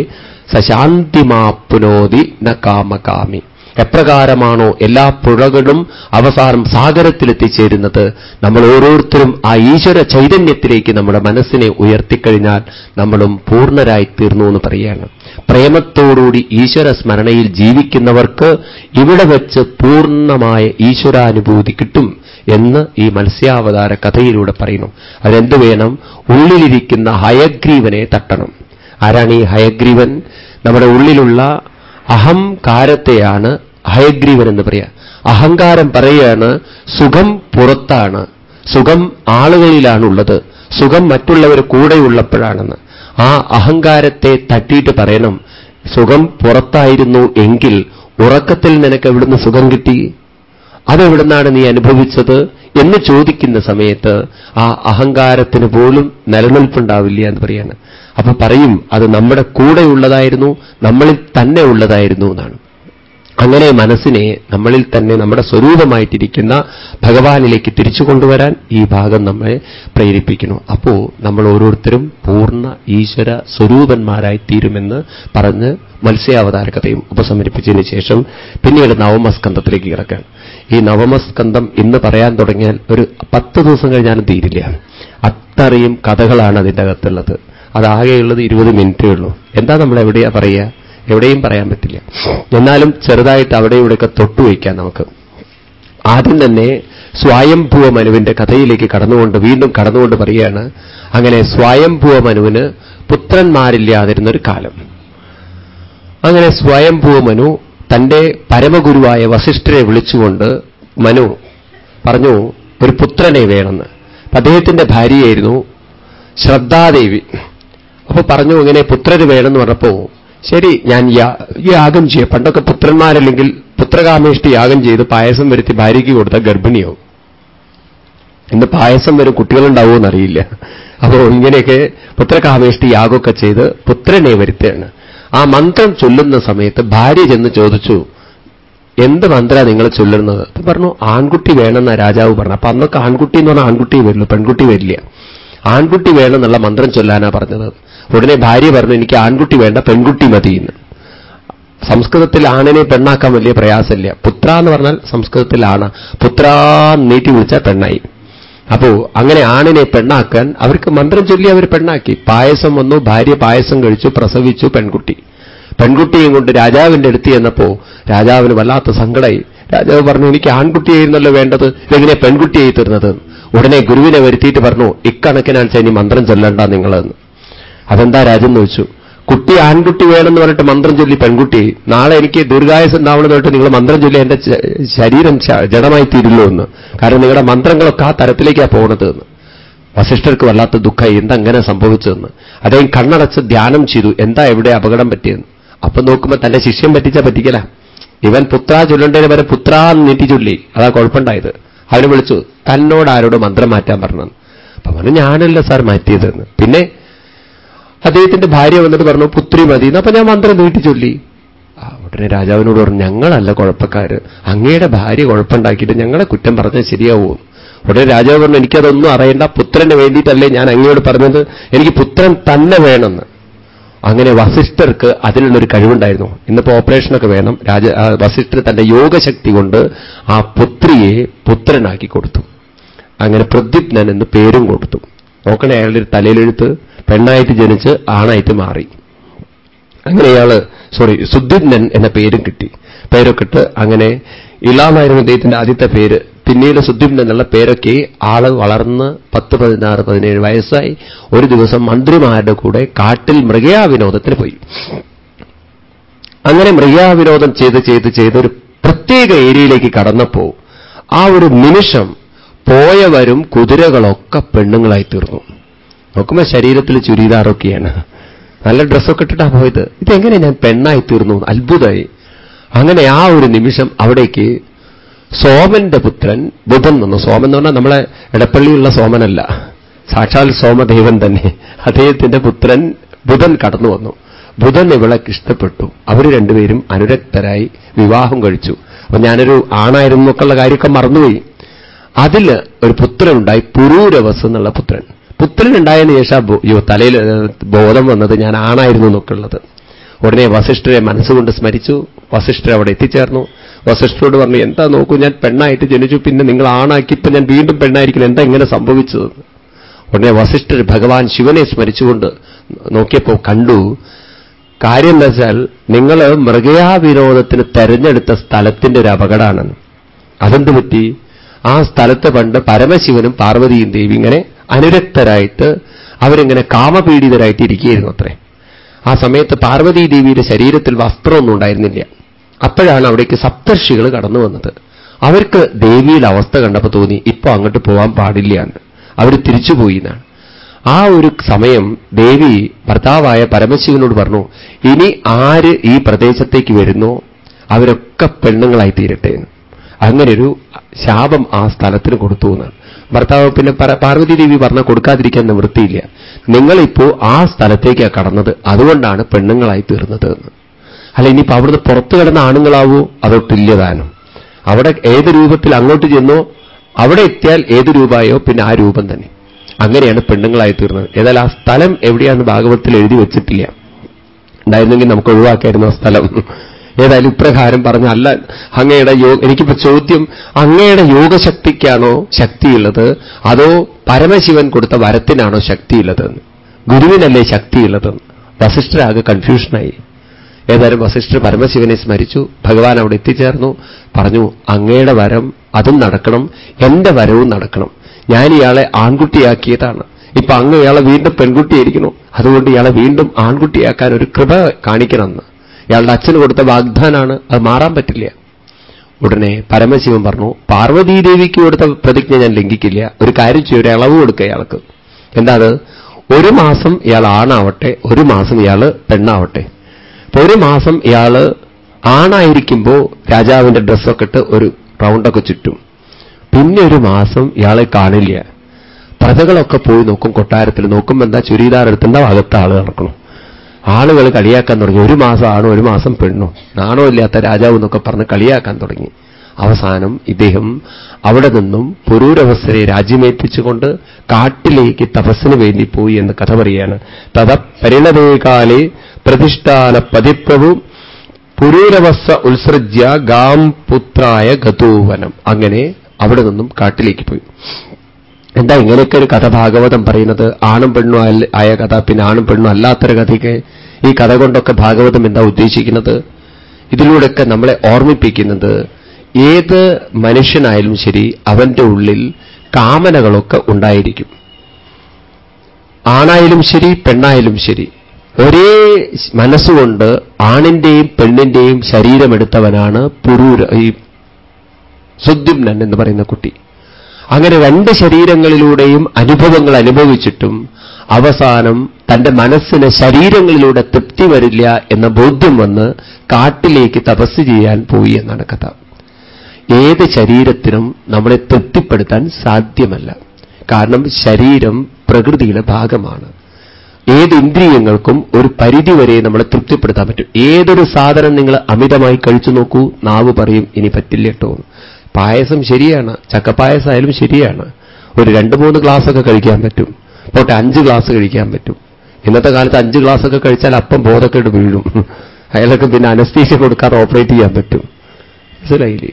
സശാന്തിമാപ്നോതി ന കാമകാമി. എപ്രകാരമാണോ എല്ലാ പുഴകളും അവസാനം സാഗരത്തിലെത്തിച്ചേരുന്നത്? നമ്മൾ ഓരോരുത്തരും ആ ഈശ്വര ചൈതന്യത്തിലേക്ക് നമ്മുടെ മനസ്സിനെ ഉയർത്തിക്കഴിഞ്ഞാൽ നമ്മളും പൂർണരായി തീർന്നു എന്ന് പറയുകയാണ്. പ്രേമത്തോടുകൂടി ഈശ്വര സ്മരണയിൽ ജീവിക്കുന്നവർക്ക് ഇവിടെ വെച്ച് പൂർണമായ ഈശ്വരാനുഭൂതി കിട്ടും എന്ന് ഈ മത്സ്യാവതാര കഥയിലൂടെ പറയുന്നു. അതെന്ത് വേണം? ഉള്ളിലിരിക്കുന്ന ഹയഗ്രീവനെ തട്ടണം. ആരാണ് ഈ ഹയഗ്രീവൻ? നമ്മുടെ ഉള്ളിലുള്ള അഹംകാരത്തെയാണ് ഹയഗ്രീവൻ എന്ന് പറയുക അഹങ്കാരം പറയുകയാണ് സുഖം പുറത്താണ്. സുഖം ആളുകളിലാണുള്ളത്. സുഖം മറ്റുള്ളവർ കൂടെയുള്ളപ്പോഴാണെന്ന്. ആ അഹങ്കാരത്തെ തട്ടിയിട്ട് പറയണം സുഖം പുറത്തായിരുന്നു എങ്കിൽ ഉറക്കത്തിൽ നിനക്ക് എവിടുന്ന് സുഖം കിട്ടി? അതെവിടുന്നാണ് നീ അനുഭവിച്ചത്? എന്ന് ചോദിക്കുന്ന സമയത്ത് ആ അഹങ്കാരത്തിന് പോലും നിലനിൽപ്പുണ്ടാവില്ല എന്ന് പറയാണ്. അപ്പൊ പറയും അത് നമ്മുടെ കൂടെ കൂടെയുള്ളതായിരുന്നു നമ്മളിൽ തന്നെ ഉള്ളതായിരുന്നു എന്നാണ്. അങ്ങനെ മനസ്സിനെ നമ്മളിൽ തന്നെ നമ്മുടെ സ്വരൂപമായിട്ടിരിക്കുന്ന ഭഗവാനിലേക്ക് തിരിച്ചു കൊണ്ടുവരാൻ ഈ ഭാഗം നമ്മളെ പ്രേരിപ്പിക്കുന്നു. അപ്പോ നമ്മൾ ഓരോരുത്തരും പൂർണ ഈശ്വര സ്വരൂപന്മാരായി തീരുമെന്ന് പറഞ്ഞ് മത്സ്യാവതാര കഥയും ഉപസമരിപ്പിച്ചതിന് ശേഷം പിന്നീട് നവമസ്കന്ധത്തിലേക്ക് കിടക്കാൻ. ഈ നവമസ്കന്ധം ഇന്ന് പറയാൻ തുടങ്ങിയാൽ ഒരു പത്ത് ദിവസം കഴിഞ്ഞാലും തീരില്ല. അത്രയും കഥകളാണ് അതിന്റെ അകത്തുള്ളത്. അതാകെയുള്ളത് ഇരുപത് മിനിറ്റേ ഉള്ളൂ. എന്താ നമ്മൾ എവിടെയാ പറയുക? എവിടെയും പറയാൻ പറ്റില്ല. എന്നാലും ചെറുതായിട്ട് അവിടെ ഇവിടെയൊക്കെ തൊട്ടുവയ്ക്കാം നമുക്ക്. ആദ്യം തന്നെ സ്വയംഭൂവ മനുവിന്റെ കഥയിലേക്ക് കടന്നുകൊണ്ട് വീണ്ടും കടന്നുകൊണ്ട് പറയുകയാണ് അങ്ങനെ സ്വയംഭൂവ മനുവിന് പുത്രന്മാരില്ലാതിരുന്നൊരു കാലം. അങ്ങനെ സ്വയംഭൂവ മനു തന്റെ പരമഗുരുവായ വസിഷ്ഠരെ വിളിച്ചുകൊണ്ട് മനു പറഞ്ഞു ഒരു പുത്രനെ വേണമെന്ന്. അദ്ദേഹത്തിന്റെ ഭാര്യയായിരുന്നു ശ്രദ്ധാദേവി. അപ്പൊ പറഞ്ഞു ഇങ്ങനെ പുത്രന് വേണമെന്ന് പറഞ്ഞപ്പോ ശരി ഞാൻ യാഗം ചെയ്യാം പണ്ടൊക്കെ പുത്രന്മാരല്ലെങ്കിൽ പുത്രകാമേഷ്ടി യാഗം ചെയ്ത് പായസം വരുത്തി ഭാര്യയ്ക്ക് കൊടുത്ത ഗർഭിണിയാവും. ഇന്ന് പായസം വരും കുട്ടികളുണ്ടാവുമോ അറിയില്ല അപ്പോൾ ഇങ്ങനെയൊക്കെ പുത്രകാമേഷ്ടി യാഗമൊക്കെ ചെയ്ത് പുത്രനെ വരുത്തുകയാണ് ആ മന്ത്രം ചൊല്ലുന്ന സമയത്ത് ഭാര്യ ചെന്ന് ചോദിച്ചു എന്ത് മന്ത്ര നിങ്ങൾ ചൊല്ലുന്നത്? അപ്പൊ പറഞ്ഞു ആൺകുട്ടി വേണമെന്ന രാജാവ് പറഞ്ഞു അപ്പൊ അന്നൊക്കെ ആൺകുട്ടി എന്ന് പറഞ്ഞാൽ ആൺകുട്ടി വരുള്ളൂ പെൺകുട്ടി വരില്ല. ആൺകുട്ടി വേണമെന്നുള്ള മന്ത്രം ചൊല്ലാനാ പറഞ്ഞത്. ഉടനെ ഭാര്യ പറഞ്ഞു എനിക്ക് ആൺകുട്ടി വേണ്ട പെൺകുട്ടി മതി എന്ന്. സംസ്കൃതത്തിൽ ആണിനെ പെണ്ണാക്കാൻ വലിയ പ്രയാസമില്ല. പുത്ര എന്ന് പറഞ്ഞാൽ സംസ്കൃതത്തിൽ ആണ്. പുത്ര നീട്ടി വിളിച്ചാൽ പെണ്ണായി. അപ്പോ അങ്ങനെ ആണിനെ പെണ്ണാക്കാൻ അവർക്ക് മന്ത്രം ചൊല്ലി അവർ പെണ്ണാക്കി. പായസം വന്നു ഭാര്യ പായസം കഴിച്ചു പ്രസവിച്ചു പെൺകുട്ടി. പെൺകുട്ടിയും കൊണ്ട് രാജാവിന്റെ അടുത്ത് ചെന്നപ്പോ രാജാവിന് വല്ലാത്ത സങ്കടമായി രാജാവ് പറഞ്ഞു എനിക്ക് ആൺകുട്ടിയായിരുന്നല്ലോ വേണ്ടത്. ഇതെങ്ങനെ പെൺകുട്ടിയായി തീർന്നത്? ഉടനെ ഗുരുവിനെ വരുത്തിയിട്ട് പറഞ്ഞു ഇക്കണക്കിനാൽ ഇനി മന്ത്രം ചൊല്ലണ്ട നിങ്ങളെന്ന്. അതെന്താ രാജൻ ചോദിച്ചു കുട്ടി ആൺകുട്ടി വേണമെന്ന് പറഞ്ഞിട്ട് മന്ത്രം ചൊല്ലി പെൺകുട്ടി നാളെ എനിക്ക് ദീർഘായുസ് ഉണ്ടാവണമെന്ന് പറഞ്ഞിട്ട് നിങ്ങൾ മന്ത്രം ചൊല്ലി എന്റെ ശരീരം ജഡമായി തീരുള്ളൂ എന്ന്. കാരണം നിങ്ങളുടെ മന്ത്രങ്ങളൊക്കെ ആ തരത്തിലേക്കാണ് പോകുന്നത് എന്ന്. വസിഷ്ഠർക്ക് വല്ലാത്ത ദുഃഖമായി എന്തങ്ങനെ സംഭവിച്ചതെന്ന് അദ്ദേഹം കണ്ണടച്ച് ധ്യാനം ചെയ്തു എന്താ എവിടെ അപകടം പറ്റിയെന്ന്. അപ്പൊ നോക്കുമ്പോൾ തന്റെ ശിഷ്യം പറ്റിച്ചാ പറ്റിക്കല. ഇവൻ പുത്ര ചൊല്ലേണ്ടതിന് വരെ പുത്ര നീട്ടി ചൊല്ലി. അതാ കുഴപ്പമുണ്ടായത്. അവനെ വിളിച്ചു തന്നോട് ആരോട് മന്ത്രം മാറ്റാൻ പറഞ്ഞു അപ്പൊ പറഞ്ഞു ഞാനല്ല സാർ മാറ്റിയതെന്ന്. പിന്നെ അദ്ദേഹത്തിന്റെ ഭാര്യ വന്നിട്ട് പറഞ്ഞു പുത്രി മതി. അപ്പൊ ഞാൻ മന്ത്രം നീട്ടി ചൊല്ലി. ഉടനെ രാജാവിനോട് പറഞ്ഞു ഞങ്ങളല്ല കുഴപ്പക്കാര്. അങ്ങയുടെ ഭാര്യ കുഴപ്പമുണ്ടാക്കിയിട്ട് ഞങ്ങളെ കുറ്റം പറഞ്ഞാൽ ശരിയാവും? ഉടനെ രാജാവ് പറഞ്ഞു എനിക്കതൊന്നും അറിയേണ്ട. പുത്രന് വേണ്ടിയിട്ടല്ലേ ഞാൻ അങ്ങയോട് പറഞ്ഞത്. എനിക്ക് പുത്രൻ തന്നെ വേണമെന്ന്. അങ്ങനെ വസിഷ്ഠർക്ക് അതിനുള്ളൊരു കഴിവുണ്ടായിരുന്നു. ഇന്നിപ്പോ ഓപ്പറേഷനൊക്കെ വേണം. രാജ വസിഷ്ഠർ തന്റെ യോഗശക്തി കൊണ്ട് ആ പുത്രിയെ പുത്രനാക്കി കൊടുത്തു. അങ്ങനെ പ്രദ്യുപ്നൻ എന്ന് പേരും കൊടുത്തു. നോക്കണേ അയാളുടെ ഒരു തലയിലെഴുത്ത് പെണ്ണായിട്ട് ജനിച്ച് ആണായിട്ട് മാറി. അങ്ങനെ ഇയാൾ സോറി സുദ്ധിന്നൻ എന്ന പേരും കിട്ടി. പേരൊക്കെ ഇട്ട് അങ്ങനെ ഇളാമായിരുന്നു അദ്ദേഹത്തിന്റെ ആദ്യത്തെ പേര്. പിന്നീട് സുദ്ദിൻ എന്നുള്ള പേരൊക്കെ ആൾ വളർന്ന് പത്ത് പതിനാറ് പതിനേഴ് വയസ്സായി. ഒരു ദിവസം മന്ത്രിമാരുടെ കൂടെ കാട്ടിൽ മൃഗയാവിനോദത്തിന് പോയി. അങ്ങനെ മൃഗയാവിനോദം ചെയ്ത് ചെയ്ത് ചെയ്ത് ഒരു പ്രത്യേക ഏരിയയിലേക്ക് കടന്നപ്പോ ആ ഒരു നിമിഷം പോയവരും കുതിരകളൊക്കെ പെണ്ണുങ്ങളായി തീർന്നു നോക്കുമ്പോ ശരീരത്തിൽ ചുരിദാറൊക്കെയാണ്. നല്ല ഡ്രസ്സൊക്കെ ഇട്ടിട്ടാ പോയത്. ഇതെങ്ങനെ ഞാൻ പെണ്ണായി തീർന്നു അത്ഭുതമായി. അങ്ങനെ ആ ഒരു നിമിഷം അവിടേക്ക് സോമന്റെ പുത്രൻ ബുധൻ വന്നു. സോമൻ എന്ന് പറഞ്ഞാൽ നമ്മളെ ഇടപ്പള്ളിയുള്ള സോമനല്ല. സാക്ഷാൽ സോമദേവൻ തന്നെ. അദ്ദേഹത്തിന്റെ പുത്രൻ ബുധൻ കടന്നു വന്നു. ബുധൻ ഇവളെ ഇഷ്ടപ്പെട്ടു. അവർ രണ്ടുപേരും അനുരക്തരായി വിവാഹം കഴിച്ചു. അപ്പൊ ഞാനൊരു ആണായിരുന്നു എന്നൊക്കെയുള്ള കാര്യമൊക്കെ മറന്നുപോയി. അതിൽ ഒരു പുത്രൻ ഉണ്ടായി പുരൂരവസ് എന്നുള്ള പുത്രൻ. പുത്രൻ ഉണ്ടായതിന് ശേഷം തലയിൽ ബോധം വന്നത് ഞാൻ ആണായിരുന്നു എന്നൊക്കെ ഉള്ളത്. ഉടനെ വസിഷ്ഠരെ മനസ്സുകൊണ്ട് സ്മരിച്ചു. വസിഷ്ഠർ അവിടെ എത്തിച്ചേർന്നു. വസിഷ്ഠരോട് പറഞ്ഞു എന്താ നോക്കൂ ഞാൻ പെണ്ണായിട്ട് ജനിച്ചു. പിന്നെ നിങ്ങൾ ആണാക്കി ഇപ്പൊ ഞാൻ വീണ്ടും പെണ്ണായിരിക്കണം. എന്താ ഇങ്ങനെ സംഭവിച്ചത്? ഉടനെ വസിഷ്ഠർ ഭഗവാൻ ശിവനെ സ്മരിച്ചുകൊണ്ട് നോക്കിയപ്പോൾ കണ്ടു കാര്യം എന്താ വെച്ചാൽ നിങ്ങൾ മൃഗയാവിനോദത്തിന് തെരഞ്ഞെടുത്ത സ്ഥലത്തിന്റെ ഒരു അപകടമാണ്. അതെന്ത് പറ്റി? ആ സ്ഥലത്ത് പണ്ട് പരമശിവനും പാർവതിയും ദേവി ഇങ്ങനെ അനുരക്തരായിട്ട് അവരിങ്ങനെ കാമപീഡിതരായിട്ട് ഇരിക്കുകയായിരുന്നു അത്രേ. ആ സമയത്ത് പാർവതീ ദേവിയുടെ ശരീരത്തിൽ വസ്ത്രമൊന്നും ഉണ്ടായിരുന്നില്ല. അപ്പോഴാണ് അവിടേക്ക് സപ്തർഷികൾ കടന്നു വന്നത്. അവർക്ക് ദേവിയുടെ അവസ്ഥ കണ്ടപ്പോൾ തോന്നി ഇപ്പൊ അങ്ങോട്ട് പോകാൻ പാടില്ല എന്ന്. അവർ തിരിച്ചുപോയി എന്നാണ്. ആ ഒരു സമയം ദേവി ഭർത്താവായ പരമശിവനോട് പറഞ്ഞു ഇനി ആര് ഈ പ്രദേശത്തേക്ക് വരുന്നോ? അവരൊക്കെ പെണ്ണുങ്ങളായി തീരട്ടെ എന്ന്. അങ്ങനൊരു ശാപം ആ സ്ഥലത്തിന് കൊടുത്തു എന്നാണ് ഭർത്താവ് പിന്നെ പാർവതി ദേവി പറഞ്ഞാൽ കൊടുക്കാതിരിക്കാൻ നിവൃത്തിയില്ല നിങ്ങളിപ്പോ ആ സ്ഥലത്തേക്കാണ് കടന്നത്. അതുകൊണ്ടാണ് പെണ്ണുങ്ങളായി തീർന്നത് എന്ന്. അല്ല ഇനിയിപ്പോ അവിടുന്ന് പുറത്തു കിടന്ന ആണുങ്ങളാവോ? അതോ അതൊട്ടില്ലതാനും അവിടെ ഏത് രൂപത്തിൽ അങ്ങോട്ട് ചെന്നോ അവിടെ എത്തിയാൽ ഏത് രൂപമായോ പിന്നെ ആ രൂപം തന്നെ. അങ്ങനെയാണ് പെണ്ണുങ്ങളായി തീർന്നത്. ഏതായാലും ആ സ്ഥലം എവിടെയാണെന്ന് ഭാഗവത്തിൽ എഴുതി വെച്ചിട്ടില്ല. ഉണ്ടായിരുന്നെങ്കിൽ നമുക്ക് ഒഴിവാക്കായിരുന്നു ആ സ്ഥലം. ഏതായാലും ഇപ്രകാരം പറഞ്ഞ അല്ല അങ്ങയുടെ യോഗ എനിക്കിപ്പോ ചോദ്യം അങ്ങയുടെ യോഗശക്തിക്കാണോ ശക്തിയുള്ളത്? അതോ പരമശിവൻ കൊടുത്ത വരത്തിനാണോ ശക്തിയുള്ളത്? ഗുരുവിനല്ലേ ശക്തിയുള്ളത്? വസിഷ്ഠരാകെ കൺഫ്യൂഷനായി ഏതായാലും വസിഷ്ഠർ പരമശിവനെ സ്മരിച്ചു ഭഗവാൻ അവിടെ എത്തിച്ചേർന്നു പറഞ്ഞു അങ്ങയുടെ വരം അതും നടക്കണം എന്റെ വരവും നടക്കണം. ഞാൻ ഇയാളെ ആൺകുട്ടിയാക്കിയതാണ്. ഇപ്പൊ അങ്ങ് ഇയാളെ വീണ്ടും പെൺകുട്ടിയായിരിക്കണോ അതുകൊണ്ട് ഇയാളെ വീണ്ടും ആൺകുട്ടിയാക്കാൻ ഒരു കൃപ കാണിക്കണമെന്ന്. ഇയാളുടെ അച്ഛന് കൊടുത്ത വാഗ്ദാനാണ്. അത് മാറാൻ പറ്റില്ല. ഉടനെ പരമശിവൻ പറഞ്ഞു പാർവതീദേവിക്ക് കൊടുത്ത പ്രതിജ്ഞ ഞാൻ ലംഘിക്കില്ല. ഒരു കാര്യം ചെയ്യും ഒരു ഇളവ് കൊടുക്കുക ഇയാൾക്ക്. എന്താ അത്? ഒരു മാസം ഇയാൾ ആണാവട്ടെ ഒരു മാസം ഇയാൾ പെണ്ണാവട്ടെ. അപ്പൊ ഒരു മാസം ഇയാൾ ആണായിരിക്കുമ്പോൾ രാജാവിന്റെ ഡ്രസ്സൊക്കെ ഇട്ട് ഒരു റൗണ്ടൊക്കെ ചുറ്റും. പിന്നെ ഒരു മാസം ഇയാളെ കാണില്ല. പ്രജകളൊക്കെ പോയി നോക്കും കൊട്ടാരത്തിൽ നോക്കുമ്പോൾ എന്താ ചുരിദാർ എടുത്തുണ്ടാവും അകത്ത് ആൾ നടക്കണം. ആളുകൾ കളിയാക്കാൻ തുടങ്ങി. ഒരു മാസം ആണോ ഒരു മാസം പെണ്ണോ. നാണോ ഇല്ലാത്ത രാജാവ് എന്നൊക്കെ പറഞ്ഞ് കളിയാക്കാൻ തുടങ്ങി. അവസാനം ഇദ്ദേഹം അവിടെ നിന്നും പുരൂരവസ്ഥരെ രാജ്യമേൽപ്പിച്ചുകൊണ്ട് കാട്ടിലേക്ക് തപസ്സിന് വേണ്ടി പോയി എന്ന് കഥ പറയാണ് തഥ പരിണതേകാലെ പ്രതിഷ്ഠാന പതിപ്രഭു പുരൂരവസ്ഥ ഉത്സൃജ്യ ഗാം പുത്രായ ഗതോവനം. അങ്ങനെ അവിടെ നിന്നും കാട്ടിലേക്ക് പോയി. എന്താ ഇങ്ങനെയൊക്കെ ഒരു കഥ ഭാഗവതം പറയുന്നത്? ആണും പെണ്ണും ആയ കഥ പിന്നെ ആണും പെണ്ണും അല്ലാത്തൊരു കഥയ്ക്ക് ഈ കഥ കൊണ്ടൊക്കെ ഭാഗവതം എന്താ ഉദ്ദേശിക്കുന്നത്? ഇതിലൂടെയൊക്കെ നമ്മളെ ഓർമ്മിപ്പിക്കുന്നത് ഏത് മനുഷ്യനായാലും ശരി അവന്റെ ഉള്ളിൽ കാമനകളൊക്കെ ഉണ്ടായിരിക്കും. ആണായാലും ശരി പെണ്ണായാലും ശരി ഒരേ മനസ്സുകൊണ്ട് ആണിന്റെയും പെണ്ണിന്റെയും ശരീരമെടുത്തവനാണ് പുരൂര ഈ സുദ്യുമ്നൻ എന്ന് പറയുന്ന കുട്ടി. അങ്ങനെ രണ്ട് ശരീരങ്ങളിലൂടെയും അനുഭവങ്ങൾ അനുഭവിച്ചിട്ടും അവസാനം തന്റെ മനസ്സിന് ശരീരങ്ങളിലൂടെ തൃപ്തി വരില്ല എന്ന ബോധ്യം വന്ന് കാട്ടിലേക്ക് തപസ് ചെയ്യാൻ പോയി എന്നാണ് കഥ. ഏത് ശരീരത്തിനും നമ്മളെ തൃപ്തിപ്പെടുത്താൻ സാധ്യമല്ല. കാരണം ശരീരം പ്രകൃതിയുടെ ഭാഗമാണ്. ഏത് ഇന്ദ്രിയങ്ങൾക്കും ഒരു പരിധി വരെ നമ്മളെ തൃപ്തിപ്പെടുത്താൻ പറ്റും. ഏതൊരു സാധനം നിങ്ങൾ അമിതമായി കഴിച്ചു നോക്കൂ നാവ് പറയും ഇനി പറ്റില്ല കേട്ടോ. പായസം ശരിയാണ് ചക്കപ്പായസമായാലും ശരിയാണ്. ഒരു രണ്ട് മൂന്ന് ഗ്ലാസ്സൊക്കെ കഴിക്കാൻ പറ്റും. പോട്ടെ അഞ്ച് ഗ്ലാസ് കഴിക്കാൻ പറ്റും. ഇന്നത്തെ കാലത്ത് അഞ്ച് ഗ്ലാസ്സൊക്കെ കഴിച്ചാൽ അപ്പം ബോധക്കേട് വീഴും. അയാളൊക്കെ പിന്നെ അനസ്തീഷ്യ കൊടുക്കാതെ ഓപ്പറേറ്റ് ചെയ്യാൻ പറ്റും. മനസ്സിലായില്ലേ?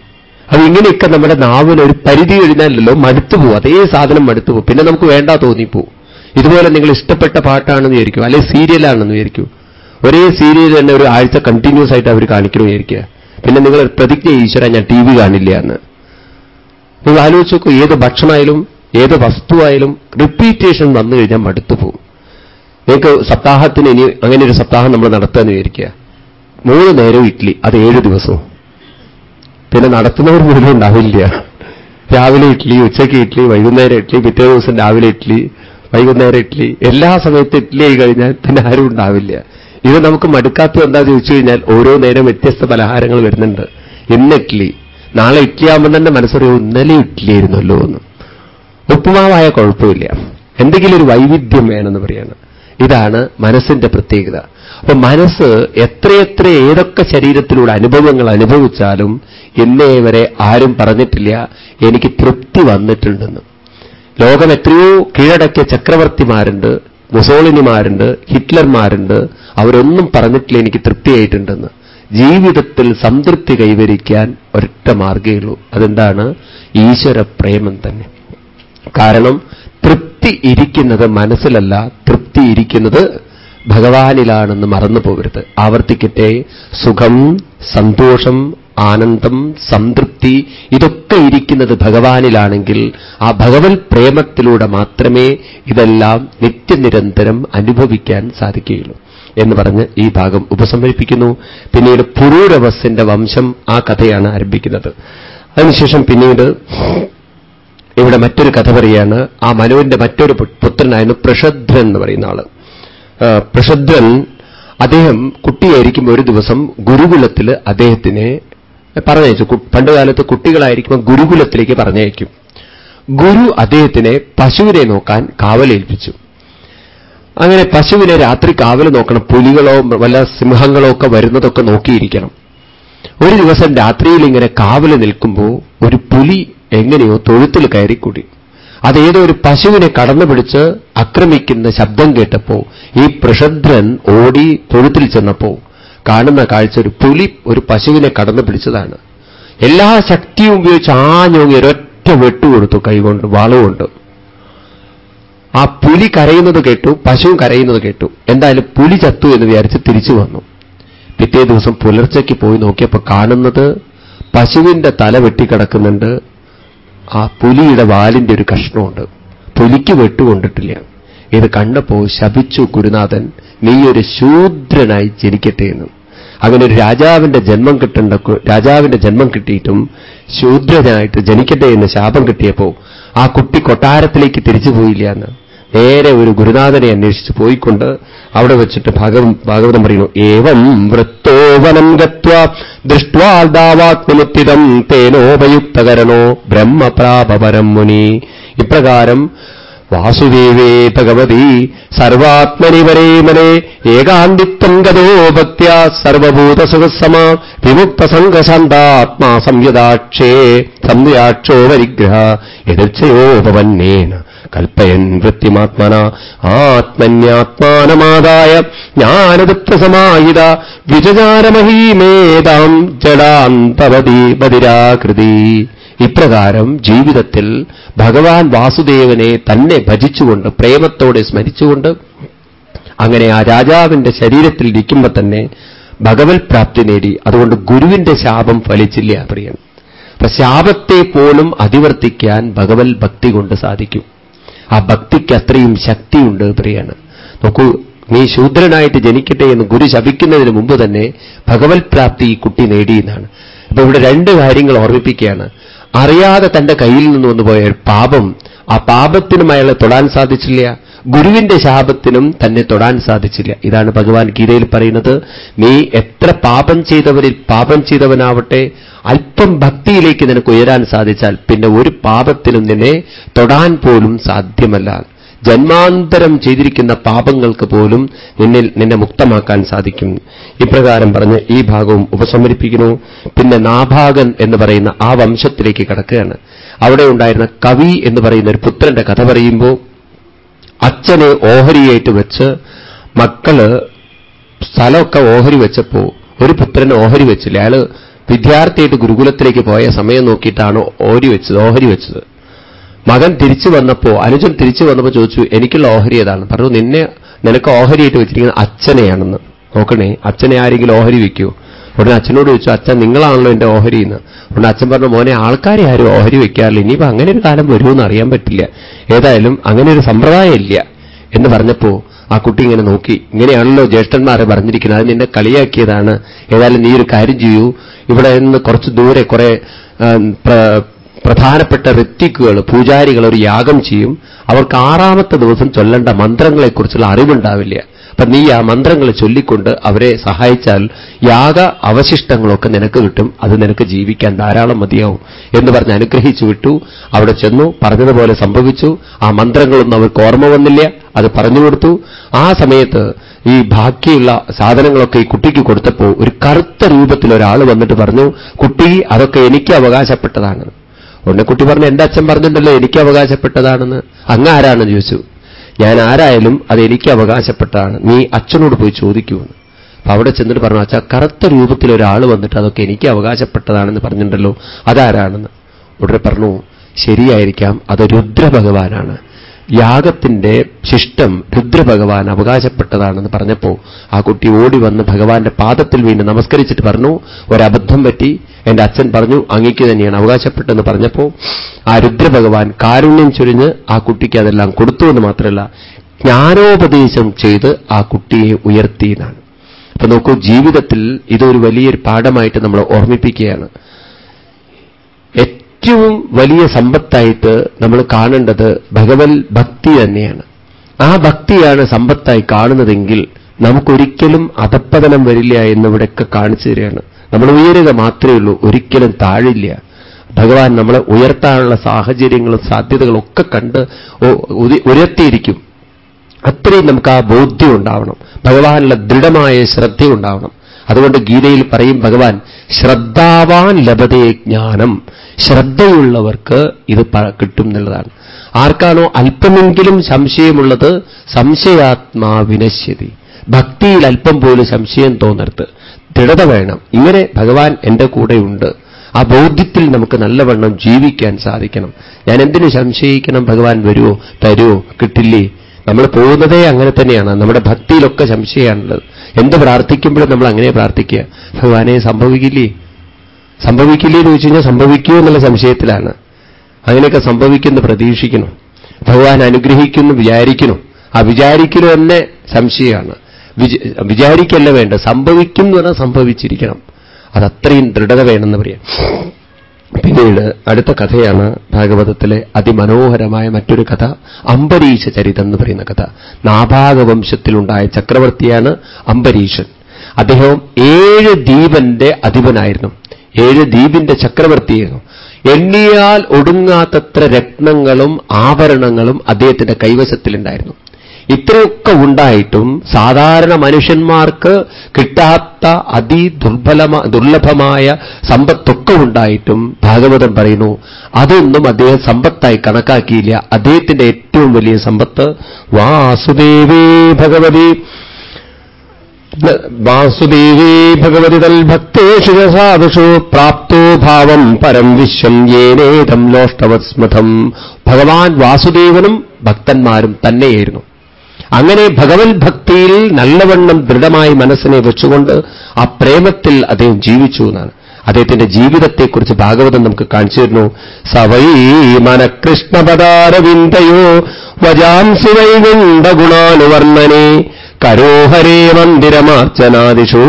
അപ്പൊ ഇങ്ങനെയൊക്കെ നമ്മുടെ നാവിന് ഒരു പരിധി കഴിഞ്ഞാലല്ലോ മടുത്തു പോകും അതേ സാധനം മടുത്തു പോകും പിന്നെ നമുക്ക് വേണ്ട തോന്നിപ്പോവും. ഇതുപോലെ നിങ്ങൾ ഇഷ്ടപ്പെട്ട പാട്ടാണെന്ന് വിചാരിക്കും. അല്ലെ സീരിയലാണെന്ന് വിചാരിക്കും. ഒരേ സീരിയൽ തന്നെ ഒരു ആഴ്ച കണ്ടിന്യൂസ് ആയിട്ട് അവർ കാണിക്കണമെന്ന് വിചാരിക്കുക. പിന്നെ നിങ്ങൾ പ്രതിജ്ഞ ഈശ്വര ഞാൻ ടി വി കാണില്ല എന്ന്. നിങ്ങൾ ആലോചിച്ച് നോക്കൂ ഏത് ഭക്ഷണമായാലും ഏത് വസ്തുവായാലും റിപ്പീറ്റേഷൻ വന്നു കഴിഞ്ഞാൽ മടുത്തു പോകും നിങ്ങൾക്ക് സപ്താഹത്തിന് ഇനി അങ്ങനെ ഒരു സപ്താഹം നമ്മൾ നടത്താന്ന് വിചാരിക്കുക. മൂന്ന് നേരം ഇഡ്ലി അത് ഏഴ് ദിവസവും. പിന്നെ നടത്തുന്നവർ മുഴുവൻ ഉണ്ടാവില്ല. രാവിലെ ഇഡ്ലി ഉച്ചയ്ക്ക് ഇഡ്ലി വൈകുന്നേരം ഇഡ്ലി പിറ്റേ ദിവസം രാവിലെ ഇഡ്ലി വൈകുന്നേരം ഇഡ്ലി. എല്ലാ സമയത്തും ഇഡ്ലി ആയി കഴിഞ്ഞാൽ പിന്നെ ആരും ഉണ്ടാവില്ല. ഇത് നമുക്ക് മടുക്കാത്തത് എന്താ ചോദിച്ചു കഴിഞ്ഞാൽ ഓരോ നേരം വ്യത്യസ്ത പലഹാരങ്ങൾ വരുന്നുണ്ട്. ഇന്ന് ഇഡ്ലി നാളെ ഇഡ്ലി തന്നെ മനസ്സറിയോ ഇന്നലെ ഇഡ്ലിയായിരുന്നല്ലോ എന്ന്. ഉപ്പുമാവായ കുഴപ്പമില്ല. എന്തെങ്കിലും ഒരു വൈവിധ്യം വേണമെന്ന് പറയാണ്. ഇതാണ് മനസ്സിന്റെ പ്രത്യേകത. അപ്പൊ മനസ്സ് എത്രയെത്ര ഏതൊക്കെ ശരീരത്തിലൂടെ അനുഭവങ്ങൾ അനുഭവിച്ചാലും ഇന്നേ വരെ ആരും പറഞ്ഞിട്ടില്ല എനിക്ക് തൃപ്തി വന്നിട്ടുണ്ടെന്ന്. ലോകം എത്രയോ കീഴടക്കിയ ചക്രവർത്തിമാരുണ്ട് മുസോളിനിമാരുണ്ട് ഹിറ്റ്ലർമാരുണ്ട് അവരൊന്നും പറഞ്ഞിട്ടില്ല എനിക്ക് തൃപ്തിയായിട്ടുണ്ടെന്ന്. ജീവിതത്തിൽ സംതൃപ്തി കൈവരിക്കാൻ ഒരൊറ്റ മാർഗേ അതെന്താണ്? ഈശ്വര പ്രേമം തന്നെ. കാരണം തൃപ്തി ഇരിക്കുന്നത് മനസ്സിലല്ല തൃപ്തി ഇരിക്കുന്നത് ഭഗവാനിലാണെന്ന് മറന്നു പോകരുത് ആവർത്തിക്കട്ടെ. സുഖം സന്തോഷം ആനന്ദം സംതൃപ്തി ഇതൊക്കെ ഇരിക്കുന്നത് ഭഗവാനിലാണെങ്കിൽ ആ ഭഗവത് പ്രേമത്തിലൂടെ മാത്രമേ ഇതെല്ലാം നിത്യനിരന്തരം അനുഭവിക്കാൻ സാധിക്കുകയുള്ളൂ. എന്ന് പറഞ്ഞ് ഈ ഭാഗം ഉപസംഹരിപ്പിക്കുന്നു. പിന്നീട് പുരൂരവസിന്റെ വംശം ആ കഥയാണ് ആരംഭിക്കുന്നത്. അതിനുശേഷം പിന്നീട് ഇവിടെ മറ്റൊരു കഥ പറയാണ് ആ മനുവിന്റെ മറ്റൊരു പുത്രനായിരുന്നു പ്രഷദ്രൻ എന്ന് പറയുന്ന ആൾ. പ്രഷദ്രൻ അദ്ദേഹം കുട്ടിയായിരിക്കുമ്പോൾ ഒരു ദിവസം ഗുരുകുലത്തിൽ അദ്ദേഹത്തിനെ പറഞ്ഞയച്ചു. പണ്ടുകാലത്ത് കുട്ടികളായിരിക്കുമ്പോൾ ഗുരുകുലത്തിലേക്ക് പറഞ്ഞയക്കും. ഗുരു അദ്ദേഹത്തിനെ പശുവിനെ നോക്കാൻ കാവലേൽപ്പിച്ചു. അങ്ങനെ പശുവിനെ രാത്രി കാവൽ നോക്കണം. പുലികളോ വല്ല സിംഹങ്ങളോ ഒക്കെ വരുന്നതൊക്കെ നോക്കിയിരിക്കണം. ഒരു ദിവസം രാത്രിയിൽ ഇങ്ങനെ കാവൽ നിൽക്കുമ്പോൾ ഒരു പുലി എങ്ങനെയോ തൊഴുത്തിൽ കയറിക്കൂടി. അതേതോ ഒരു പശുവിനെ കടന്നു പിടിച്ച് ആക്രമിക്കുന്ന ശബ്ദം കേട്ടപ്പോ ഈ പ്രഷദ്രൻ ഓടി തൊഴുത്തിൽ ചെന്നപ്പോ കാണുന്ന കാഴ്ച ഒരു പുലി ഒരു പശുവിനെ കടന്നു പിടിച്ചതാണ്. എല്ലാ ശക്തിയും ഉപയോഗിച്ച് ആഞ്ഞോങ്ങി ഒരൊറ്റ വെട്ടുകൊടുത്തു കൈകൊണ്ട് വാളുകൊണ്ട് ആ പുലി കരയുന്നത് കേട്ടു പശുവും കരയുന്നത് കേട്ടു. എന്തായാലും പുലി ചത്തു എന്ന് വിചാരിച്ച് തിരിച്ചു വന്നു. പിറ്റേ ദിവസം പുലർച്ചയ്ക്ക് പോയി നോക്കിയപ്പോൾ കാണുന്നത് പശുവിന്റെ തല വെട്ടിക്കിടക്കുന്നുണ്ട്. ആ പുലിയുടെ വാലിന്റെ ഒരു കഷ്ണമുണ്ട്. പുലിക്ക് വെട്ടുകൊണ്ടിട്ടില്ല. ഇത് കണ്ടപ്പോ ശപിച്ചു ഗുരുനാഥൻ നീ ഒരു ശൂദ്രനായി ജനിക്കട്ടെ എന്ന്. അങ്ങനെ ഒരു രാജാവിന്റെ ജന്മം കിട്ടേണ്ട രാജാവിന്റെ ജന്മം കിട്ടിയിട്ടും ശൂദ്രനായിട്ട് ജനിക്കട്ടെ എന്ന് ശാപം കിട്ടിയപ്പോ ആ കുട്ടി കൊട്ടാരത്തിലേക്ക് തിരിച്ചു പോയില്ല എന്ന്. നേരെ ഒരു ഗുരുനാഥനെ അന്വേഷിച്ച് പോയിക്കൊണ്ട് അവിടെ വെച്ചിട്ട് ഭാഗവം ഭാഗവതം പറയുന്നു ഏവം വൃത്തോവനം ഗത്വ ദൃഷ്ട്വാദാവാത്മമുത്തിതം തേനോപയുക്തകരണോ ബ്രഹ്മപ്രാപരം മുനി. ഇപ്രകാരം വാസുദേവേ ഭഗവതി സർവാത്മനി വരേ മനെ ഏകാന്തിത്വം ഗതോ ഭക്യ സർവഭൂതസുഖസമ വിമുക്തസംഘശാന്താത്മാ സംയതാക്ഷേ സംയാക്ഷോ പരിഗ്രഹ എതിർച്ചയോപവന്നേന കൽപ്പയൻ വൃത്തിമാത്മന ആത്മന്യാത്മാനമാദായ ജ്ഞാനദുപ്തസമാഹിത വിചചാരമഹീമേതാം ജഡാന്തവതി ബദിരാകൃതി ഇപ്രകാരം ജീവിതത്തിൽ ഭഗവാൻ വാസുദേവനെ തന്നെ ഭജിച്ചുകൊണ്ട് പ്രേമത്തോടെ സ്മരിച്ചുകൊണ്ട് അങ്ങനെ ആ രാജാവിന്റെ ശരീരത്തിൽ ഇരിക്കുമ്പോൾ തന്നെ ഭഗവത് പ്രാപ്തി നേടി. അതുകൊണ്ട് ഗുരുവിന്റെ ശാപം ഫലിച്ചില്ല പ്രിയൻ. അപ്പൊ ശാപത്തെ പോലും അതിവർത്തിക്കാൻ ഭഗവത് ഭക്തി കൊണ്ട് സാധിക്കും. ആ ഭക്തിക്ക് അത്രയും ശക്തിയുണ്ട് പ്രിയാണ്. നോക്കൂ നീ ശൂദ്രനായിട്ട് ജനിക്കട്ടെ എന്ന് ഗുരു ശപിക്കുന്നതിന് മുമ്പ് തന്നെ ഭഗവത് പ്രാപ്തി ഈ കുട്ടി നേടിയെന്നാണ് അപ്പൊ ഇവിടെ രണ്ട് കാര്യങ്ങൾ ഓർമ്മിപ്പിക്കുകയാണ്. അറിയാതെ തന്റെ കയ്യിൽ നിന്ന് വന്നു പോയ പാപം ആ പാപത്തിനും അയാളെ തൊടാൻ സാധിച്ചില്ല. ഗുരുവിന്റെ ശാപത്തിനും തന്നെ തൊടാൻ സാധിച്ചില്ല. ഇതാണ് ഭഗവാൻ ഗീതയിൽ പറയുന്നത്. നീ എത്ര പാപം ചെയ്തവരിൽ പാപം ചെയ്തവനാവട്ടെ അല്പം ഭക്തിയിലേക്ക് നിനക്ക് ഉയരാൻ സാധിച്ചാൽ പിന്നെ ഒരു പാപത്തിനും നിന്നെ തൊടാൻ പോലും സാധ്യമല്ല. ജന്മാന്തരം ചെയ്തിരിക്കുന്ന പാപങ്ങൾക്ക് പോലും നിന്നിൽ നിന്നെ മുക്തമാക്കാൻ സാധിക്കും. ഇപ്രകാരം പറഞ്ഞ് ഈ ഭാഗവും ഉപസമരിപ്പിക്കുന്നു. പിന്നെ നാഭാഗൻ എന്ന് പറയുന്ന ആ വംശത്തിലേക്ക് കടക്കുകയാണ്. അവിടെ ഉണ്ടായിരുന്ന കവി എന്ന് പറയുന്ന ഒരു പുത്രന്റെ കഥ പറയുമ്പോൾ അച്ഛനെ ഓഹരിയായിട്ട് വെച്ച് മക്കൾ സ്ഥലമൊക്കെ ഓഹരി വെച്ചപ്പോ ഒരു പുത്രൻ ഓഹരി വെച്ചില്ല. അയാൾ വിദ്യാർത്ഥിയായിട്ട് ഗുരുകുലത്തിലേക്ക് പോയ സമയം നോക്കിയിട്ടാണ് ഓഹരി വെച്ചത് ഓഹരി വെച്ചത്. മകൻ തിരിച്ചു വന്നപ്പോ അനുജൻ തിരിച്ചു വന്നപ്പോ ചോദിച്ചു എനിക്കുള്ള ഓഹരി ഏതാണ്? പറഞ്ഞു നിന്നെ നിനക്ക് ഓഹരിയായിട്ട് വെച്ചിരിക്കുന്നത് അച്ഛനെയാണെന്ന്. നോക്കണേ അച്ഛനെ ആരെങ്കിലും ഓഹരി വെക്കുമോ ഉടനെ അച്ഛനോട് ചോദിച്ചു അച്ഛൻ നിങ്ങളാണല്ലോ എന്റെ ഓഹരി എന്ന്? ഉടനെ അച്ഛൻ പറഞ്ഞു മോനെ ആൾക്കാരെ ആരും ഓഹരി വെക്കാറില്ല. ഇനിയിപ്പോ അങ്ങനെ ഒരു കാലം വരുമെന്ന് അറിയാൻ പറ്റില്ല. ഏതായാലും അങ്ങനെ ഒരു സമ്പ്രദായം ഇല്ല. എന്ന് പറഞ്ഞപ്പോ ആ കുട്ടി ഇങ്ങനെ നോക്കി. ഇങ്ങനെയാണല്ലോ ജ്യേഷ്ഠന്മാരെ പറഞ്ഞിരിക്കുന്നത്. അത് നിന്നെ കളിയാക്കിയതാണ്. ഏതായാലും നീ ഒരു കാര്യം ചെയ്യൂ. ഇവിടെ നിന്ന് കുറച്ച് ദൂരെ കുറെ പ്രധാനപ്പെട്ട ഋത്തിക്കുകൾ പൂജാരികൾ ഒരു യാഗം ചെയ്യും. അവർക്ക് ആറാമത്തെ ദിവസം ചൊല്ലേണ്ട മന്ത്രങ്ങളെക്കുറിച്ചുള്ള അറിവുണ്ടാവില്ല. അപ്പൊ നീ ആ മന്ത്രങ്ങൾ ചൊല്ലിക്കൊണ്ട് അവരെ സഹായിച്ചാൽ യാഗ അവശിഷ്ടങ്ങളൊക്കെ നിനക്ക് കിട്ടും. അത് നിനക്ക് ജീവിക്കാൻ ധാരാളം മതിയാവും എന്ന് പറഞ്ഞ് അനുഗ്രഹിച്ചു വിട്ടു. അവിടെ ചെന്നു പറഞ്ഞതുപോലെ സംഭവിച്ചു. ആ മന്ത്രങ്ങളൊന്നും അവർക്ക് ഓർമ്മ വന്നില്ല. അത് പറഞ്ഞു കൊടുത്തു. ആ സമയത്ത് ഈ ബാക്കിയുള്ള സാധനങ്ങളൊക്കെ ഈ കുട്ടിക്ക് കൊടുത്തപ്പോൾ ഒരു കറുത്ത രൂപത്തിൽ ഒരാൾ വന്നിട്ട് പറഞ്ഞു കുട്ടി അതൊക്കെ എനിക്ക് അവകാശപ്പെട്ടതാണ്. ഉടനെ കുട്ടി പറഞ്ഞു എന്റെ അച്ഛൻ പറഞ്ഞിട്ടുണ്ടല്ലോ എനിക്ക് അവകാശപ്പെട്ടതാണെന്ന്. അങ്ങ് ആരാണെന്ന് ചോദിച്ചു. ഞാൻ ആരായാലും അത് എനിക്ക് അവകാശപ്പെട്ടതാണ് നീ അച്ഛനോട് പോയി ചോദിക്കുമെന്ന് അപ്പൊ അവിടെ ചെന്നിട്ട് പറഞ്ഞു അച്ഛാ കറുത്ത രൂപത്തിൽ ഒരാൾ വന്നിട്ട് അതൊക്കെ എനിക്ക് അവകാശപ്പെട്ടതാണെന്ന് പറഞ്ഞിട്ടുണ്ടല്ലോ. അതാരാണെന്ന്? ഉടനെ പറഞ്ഞു ശരിയായിരിക്കാം അത് രുദ്രഭഗവാനാണ്. യാഗത്തിന്റെ ശിഷ്ടം രുദ്രഭഗവാൻ അവകാശപ്പെട്ടതാണെന്ന് പറഞ്ഞപ്പോ ആ കുട്ടി ഓടി വന്ന് ഭഗവാന്റെ പാദത്തിൽ വീണ് നമസ്കരിച്ചിട്ട് പറഞ്ഞു ഒരബദ്ധം പറ്റി എന്റെ അച്ഛൻ പറഞ്ഞു അങ്ങേക്ക് തന്നെയാണ് അവകാശപ്പെട്ടെന്ന് പറഞ്ഞപ്പോ ആ രുദ്രഭഗവാൻ കാരുണ്യം ചൊരിഞ്ഞ് ആ കുട്ടിക്ക് അതെല്ലാം കൊടുത്തു എന്ന് മാത്രമല്ല ജ്ഞാനോപദേശം ചെയ്ത് ആ കുട്ടിയെ ഉയർത്തിയതാണ് അപ്പൊ നോക്കൂ ജീവിതത്തിൽ ഇതൊരു വലിയൊരു പാഠമായിട്ട് നമ്മൾ ഓർമ്മിപ്പിക്കുകയാണ്. ഏറ്റവും വലിയ സമ്പത്തായിട്ട് നമ്മൾ കാണേണ്ടത് ഭഗവത് ഭക്തി തന്നെയാണ്. ആ ഭക്തിയാണ് സമ്പത്തായി കാണുന്നതെങ്കിൽ നമുക്കൊരിക്കലും അധപ്പതനം വരില്ല എന്നിവിടെയൊക്കെ കാണിച്ചു തരികയാണ്. നമ്മൾ ഉയരുക മാത്രമേ ഉള്ളൂ. ഒരിക്കലും താഴില്ല. ഭഗവാൻ നമ്മളെ ഉയർത്താനുള്ള സാഹചര്യങ്ങളും സാധ്യതകളും ഒക്കെ കണ്ട് ഉയർത്തിയിരിക്കും. അത്രയും നമുക്ക് ആ ബോധ്യം ഉണ്ടാവണം. ഭഗവാനുള്ള ദൃഢമായ ശ്രദ്ധ ഉണ്ടാവണം അതുകൊണ്ട് ഗീതയിൽ പറയും ഭഗവാൻ ശ്രദ്ധാവാൻ ലഭതേ ജ്ഞാനം. ശ്രദ്ധയുള്ളവർക്ക് ഇത് കിട്ടും എന്നുള്ളതാണ്. ആർക്കാണോ അല്പമെങ്കിലും സംശയമുള്ളത് സംശയാത്മാ വിനശ്യതി ഭക്തിയിൽ അല്പം പോലും സംശയം തോന്നരുത്. ദൃഢത വേണം. ഇങ്ങനെ ഭഗവാൻ എന്റെ കൂടെയുണ്ട്. ആ ബോധ്യത്തിൽ നമുക്ക് നല്ലവണ്ണം ജീവിക്കാൻ സാധിക്കണം. ഞാൻ എന്തിനു സംശയിക്കണം? ഭഗവാൻ വരുമോ തരുമോ കിട്ടില്ലേ? നമ്മൾ പോകുന്നതേ അങ്ങനെ തന്നെയാണ്. നമ്മുടെ ഭക്തിയിലൊക്കെ സംശയമാണുള്ളത്. എന്ത് പ്രാർത്ഥിക്കുമ്പോഴും നമ്മൾ അങ്ങനെ പ്രാർത്ഥിക്കുക. ഭഗവാനെ സംഭവിക്കില്ലേ? സംഭവിക്കില്ലേ എന്ന് ചോദിച്ചു കഴിഞ്ഞാൽ സംഭവിക്കുമോ എന്നുള്ള സംശയത്തിലാണ്. അങ്ങനെയൊക്കെ സംഭവിക്കുന്നു പ്രതീക്ഷിക്കണം ഭഗവാൻ അനുഗ്രഹിക്കുന്നു വിചാരിക്കുന്നു. ആ വിചാരിക്കലോ തന്നെ സംശയമാണ്. വിചാരിക്കല്ല വേണ്ട. സംഭവിക്കും എന്ന് പറഞ്ഞാൽ സംഭവിച്ചിരിക്കണം. അതത്രയും ദൃഢത വേണമെന്ന് പറയാം. പിന്നീട് അടുത്ത കഥയാണ് ഭാഗവതത്തിലെ അതിമനോഹരമായ മറ്റൊരു കഥ അംബരീഷ ചരിതം എന്ന് പറയുന്ന കഥ. നാഭാഗവംശത്തിലുണ്ടായ ചക്രവർത്തിയാണ് അംബരീഷൻ. അദ്ദേഹം ഏഴ് ദ്വീപന്റെ അധിപനായിരുന്നു. ഏഴ് ദ്വീപിന്റെ ചക്രവർത്തിയായിരുന്നു. എണ്ണിയാൽ ഒടുങ്ങാത്തത്ര രത്നങ്ങളും ആഭരണങ്ങളും അദ്ദേഹത്തിന്റെ കൈവശത്തിലുണ്ടായിരുന്നു. ഇത്രയൊക്കെ ഉണ്ടായിട്ടും സാധാരണ മനുഷ്യന്മാർക്ക് കിട്ടാത്ത അതിദുർബലമ ദുർലഭമായ സമ്പത്തൊക്കെ ഉണ്ടായിട്ടും ഭാഗവതം പറയുന്നു. അതൊന്നും അദ്ദേഹം സമ്പത്തായി കണക്കാക്കിയില്ല. അദ്ദേഹത്തിന്റെ ഏറ്റവും വലിയ സമ്പത്ത് വാസുദേവേ ഭഗവതി. വാസുദേവേ ഭഗവതി തൽ ഭക്തേഷു സാധുഷു പ്രാപ്തോ ഭാവം പരം വിശ്വം യേനേതം ലോഷ്ടവസ്മൃതം ഭഗവാൻ വാസുദേവനും ഭക്തന്മാരും തന്നെയായിരുന്നു. അങ്ങനെ ഭഗവത് ഭക്തിയിൽ നല്ലവണ്ണം ദൃഢമായി മനസ്സിനെ വെച്ചുകൊണ്ട് ആ പ്രേമത്തിൽ അദ്ദേഹം ജീവിച്ചു എന്നാണ്. അദ്ദേഹത്തിന്റെ ജീവിതത്തെക്കുറിച്ച് ഭാഗവതം നമുക്ക് കാണിച്ചു തരുന്നു. സവൈ മനകൃഷ്ണപദാരവിന്ദയോ വജാംസി വൈകുണ്ഠ ഗുണാനുവർണനെ കരോഹരേ മന്ദിരമാർച്ചനാദിഷു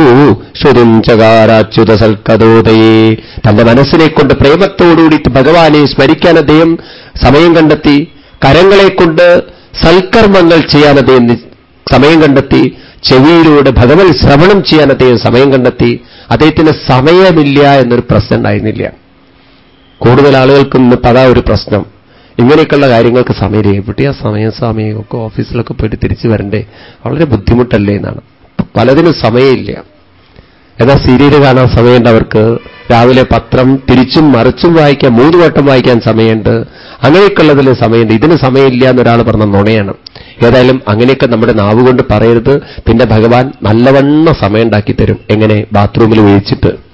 ശ്രുതിം ചകാരാച്യുത സൽക്കതോദയേ തന്റെ മനസ്സിനെ കൊണ്ട് പ്രേമത്തോടുകൂടി ഭഗവാനെ സ്മരിക്കാൻ അദ്ദേഹം സമയം കണ്ടെത്തി. കരങ്ങളെക്കൊണ്ട് സൽക്കർമ്മങ്ങൾ ചെയ്യാൻ അദ്ദേഹം സമയം കണ്ടെത്തി ചെവിയിലൂടെ ഭഗവത് ശ്രവണം ചെയ്യാൻ അദ്ദേഹം സമയം കണ്ടെത്തി അദ്ദേഹത്തിന് സമയമില്ല എന്നൊരു പ്രശ്നം ഉണ്ടായിരുന്നില്ല. കൂടുതൽ ആളുകൾക്ക് ഇന്ന് അതാ ഒരു പ്രശ്നം. ഇങ്ങനെയൊക്കെയുള്ള കാര്യങ്ങൾക്ക് സമയം രേഖപ്പെട്ടി ആ സമയം? സമയമൊക്കെ ഓഫീസിലൊക്കെ പോയിട്ട് തിരിച്ചു വരണ്ടേ? വളരെ ബുദ്ധിമുട്ടല്ലേ എന്നാണ്. പലതിനും സമയമില്ല. ഏതാ സീരിയൽ കാണാൻ സമയമുണ്ട് അവർക്ക്? രാവിലെ പത്രം തിരിച്ചും മറിച്ചും വായിക്കാൻ മൂന്ന് വട്ടം വായിക്കാൻ സമയമുണ്ട്. അങ്ങനെയൊക്കെയുള്ളതിൽ സമയമുണ്ട്. ഇതിന് സമയമില്ല എന്നൊരാൾ പറഞ്ഞ നുണയാണ്. ഏതായാലും അങ്ങനെയൊക്കെ നമ്മുടെ നാവ് കൊണ്ട് പറയരുത്. പിന്നെ ഭഗവാൻ നല്ലവണ്ണം സമയം ഉണ്ടാക്കി തരും. എങ്ങനെ? ബാത്റൂമിൽ ഒഴിച്ചിട്ട്.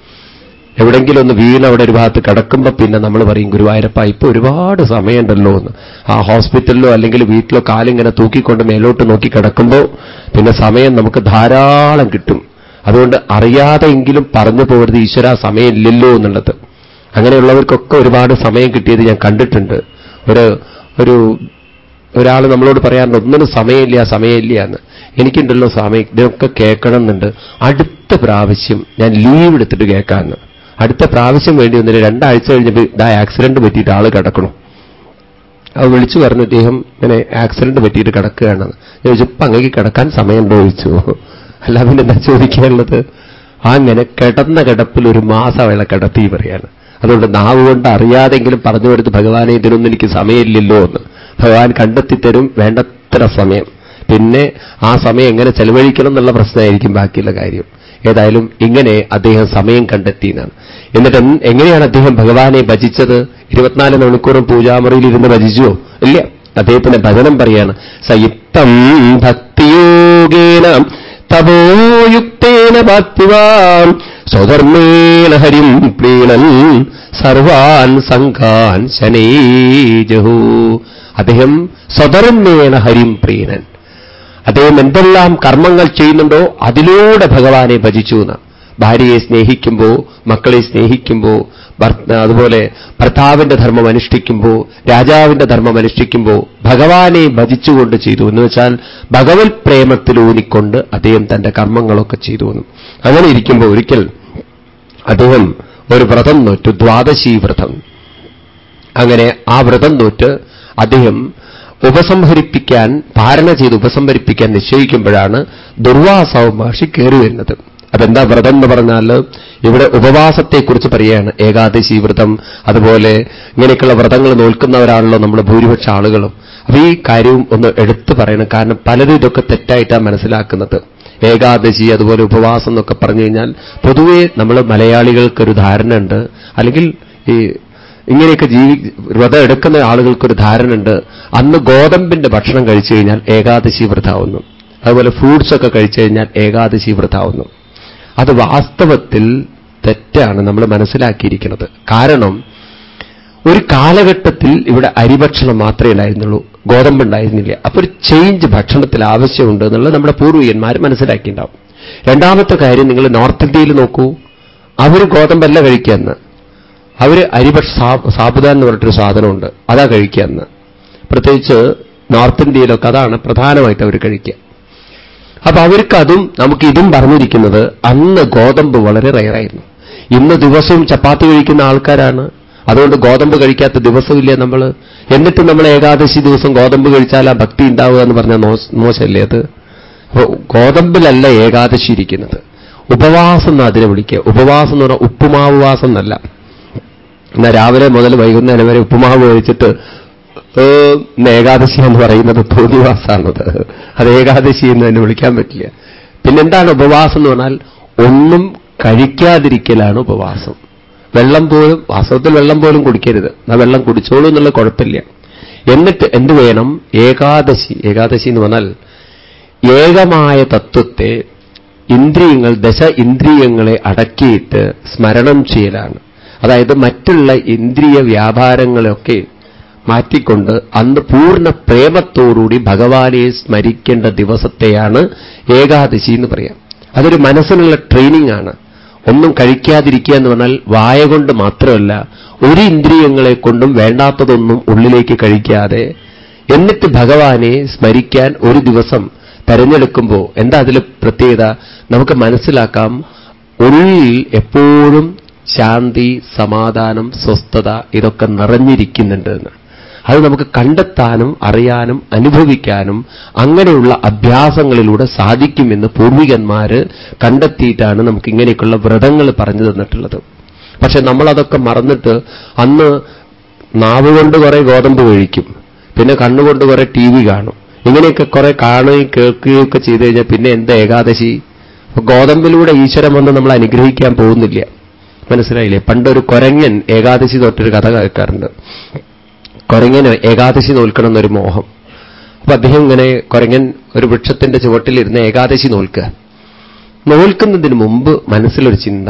എവിടെങ്കിലും ഒന്ന് വീണ് അവിടെ ഒരു ഭാഗത്ത് കിടക്കുമ്പോൾ പിന്നെ നമ്മൾ പറയും ഗുരുവായൂരപ്പ ഇപ്പൊ ഒരുപാട് സമയമുണ്ടല്ലോ എന്ന്. ആ ഹോസ്പിറ്റലിലോ അല്ലെങ്കിൽ വീട്ടിലോ കാലിങ്ങനെ തൂക്കിക്കൊണ്ട് മേലോട്ട് നോക്കി കിടക്കുമ്പോൾ പിന്നെ സമയം നമുക്ക് ധാരാളം കിട്ടും. അതുകൊണ്ട് അറിയാതെയെങ്കിലും പറഞ്ഞു പോകരുത് ഈശ്വര സമയമില്ലല്ലോ എന്നുള്ളത്. അങ്ങനെയുള്ളവർക്കൊക്കെ ഒരുപാട് സമയം കിട്ടിയത് ഞാൻ കണ്ടിട്ടുണ്ട്. ഒരു ഒരു ഒരാൾ നമ്മളോട് പറയാറുണ്ട് ഒന്നിനും സമയമില്ല സമയമില്ല എന്ന്. എനിക്കുണ്ടല്ലോ സമയം ഇതിനൊക്കെ കേൾക്കണം എന്നുണ്ട് അടുത്ത പ്രാവശ്യം ഞാൻ ലീവ് എടുത്തിട്ട് കേൾക്കാമെന്ന്. അടുത്ത പ്രാവശ്യം വേണ്ടി വന്നിട്ട് രണ്ടാഴ്ച കഴിഞ്ഞപ്പോൾ ഇതാ ആക്സിഡന്റ് പറ്റിയിട്ട് ആൾ കിടക്കണം. അത് വിളിച്ചു പറഞ്ഞു അദ്ദേഹം ഇങ്ങനെ ആക്സിഡന്റ് പറ്റിയിട്ട് കിടക്കുകയാണെന്ന്. ചോദിച്ചു ഇപ്പം അങ്ങേക്ക് കിടക്കാൻ സമയം ചോദിച്ചു. അല്ല പിന്നെ എന്താ ചോദിക്കാനുള്ളത്? അങ്ങനെ കിടന്ന കിടപ്പിൽ ഒരു മാസം അയാളെ കിടത്തി പറയാണ് അതുകൊണ്ട് നാവ് കൊണ്ട് അറിയാതെങ്കിലും പറഞ്ഞു കൊടുത്ത് ഭഗവാനെ ഇതിനൊന്നും എനിക്ക് സമയമില്ലല്ലോ എന്ന്. ഭഗവാൻ കണ്ടെത്തിത്തരും വേണ്ടത്ര സമയം. പിന്നെ ആ സമയം എങ്ങനെ ചെലവഴിക്കണം എന്നുള്ള പ്രശ്നമായിരിക്കും ബാക്കിയുള്ള കാര്യം. ഏതായാലും ഇങ്ങനെ അദ്ദേഹം സമയം കണ്ടെത്തിയെന്നാണ് എന്നിട്ട് എങ്ങനെയാണ് അദ്ദേഹം ഭഗവാനെ ഭജിച്ചത്? ഇരുപത്തിനാല് മണിക്കൂറും പൂജാമുറിയിൽ ഇരുന്ന് ഭജിച്ചോ ഇല്ല. അദ്ദേഹത്തിന്റെ ഭജനം പറയാണ് സയുക്തം ഭക്തിയോഗേന തപോയുക്തേന ഭക്തിവാൻ സ്വധർമ്മേണ ഹരിം പ്രീണൻ സർവാൻ സംഘാൻ ശനേജഹു. അദ്ദേഹം സ്വധർമ്മേണ ഹരിം പ്രീണൻ. അദ്ദേഹം എന്തെല്ലാം കർമ്മങ്ങൾ ചെയ്യുന്നുണ്ടോ അതിലൂടെ ഭഗവാനെ ഭജിച്ചു എന്ന് ഭാര്യയെ സ്നേഹിക്കുമ്പോൾ മക്കളെ സ്നേഹിക്കുമ്പോൾ അതുപോലെ ഭർത്താവിന്റെ ധർമ്മം അനുഷ്ഠിക്കുമ്പോൾ രാജാവിന്റെ ധർമ്മം അനുഷ്ഠിക്കുമ്പോൾ ഭഗവാനെ ഭജിച്ചുകൊണ്ട് ചെയ്തു. എന്ന് വെച്ചാൽ ഭഗവത് പ്രേമത്തിലൂന്നിക്കൊണ്ട് അദ്ദേഹം തന്റെ കർമ്മങ്ങളൊക്കെ ചെയ്തു വന്നു അങ്ങനെ ഇരിക്കുമ്പോൾ ഒരിക്കൽ അദ്ദേഹം ഒരു വ്രതം നോറ്റു ദ്വാദശി വ്രതം. അങ്ങനെ ആ വ്രതം നോറ്റ് അദ്ദേഹം ഉപസംഹരിപ്പിക്കാൻ ധാരണ ചെയ്ത് ഉപസംഹരിപ്പിക്കാൻ നിശ്ചയിക്കുമ്പോഴാണ് ദുർവാസവ മഹർഷി കയറി വരുന്നത്. അതെന്താ വ്രതം എന്ന് പറഞ്ഞാൽ ഇവിടെ ഉപവാസത്തെക്കുറിച്ച് പറയുകയാണ്. ഏകാദശി വ്രതം അതുപോലെ ഇങ്ങനെയൊക്കെയുള്ള വ്രതങ്ങൾ നോൽക്കുന്നവരാണല്ലോ നമ്മൾ ഭൂരിപക്ഷ ആളുകളും. അപ്പൊ ഈ കാര്യവും ഒന്ന് എടുത്തു പറയണം. കാരണം പലരും ഇതൊക്കെ തെറ്റായിട്ടാണ് മനസ്സിലാക്കുന്നത്. ഏകാദശി അതുപോലെ ഉപവാസം എന്നൊക്കെ പറഞ്ഞു കഴിഞ്ഞാൽ പൊതുവേ നമ്മൾ മലയാളികൾക്കൊരു ധാരണ ഉണ്ട് അല്ലെങ്കിൽ ഈ ഇങ്ങനെയൊക്കെ ജീവി വ്രതം എടുക്കുന്ന ആളുകൾക്കൊരു ധാരണ ഉണ്ട് അന്ന് ഗോതമ്പിന്റെ ഭക്ഷണം കഴിച്ചു കഴിഞ്ഞാൽ ഏകാദശി വ്രതാവുന്നു. അതുപോലെ ഫ്രൂട്ട്സൊക്കെ കഴിച്ചു കഴിഞ്ഞാൽ ഏകാദശി വ്രതാവുന്നു. അത് വാസ്തവത്തിൽ തെറ്റാണ് നമ്മൾ മനസ്സിലാക്കിയിരിക്കുന്നത്. കാരണം ഒരു കാലഘട്ടത്തിൽ ഇവിടെ അരിഭക്ഷണം മാത്രമേ ഉണ്ടായിരുന്നുള്ളൂ ഗോതമ്പ് ഉണ്ടായിരുന്നില്ല. അപ്പൊ ഒരു ചേഞ്ച് ഭക്ഷണത്തിൽ ആവശ്യമുണ്ട് എന്നുള്ളത് നമ്മുടെ പൂർവികന്മാർ മനസ്സിലാക്കിയിട്ടുണ്ടാവും. രണ്ടാമത്തെ കാര്യം നിങ്ങൾ നോർത്ത് ഇന്ത്യയിൽ നോക്കൂ. അവർ ഗോതമ്പല്ല കഴിക്കാന്ന് അവർ അരിഭക്ഷ സാബുദ എന്ന് പറഞ്ഞിട്ടൊരു സാധനമുണ്ട്. അതാ കഴിക്കാന്ന് പ്രത്യേകിച്ച് നോർത്ത് ഇന്ത്യയിലൊക്കെ അതാണ് പ്രധാനമായിട്ട് അവർ കഴിക്കുക. അപ്പൊ അവർക്കതും നമുക്ക് ഇതും പറഞ്ഞിരിക്കുന്നത് അന്ന് ഗോതമ്പ് വളരെ റയറായിരുന്നു. ഇന്ന് ദിവസവും ചപ്പാത്തി കഴിക്കുന്ന ആൾക്കാരാണ്. അതുകൊണ്ട് ഗോതമ്പ് കഴിക്കാത്ത ദിവസമില്ല നമ്മൾ എന്നിട്ട് നമ്മൾ ഏകാദശി ദിവസം ഗോതമ്പ് കഴിച്ചാൽ ആ ഭക്തി ഉണ്ടാവുക എന്ന് പറഞ്ഞാൽ മോശമല്ലേ അത്? ഗോതമ്പിലല്ല ഏകാദശി ഇരിക്കുന്നത്. ഉപവാസം എന്ന് അതിനെ വിളിക്കുക. ഉപവാസം എന്ന് പറഞ്ഞാൽ ഉപ്പുമാവുവാസം എന്നല്ല എന്നാൽ രാവിലെ മുതൽ വൈകുന്നേരം വരെ ഉപ്പുമാവ് കഴിച്ചിട്ട് ഏകാദശി എന്ന് പറയുന്നത് തോന്നിവാസാണത് അത് ഏകാദശി എന്ന് തന്നെ വിളിക്കാൻ പറ്റില്ല. പിന്നെന്താണ് ഉപവാസം എന്ന് പറഞ്ഞാൽ ഒന്നും കഴിക്കാതിരിക്കലാണ് ഉപവാസം. വെള്ളം പോലും വാസ്തവത്തിൽ വെള്ളം പോലും കുടിക്കരുത്. ആ വെള്ളം കുടിച്ചോളൂ എന്നുള്ള കുഴപ്പമില്ല. എന്നിട്ട് എന്ത് വേണം? ഏകാദശി. ഏകാദശി എന്ന് പറഞ്ഞാൽ ഏകമായ തത്വത്തെ ഇന്ദ്രിയങ്ങൾ ദശ ഇന്ദ്രിയങ്ങളെ അടക്കിയിട്ട് സ്മരണം ചെയ്യലാണ്. അതായത് മറ്റുള്ള ഇന്ദ്രിയ വ്യാപാരങ്ങളൊക്കെ മാറ്റിക്കൊണ്ട് അന്ന് പൂർണ പ്രേമത്തോടുകൂടി ഭഗവാനെ സ്മരിക്കേണ്ട ദിവസത്തെയാണ് ഏകാദശി എന്ന് പറയാം. അതൊരു മനസ്സിനുള്ള ട്രെയിനിംഗ് ആണ്. ഒന്നും കഴിക്കാതിരിക്കുക എന്ന് പറഞ്ഞാൽ വായ കൊണ്ട് മാത്രമല്ല ഒരു ഇന്ദ്രിയങ്ങളെ കൊണ്ടും വേണ്ടാത്തതൊന്നും ഉള്ളിലേക്ക് കഴിക്കാതെ എന്നിട്ട് ഭഗവാനെ സ്മരിക്കാൻ ഒരു ദിവസം തെരഞ്ഞെടുക്കുമ്പോൾ എന്താ അതിൽ പ്രത്യേകത? നമുക്ക് മനസ്സിലാക്കാം ഉള്ളിൽ എപ്പോഴും ശാന്തി സമാധാനം സ്വസ്ഥത ഇതൊക്കെ നിറഞ്ഞിരിക്കുന്നുണ്ട് എന്ന്. അത് നമുക്ക് കണ്ടെത്താനും അറിയാനും അനുഭവിക്കാനും അങ്ങനെയുള്ള അഭ്യാസങ്ങളിലൂടെ സാധിക്കുമെന്ന് പൂർവികന്മാര് കണ്ടെത്തിയിട്ടാണ് നമുക്ക് ഇങ്ങനെയൊക്കെയുള്ള വ്രതങ്ങൾ പറഞ്ഞു തന്നിട്ടുള്ളത്. പക്ഷെ നമ്മളതൊക്കെ മറന്നിട്ട് അന്ന് നാവ് കൊണ്ട് കുറെ ഗോതമ്പ് കഴിക്കും. പിന്നെ കണ്ണുകൊണ്ട് കുറെ ടി വി കാണും. ഇങ്ങനെയൊക്കെ കുറെ കാണുകയും കേൾക്കുകയും ഒക്കെ ചെയ്തു കഴിഞ്ഞാൽ പിന്നെ എന്താ ഏകാദശി? ഗോതമ്പിലൂടെ ഈശ്വരം വന്ന് നമ്മൾ അനുഗ്രഹിക്കാൻ പോകുന്നില്ല. മനസ്സിലായില്ലേ? പണ്ടൊരു കൊരങ്ങൻ ഏകാദശി തൊട്ടൊരു കഥ കേൾക്കാറുണ്ട്. കൊരങ്ങന് ഏകാദശി നോൽക്കണം എന്നൊരു മോഹം. അപ്പൊ അദ്ദേഹം ഇങ്ങനെ കുരങ്ങൻ ഒരു വൃക്ഷത്തിന്റെ ചുവട്ടിലിരുന്ന് ഏകാദശി നോൽക്കുക. നോൽക്കുന്നതിന് മുമ്പ് മനസ്സിലൊരു ചിന്ത.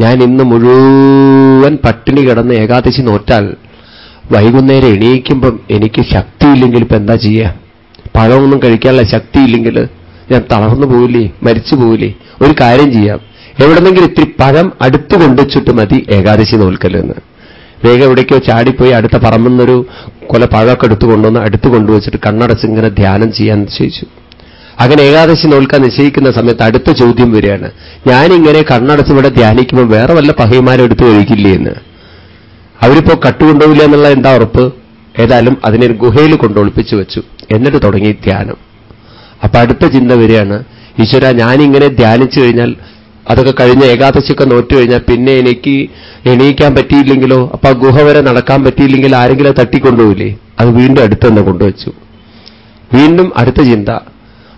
ഞാൻ ഇന്ന് മുഴുവൻ പട്ടിണി കിടന്ന് ഏകാദശി നോറ്റാൽ വൈകുന്നേരം എണീക്കുമ്പം എനിക്ക് ശക്തിയില്ലെങ്കിൽ ഇപ്പം എന്താ ചെയ്യുക പഴമൊന്നും കഴിക്കാനുള്ള ശക്തിയില്ലെങ്കിൽ ഞാൻ തളർന്നു പോവില്ലേ? മരിച്ചു പോവില്ലേ? ഒരു കാര്യം ചെയ്യാം. എവിടെന്നെങ്കിലും ഇത്തിരി പഴം അടുത്ത് കൊണ്ടുവച്ചിട്ട് മതി ഏകാദശി നോൽക്കലെന്ന്. വേഗം എവിടേക്കോ ചാടിപ്പോയി അടുത്ത പറമ്പെന്നൊരു കൊല പഴമൊക്കെ എടുത്തു കൊണ്ടുവന്ന് അടുത്ത് കൊണ്ടുവച്ചിട്ട് കണ്ണടച്ച് ഇങ്ങനെ ധ്യാനം ചെയ്യാൻ നിശ്ചയിച്ചു. അങ്ങനെ ഏകാദശി നോൽക്കാൻ നിശ്ചയിക്കുന്ന സമയത്ത് അടുത്ത ചോദ്യം വരികയാണ്. ഞാനിങ്ങനെ കണ്ണടച്ച് ഇവിടെ ധ്യാനിക്കുമ്പോൾ വേറെ വല്ല പഹയന്മാരും എടുത്തു കഴിക്കില്ലേ എന്ന്. അവരിപ്പോ കട്ടുകൊണ്ടുപോയില്ല എന്നുള്ള എന്താ ഉറപ്പ്? ഏതായാലും അതിനെ ഗുഹയിൽ കൊണ്ടൊളിപ്പിച്ചു വെച്ചു. എന്നിട്ട് തുടങ്ങി ധ്യാനം. അപ്പൊ അടുത്ത ചിന്ത വരികയാണ് ഈശ്വര ഞാനിങ്ങനെ ധ്യാനിച്ചു കഴിഞ്ഞാൽ അതൊക്കെ കഴിഞ്ഞ ഏകാദശിയൊക്കെ നോറ്റു കഴിഞ്ഞാൽ പിന്നെ എനിക്ക് എണീക്കാൻ പറ്റിയില്ലെങ്കിലോ അപ്പൊ ഗുഹ വരെ നടക്കാൻ പറ്റിയില്ലെങ്കിൽ ആരെങ്കിലും തട്ടിക്കൊണ്ടുപോയില്ലേ? അത് വീണ്ടും അടുത്തെന്ന് കൊണ്ടുവച്ചു. വീണ്ടും അടുത്ത ചിന്ത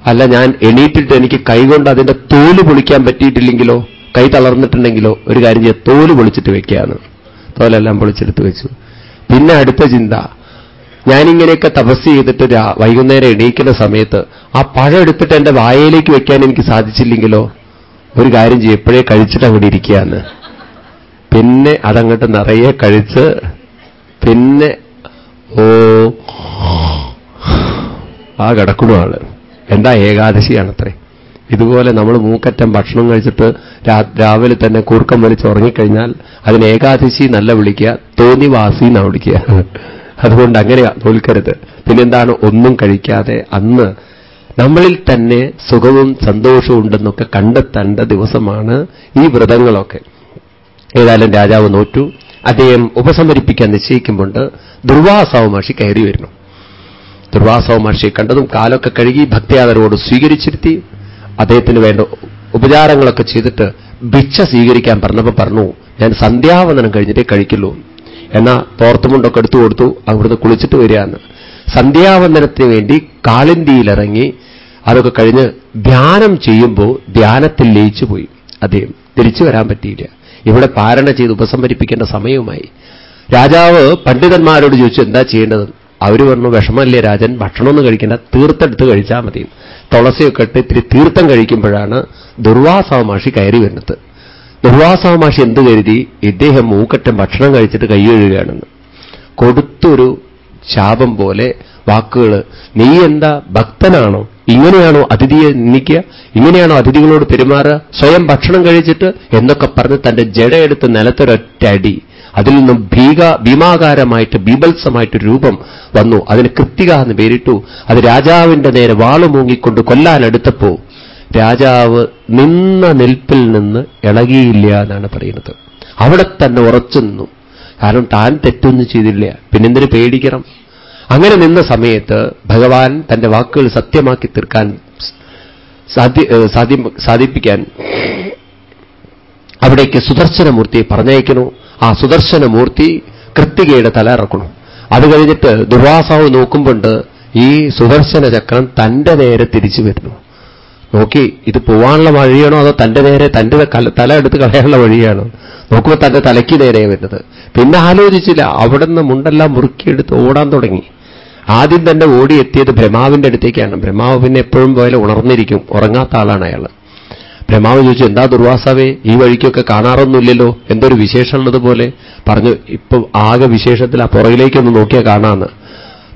അല്ല ഞാൻ എണീറ്റിട്ട് എനിക്ക് കൈകൊണ്ട് അതിന്റെ തോൽ പൊളിക്കാൻ പറ്റിയിട്ടില്ലെങ്കിലോ കൈ തളർന്നിട്ടുണ്ടെങ്കിലോ ഒരു കാര്യം ചെയ്യാം തോൽ പൊളിച്ചിട്ട് വെക്കുകയാണ്. തോലെല്ലാം പൊളിച്ചെടുത്ത് വെച്ചു. പിന്നെ അടുത്ത ചിന്ത ഞാനിങ്ങനെയൊക്കെ തപസ് ചെയ്തിട്ട് വൈകുന്നേരം എണീക്കുന്ന സമയത്ത് ആ പഴം എടുത്തിട്ട് എന്റെ വായയിലേക്ക് വെക്കാൻ എനിക്ക് സാധിച്ചില്ലെങ്കിലോ ഒരു കാര്യം ചെയ്യും എപ്പോഴേ കഴിച്ചിട്ട് അങ്ങോട്ട് ഇരിക്കുകയാണ് പിന്നെ അതങ്ങോട്ട് നിറയെ കഴിച്ച് പിന്നെ ഓ ആ കിടക്കണു ആൾ. എന്താ ഏകാദശിയാണത്രേ. ഇതുപോലെ നമ്മൾ മൂക്കറ്റം ഭക്ഷണം കഴിച്ചിട്ട് രാവിലെ തന്നെ കൂർക്കം വലിച്ച് ഉറങ്ങിക്കഴിഞ്ഞാൽ അതിന് ഏകാദശി നല്ല വിളിക്കുക തോന്നിവാസി എന്നാ വിളിക്കുക. അതുകൊണ്ട് അങ്ങനെ തോൽക്കരുത്. പിന്നെന്താണ്? ഒന്നും കഴിക്കാതെ അന്ന് നമ്മളിൽ തന്നെ സുഖവും സന്തോഷവും ഉണ്ടെന്നൊക്കെ കണ്ടെത്തേണ്ട ദിവസമാണ് ഈ വ്രതങ്ങളൊക്കെ. ഏതായാലും രാജാവ് നോറ്റു. അദ്ദേഹം ഉപസമരിപ്പിക്കാൻ നിശ്ചയിക്കുമ്പോൾ ദുർവാസാവ് മഹർഷി കയറി വരുന്നു. ദുർവാസാവ് മഹർഷിയെ കണ്ടതും കാലൊക്കെ കഴുകി ഭക്തിയാദരോട് സ്വീകരിച്ചിരുത്തി. അദ്ദേഹത്തിന് വേണ്ട ഉപചാരങ്ങളൊക്കെ ചെയ്തിട്ട് ഭിക്ഷ സ്വീകരിക്കാൻ പറഞ്ഞപ്പോൾ പറഞ്ഞു ഞാൻ സന്ധ്യാവന്ദനം കഴിഞ്ഞിട്ടേ കഴിക്കുള്ളൂ. എന്നാ തോർത്തുമുണ്ടൊക്കെ എടുത്തു കൊടുത്തു അവിടുന്ന് കുളിച്ചിട്ട് വരികയാണ്. സന്ധ്യാവന്ദനത്തിന് വേണ്ടി കാളിന്തിയിലിറങ്ങി അതൊക്കെ കഴിഞ്ഞ് ധ്യാനം ചെയ്യുമ്പോൾ ധ്യാനത്തിൽ ലയിച്ചു പോയി അദ്ദേഹം തിരിച്ചു വരാൻ പറ്റിയില്ല. ഇവിടെ പാരണ ചെയ്ത് ഉപസംഹരിപ്പിക്കേണ്ട സമയവുമായി. രാജാവ് പണ്ഡിതന്മാരോട് ചോദിച്ചു എന്താ ചെയ്യേണ്ടത്? അവർ പറഞ്ഞു വിഷമല്ലേ രാജൻ ഭക്ഷണമൊന്നും കഴിക്കേണ്ട തീർത്തെടുത്ത് കഴിച്ചാൽ മതി. തുളസിയൊക്കെ ഇട്ട് ഇത്തിരി തീർത്ഥം കഴിക്കുമ്പോഴാണ് ദുർവാസാവമാഷി കയറി വരുന്നത്. ദുർവാസാവമാഷി എന്ത് കരുതി? ഇദ്ദേഹം മൂക്കറ്റം ഭക്ഷണം കഴിച്ചിട്ട് കൈ കൊടുത്തൊരു ശാപം പോലെ വാക്കുകൾ നീ എന്താ ഭക്തനാണോ? ഇങ്ങനെയാണോ അതിഥിയെ നിന്ദിക്കുക? ഇങ്ങനെയാണോ അതിഥികളോട് പെരുമാറുക? സ്വയം ഭക്ഷണം കഴിച്ചിട്ട് എന്നൊക്കെ പറഞ്ഞ് തന്റെ ജടയെടുത്ത് നിലത്തൊരൊറ്റടി അതിൽ നിന്നും ഭീക ഭീമാകാരമായിട്ട് ബീഭത്സമായിട്ട് രൂപം വന്നു. അതിന് കൃത്തിക എന്ന് പേരിട്ടു. അത് രാജാവിന്റെ നേരെ വാളുമൂങ്ങിക്കൊണ്ട് കൊല്ലാനെടുത്തപ്പോ രാജാവ് നിന്ന നിൽപ്പിൽ നിന്ന് ഇളകിയില്ല എന്നാണ് പറയുന്നത്. അവിടെ തന്നെ ഉറച്ചു നിന്നു. കാരണം താൻ തെറ്റൊന്നും ചെയ്തില്ല. പിന്നെന്തിന് പേടിക്കണം? അങ്ങനെ നിന്ന സമയത്ത് ഭഗവാൻ തന്റെ വാക്കുകൾ സത്യമാക്കി തീർക്കാൻ സാധിപ്പിക്കാൻ അവിടേക്ക് സുദർശനമൂർത്തിയെ പറഞ്ഞയക്കുന്നു. ആ സുദർശനമൂർത്തി കൃത്തികയുടെ തല ഇറക്കണം അത് കഴിഞ്ഞിട്ട് ദുർവാസാവ് നോക്കുമ്പോണ്ട് ഈ സുദർശന ചക്രം തന്റെ നേരെ തിരിച്ചു വരുന്നു. നോക്കി ഇത് പോവാനുള്ള വഴിയാണോ അതോ തന്റെ നേരെ തന്റെ തല എടുത്ത് കളയാനുള്ള വഴിയാണോ? നോക്കുമ്പോൾ തന്റെ തലയ്ക്ക് നേരെ വരുന്നത്. പിന്നെ ആലോചിച്ചില്ല അവിടുന്ന് മുണ്ടെല്ലാം മുറുക്കിയെടുത്ത് ഓടാൻ തുടങ്ങി. ആദ്യം തന്നെ ഓടിയെത്തിയത് ബ്രഹ്മാവിന്റെ അടുത്തേക്കാണ്. ബ്രഹ്മാവ് പിന്നെ എപ്പോഴും പോലെ ഉണർന്നിരിക്കും ഉറങ്ങാത്ത ആളാണ് അയാൾ. ബ്രഹ്മാവ് ചോദിച്ചു എന്താ ദുർവാസാവേ ഈ വഴിക്കൊക്കെ കാണാറൊന്നുമില്ലല്ലോ? എന്തൊരു വിശേഷമുള്ളതുപോലെ? പറഞ്ഞു ഇപ്പൊ ആകെ വിശേഷത്തിൽ ആ പുറകിലേക്കൊന്ന് നോക്കിയാൽ കാണാമെന്ന്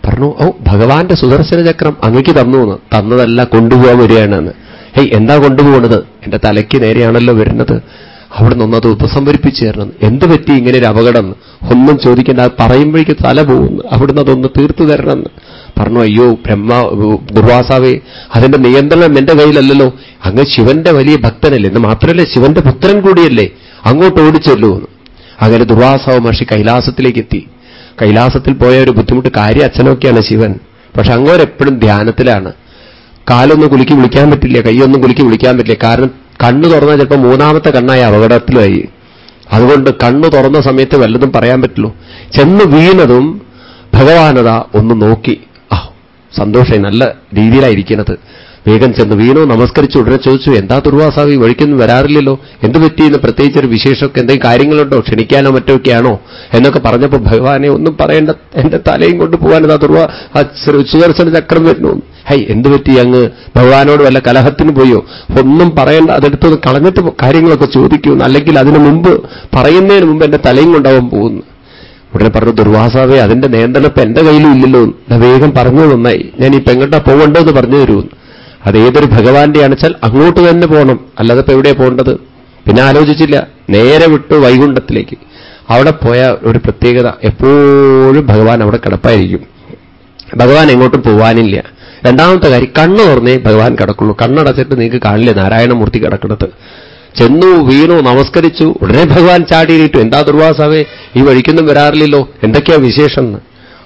പറഞ്ഞു ഓ ഭഗവാന്റെ സുദർശന ചക്രം അങ്ങക്ക് തന്നു തന്നതല്ല കൊണ്ടുപോകാൻ വരികയാണെന്ന്. ഹേയ് എന്താ കൊണ്ടുപോകുന്നത് എന്റെ തലയ്ക്ക് നേരെയാണല്ലോ വരുന്നത്. അവിടെ നിന്നത് ഉപസംഹരിപ്പിച്ചു തരണം എന്ത് പറ്റി ഇങ്ങനെ ഒരു അപകടം? ഒന്നും ചോദിക്കേണ്ട അത് പറയുമ്പോഴേക്ക് തല പോകുന്നു. അവിടുന്ന് അതൊന്ന് തീർത്തു തരണം പറഞ്ഞു അയ്യോ ബ്രഹ്മ ദുർവാസാവേ അതിന്റെ നിയന്ത്രണം എന്റെ കയ്യിലല്ലല്ലോ. അങ്ങ് ശിവന്റെ വലിയ ഭക്തനല്ലേ. എന്ന് മാത്രമല്ല ശിവന്റെ പുത്രൻ കൂടിയല്ലേ. അങ്ങോട്ട് ഓടിച്ചല്ലോ എന്ന്. അങ്ങനെ ദുർവാസാവ് മഹർഷി കൈലാസത്തിലേക്ക് എത്തി. കൈലാസത്തിൽ പോയ ഒരു ബുദ്ധിമുട്ട് കാര്യ അച്ഛനൊക്കെയാണ് ശിവൻ. പക്ഷെ അങ്ങോരെപ്പോഴും ധ്യാനത്തിലാണ്. കാലൊന്നും കുലുക്കി വിളിക്കാൻ പറ്റില്ല കൈയൊന്നും കുലുക്കി വിളിക്കാൻ പറ്റില്ല. കാരണം കണ്ണു തുറന്നാൽ ചിലപ്പോൾ മൂന്നാമത്തെ കണ്ണായി അപകടത്തിലായി. അതുകൊണ്ട് കണ്ണു തുറന്ന സമയത്ത് വല്ലതും പറയാൻ പറ്റുള്ളൂ. ചെന്ന് വീണതും ഭഗവാനത ഒന്ന് നോക്കി. ആ സന്തോഷമായി നല്ല രീതിയിലായിരിക്കുന്നത് വേഗം ചെന്ന് വീണു നമസ്കരിച്ചു ഉടനെ ചോദിച്ചു എന്താ ദുർവാസാവ് ഈ വഴിക്കൊന്നും വരാറില്ലല്ലോ? എന്ത് പറ്റിയെന്ന് പ്രത്യേകിച്ച് ഒരു വിശേഷമൊക്കെ എന്തെങ്കിലും കാര്യങ്ങളുണ്ടോ? ക്ഷണിക്കാനോ മറ്റോ ഒക്കെയാണോ എന്നൊക്കെ പറഞ്ഞപ്പോൾ ഭഗവാനെ ഒന്നും പറയേണ്ട. എന്റെ തലയും കൊണ്ട് പോകാൻ ആ ദുർവാ സുദർശന ചക്രം വരുന്നു ഹൈ എന്തു പറ്റി അങ്ങ്? ഭഗവാനോട് വല്ല കലഹത്തിന് പോയോ? ഒന്നും പറയേണ്ട. അതെടുത്ത് കളഞ്ഞിട്ട് കാര്യങ്ങളൊക്കെ ചോദിക്കൂ. അല്ലെങ്കിൽ അതിനു മുമ്പ് പറയുന്നതിന് മുമ്പ് എന്റെ തലയും കൊണ്ടാവാൻ പോകുന്നു. ഉടനെ പറഞ്ഞു ദുർവാസാവേ അതിന്റെ നിയന്ത്രണം ഇപ്പൊ എന്റെ കയ്യിലും ഇല്ലല്ലോ വേഗം പറഞ്ഞു നന്നായി. ഞാൻ ഇപ്പൊ എങ്ങോട്ടാ എന്ന് പറഞ്ഞു തരുമെന്ന്. അത് ഏതൊരു ഭഗവാന്റെ ആണെച്ചാൽ അങ്ങോട്ട് തന്നെ പോകണം. അല്ലാതെ ഇപ്പൊ എവിടെയാ പോകേണ്ടത്? പിന്നെ ആലോചിച്ചില്ല. നേരെ വിട്ടു വൈകുണ്ഠത്തിലേക്ക്. അവിടെ പോയ ഒരു പ്രത്യേകത. എപ്പോഴും ഭഗവാൻ അവിടെ കിടപ്പായിരിക്കും. ഭഗവാൻ എങ്ങോട്ടും പോവാനില്ല. രണ്ടാമത്തെ കാര്യം കണ്ണു തുറന്നേ ഭഗവാൻ കിടക്കുള്ളൂ. കണ്ണടച്ചിട്ട് നിങ്ങൾക്ക് കാണില്ലേ നാരായണമൂർത്തി കിടക്കുന്നത്? ചെന്നു വീണു നമസ്കരിച്ചു. ഉടനെ ഭഗവാൻ ചാടിയിട്ടു എന്താ ദുർവാസാവേ? ഈ വഴിക്കൊന്നും വരാറില്ലല്ലോ. എന്തൊക്കെയാ വിശേഷം എന്ന്.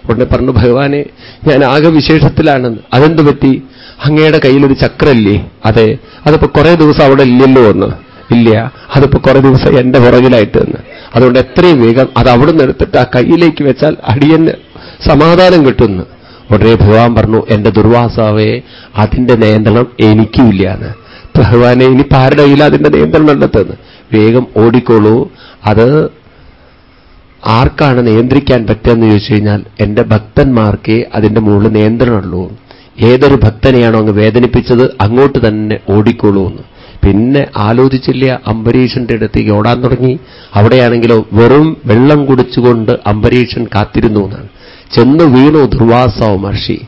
ഉടനെ പറഞ്ഞു ഭഗവാനെ ഞാൻ ആകെ വിശേഷത്തിലാണെന്ന്. അതെന്ത് പറ്റി? അങ്ങയുടെ കയ്യിലൊരു ചക്രല്ലേ അതെ. അതിപ്പോ കുറെ ദിവസം അവിടെ ഇല്ലല്ലോ എന്ന്. ഇല്ല. അതിപ്പോ കുറെ ദിവസം എന്റെ പുറകിലായിട്ട് എന്ന് അതുകൊണ്ട് എത്രയും വേഗം അത് അവിടെ നിന്ന് എടുത്തിട്ട് ആ കയ്യിലേക്ക് വെച്ചാൽ അടിയന് സമാധാനം കിട്ടുന്നു. ഉടനെ ഭഗവാൻ പറഞ്ഞു എന്റെ ദുർവാസാവേ അതിന്റെ നിയന്ത്രണം എനിക്കുമില്ല എന്ന്. ഭഗവാനെ ഇനി പാരുടെ കയ്യിൽ അതിന്റെ നിയന്ത്രണം ഉണ്ടെന്ന് വേഗം ഓടിക്കോളൂ. അത് ആർക്കാണ് നിയന്ത്രിക്കാൻ പറ്റുക എന്ന് ചോദിച്ചു കഴിഞ്ഞാൽ എന്റെ ഭക്തന്മാർക്കേ അതിന്റെ മുകളിൽ നിയന്ത്രണമുള്ളൂ ഏതൊരു ഭക്തനെയാണോ അങ്ങ് വേദനിപ്പിച്ചത് അങ്ങോട്ട് തന്നെ ഓടിക്കോളൂ എന്ന്. പിന്നെ ആലോചിച്ചില്ല അംബരീഷന്റെ അടുത്തേക്ക് ഓടാൻ തുടങ്ങി. അവിടെയാണെങ്കിലോ വെറും വെള്ളം കുടിച്ചുകൊണ്ട് അംബരീഷൻ കാത്തിരുന്നു എന്നാണ്. ചെന്ന് വീണു ദുർവാസവ മഹർഷി.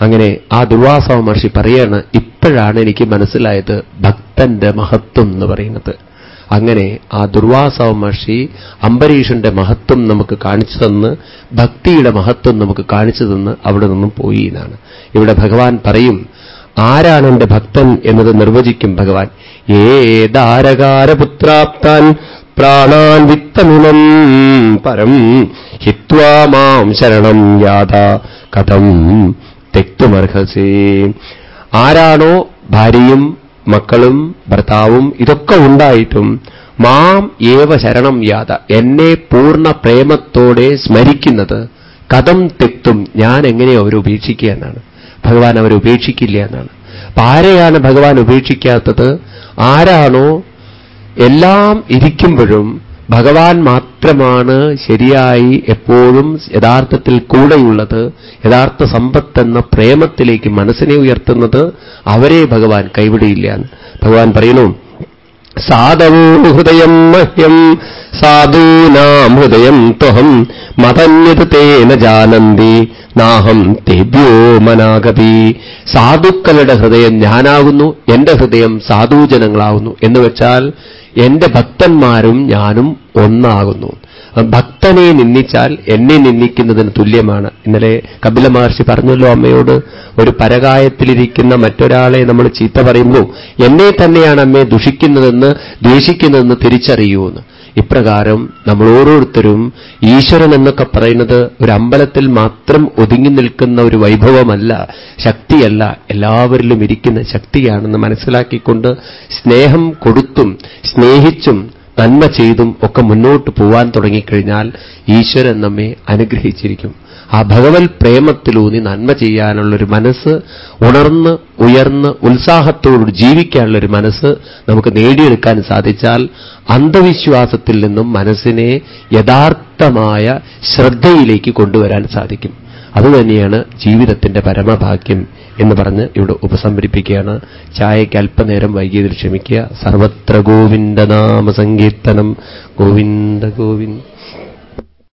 അങ്ങനെ ആ ദുർവാസവ മഹർഷി പറയാണ് ഇപ്പോഴാണ് എനിക്ക് മനസ്സിലായത് ഭക്തന്റെ മഹത്വം എന്ന് പറയുന്നത്. അങ്ങനെ ആ ദുർവാസവ മഹർഷി അംബരീഷന്റെ മഹത്വം നമുക്ക് കാണിച്ചു തന്ന് ഭക്തിയുടെ മഹത്വം നമുക്ക് കാണിച്ചു തന്ന് അവിടെ നിന്നും പോയി എന്നാണ്. ഇവിടെ ഭഗവാൻ പറയും ആരാണ് എന്റെ ഭക്തൻ എന്നത് നിർവചിക്കും ഭഗവാൻ? ഏതാരകാരപുത്രാപ്താൻ പ്രാണാൻ വിത്തമിമം പരം ഹിത്വാ മാം ശരണം യാത കഥം തെക്തുമർഹസേ. ആരാണോ ഭാര്യയും മക്കളും ഭർത്താവും ഇതൊക്കെ ഉണ്ടായിട്ടും മാം ഏവ ശരണം യാത. എന്നെ പൂർണ പ്രേമത്തോടെ സ്മരിക്കുന്നത് കഥം തെക്തും ഞാൻ എങ്ങനെ അവരെ ഉപേക്ഷിക്കുക എന്നാണ്. ഭഗവാൻ അവരെ ഉപേക്ഷിക്കില്ല എന്നാണ്. അപ്പൊ ആരെയാണ് ഭഗവാൻ ഉപേക്ഷിക്കാത്തത്? ആരാണോ എല്ലാം ഇരിക്കുമ്പോഴും ഭഗവാൻ മാത്രമാണ് ശരിയായി എപ്പോഴും യഥാർത്ഥത്തിൽ കൂടെയുള്ളത് യഥാർത്ഥ സമ്പത്തെന്ന പ്രേമത്തിലേക്ക് മനസ്സിനെ ഉയർത്തുന്നത് അവരെ ഭഗവാൻ കൈവിടിയില്ല ഭഗവാൻ പറയുന്നു സാധവോ ഹൃദയം മഹ്യം സാധൂനാം ഹൃദയം ത്വഹം മതന്യത് തേന ജാനന്തി നാഹം തേഭ്യോ മനാഗതി. സാധുക്കളുടെ ഹൃദയം ഞാനാകുന്നു എന്റെ ഹൃദയം സാധുജനങ്ങളാകുന്നു. എന്ന് വെച്ചാൽ എന്റെ ഭക്തന്മാരും ഞാനും ഒന്നാകുന്നു. ഭക്തനെ നിന്ദിച്ചാൽ എന്നെ നിന്ദിക്കുന്നതിന് തുല്യമാണ്. ഇന്നലെ കപില മഹർഷി പറഞ്ഞല്ലോ അമ്മയോട് ഒരു പരകായത്തിലിരിക്കുന്ന മറ്റൊരാളെ നമ്മൾ ചീത്ത പറയുമ്പോൾ എന്നെ തന്നെയാണ് അമ്മയെ ദുഷിക്കുന്നതെന്ന് ദ്വേഷിക്കുന്നതെന്ന് തിരിച്ചറിയൂന്ന്. ഇപ്രകാരം നമ്മൾ ഓരോരുത്തരും ഈശ്വരൻ എന്നൊക്കെ പറയുന്നത് ഒരു അമ്പലത്തിൽ മാത്രം ഒതുങ്ങി നിൽക്കുന്ന ഒരു വൈഭവമല്ല ശക്തിയല്ല. എല്ലാവരിലും ഇരിക്കുന്ന ശക്തിയാണെന്ന് മനസ്സിലാക്കിക്കൊണ്ട് സ്നേഹം കൊടുത്തും സ്നേഹിച്ചും നന്മ ചെയ്തും ഒക്കെ മുന്നോട്ട് പോവാൻ തുടങ്ങിക്കഴിഞ്ഞാൽ ഈശ്വരൻ നമ്മെ അനുഗ്രഹിച്ചിരിക്കും. ആ ഭഗവത് പ്രേമത്തിലൂന്നി നന്മ ചെയ്യാനുള്ളൊരു മനസ്സ് ഉണർന്ന് ഉയർന്ന് ഉത്സാഹത്തോട് ജീവിക്കാനുള്ളൊരു മനസ്സ് നമുക്ക് നേടിയെടുക്കാൻ സാധിച്ചാൽ അന്ധവിശ്വാസത്തിൽ നിന്നും മനസ്സിനെ യഥാർത്ഥമായ ശ്രദ്ധയിലേക്ക് കൊണ്ടുവരാൻ സാധിക്കും. അതുതന്നെയാണ് ജീവിതത്തിന്റെ പരമഭാഗ്യം. എന്ന് പറഞ്ഞ് ഇവിടെ ഉപസംഹരിപ്പിക്കുകയാണ് ചായയ്ക്ക് അല്പനേരം വൈകിയതിൽ ക്ഷമിക്കുക. സർവത്ര ഗോവിന്ദനാമസങ്കീർത്തനം ഗോവിന്ദ ഗോവിന്ദ.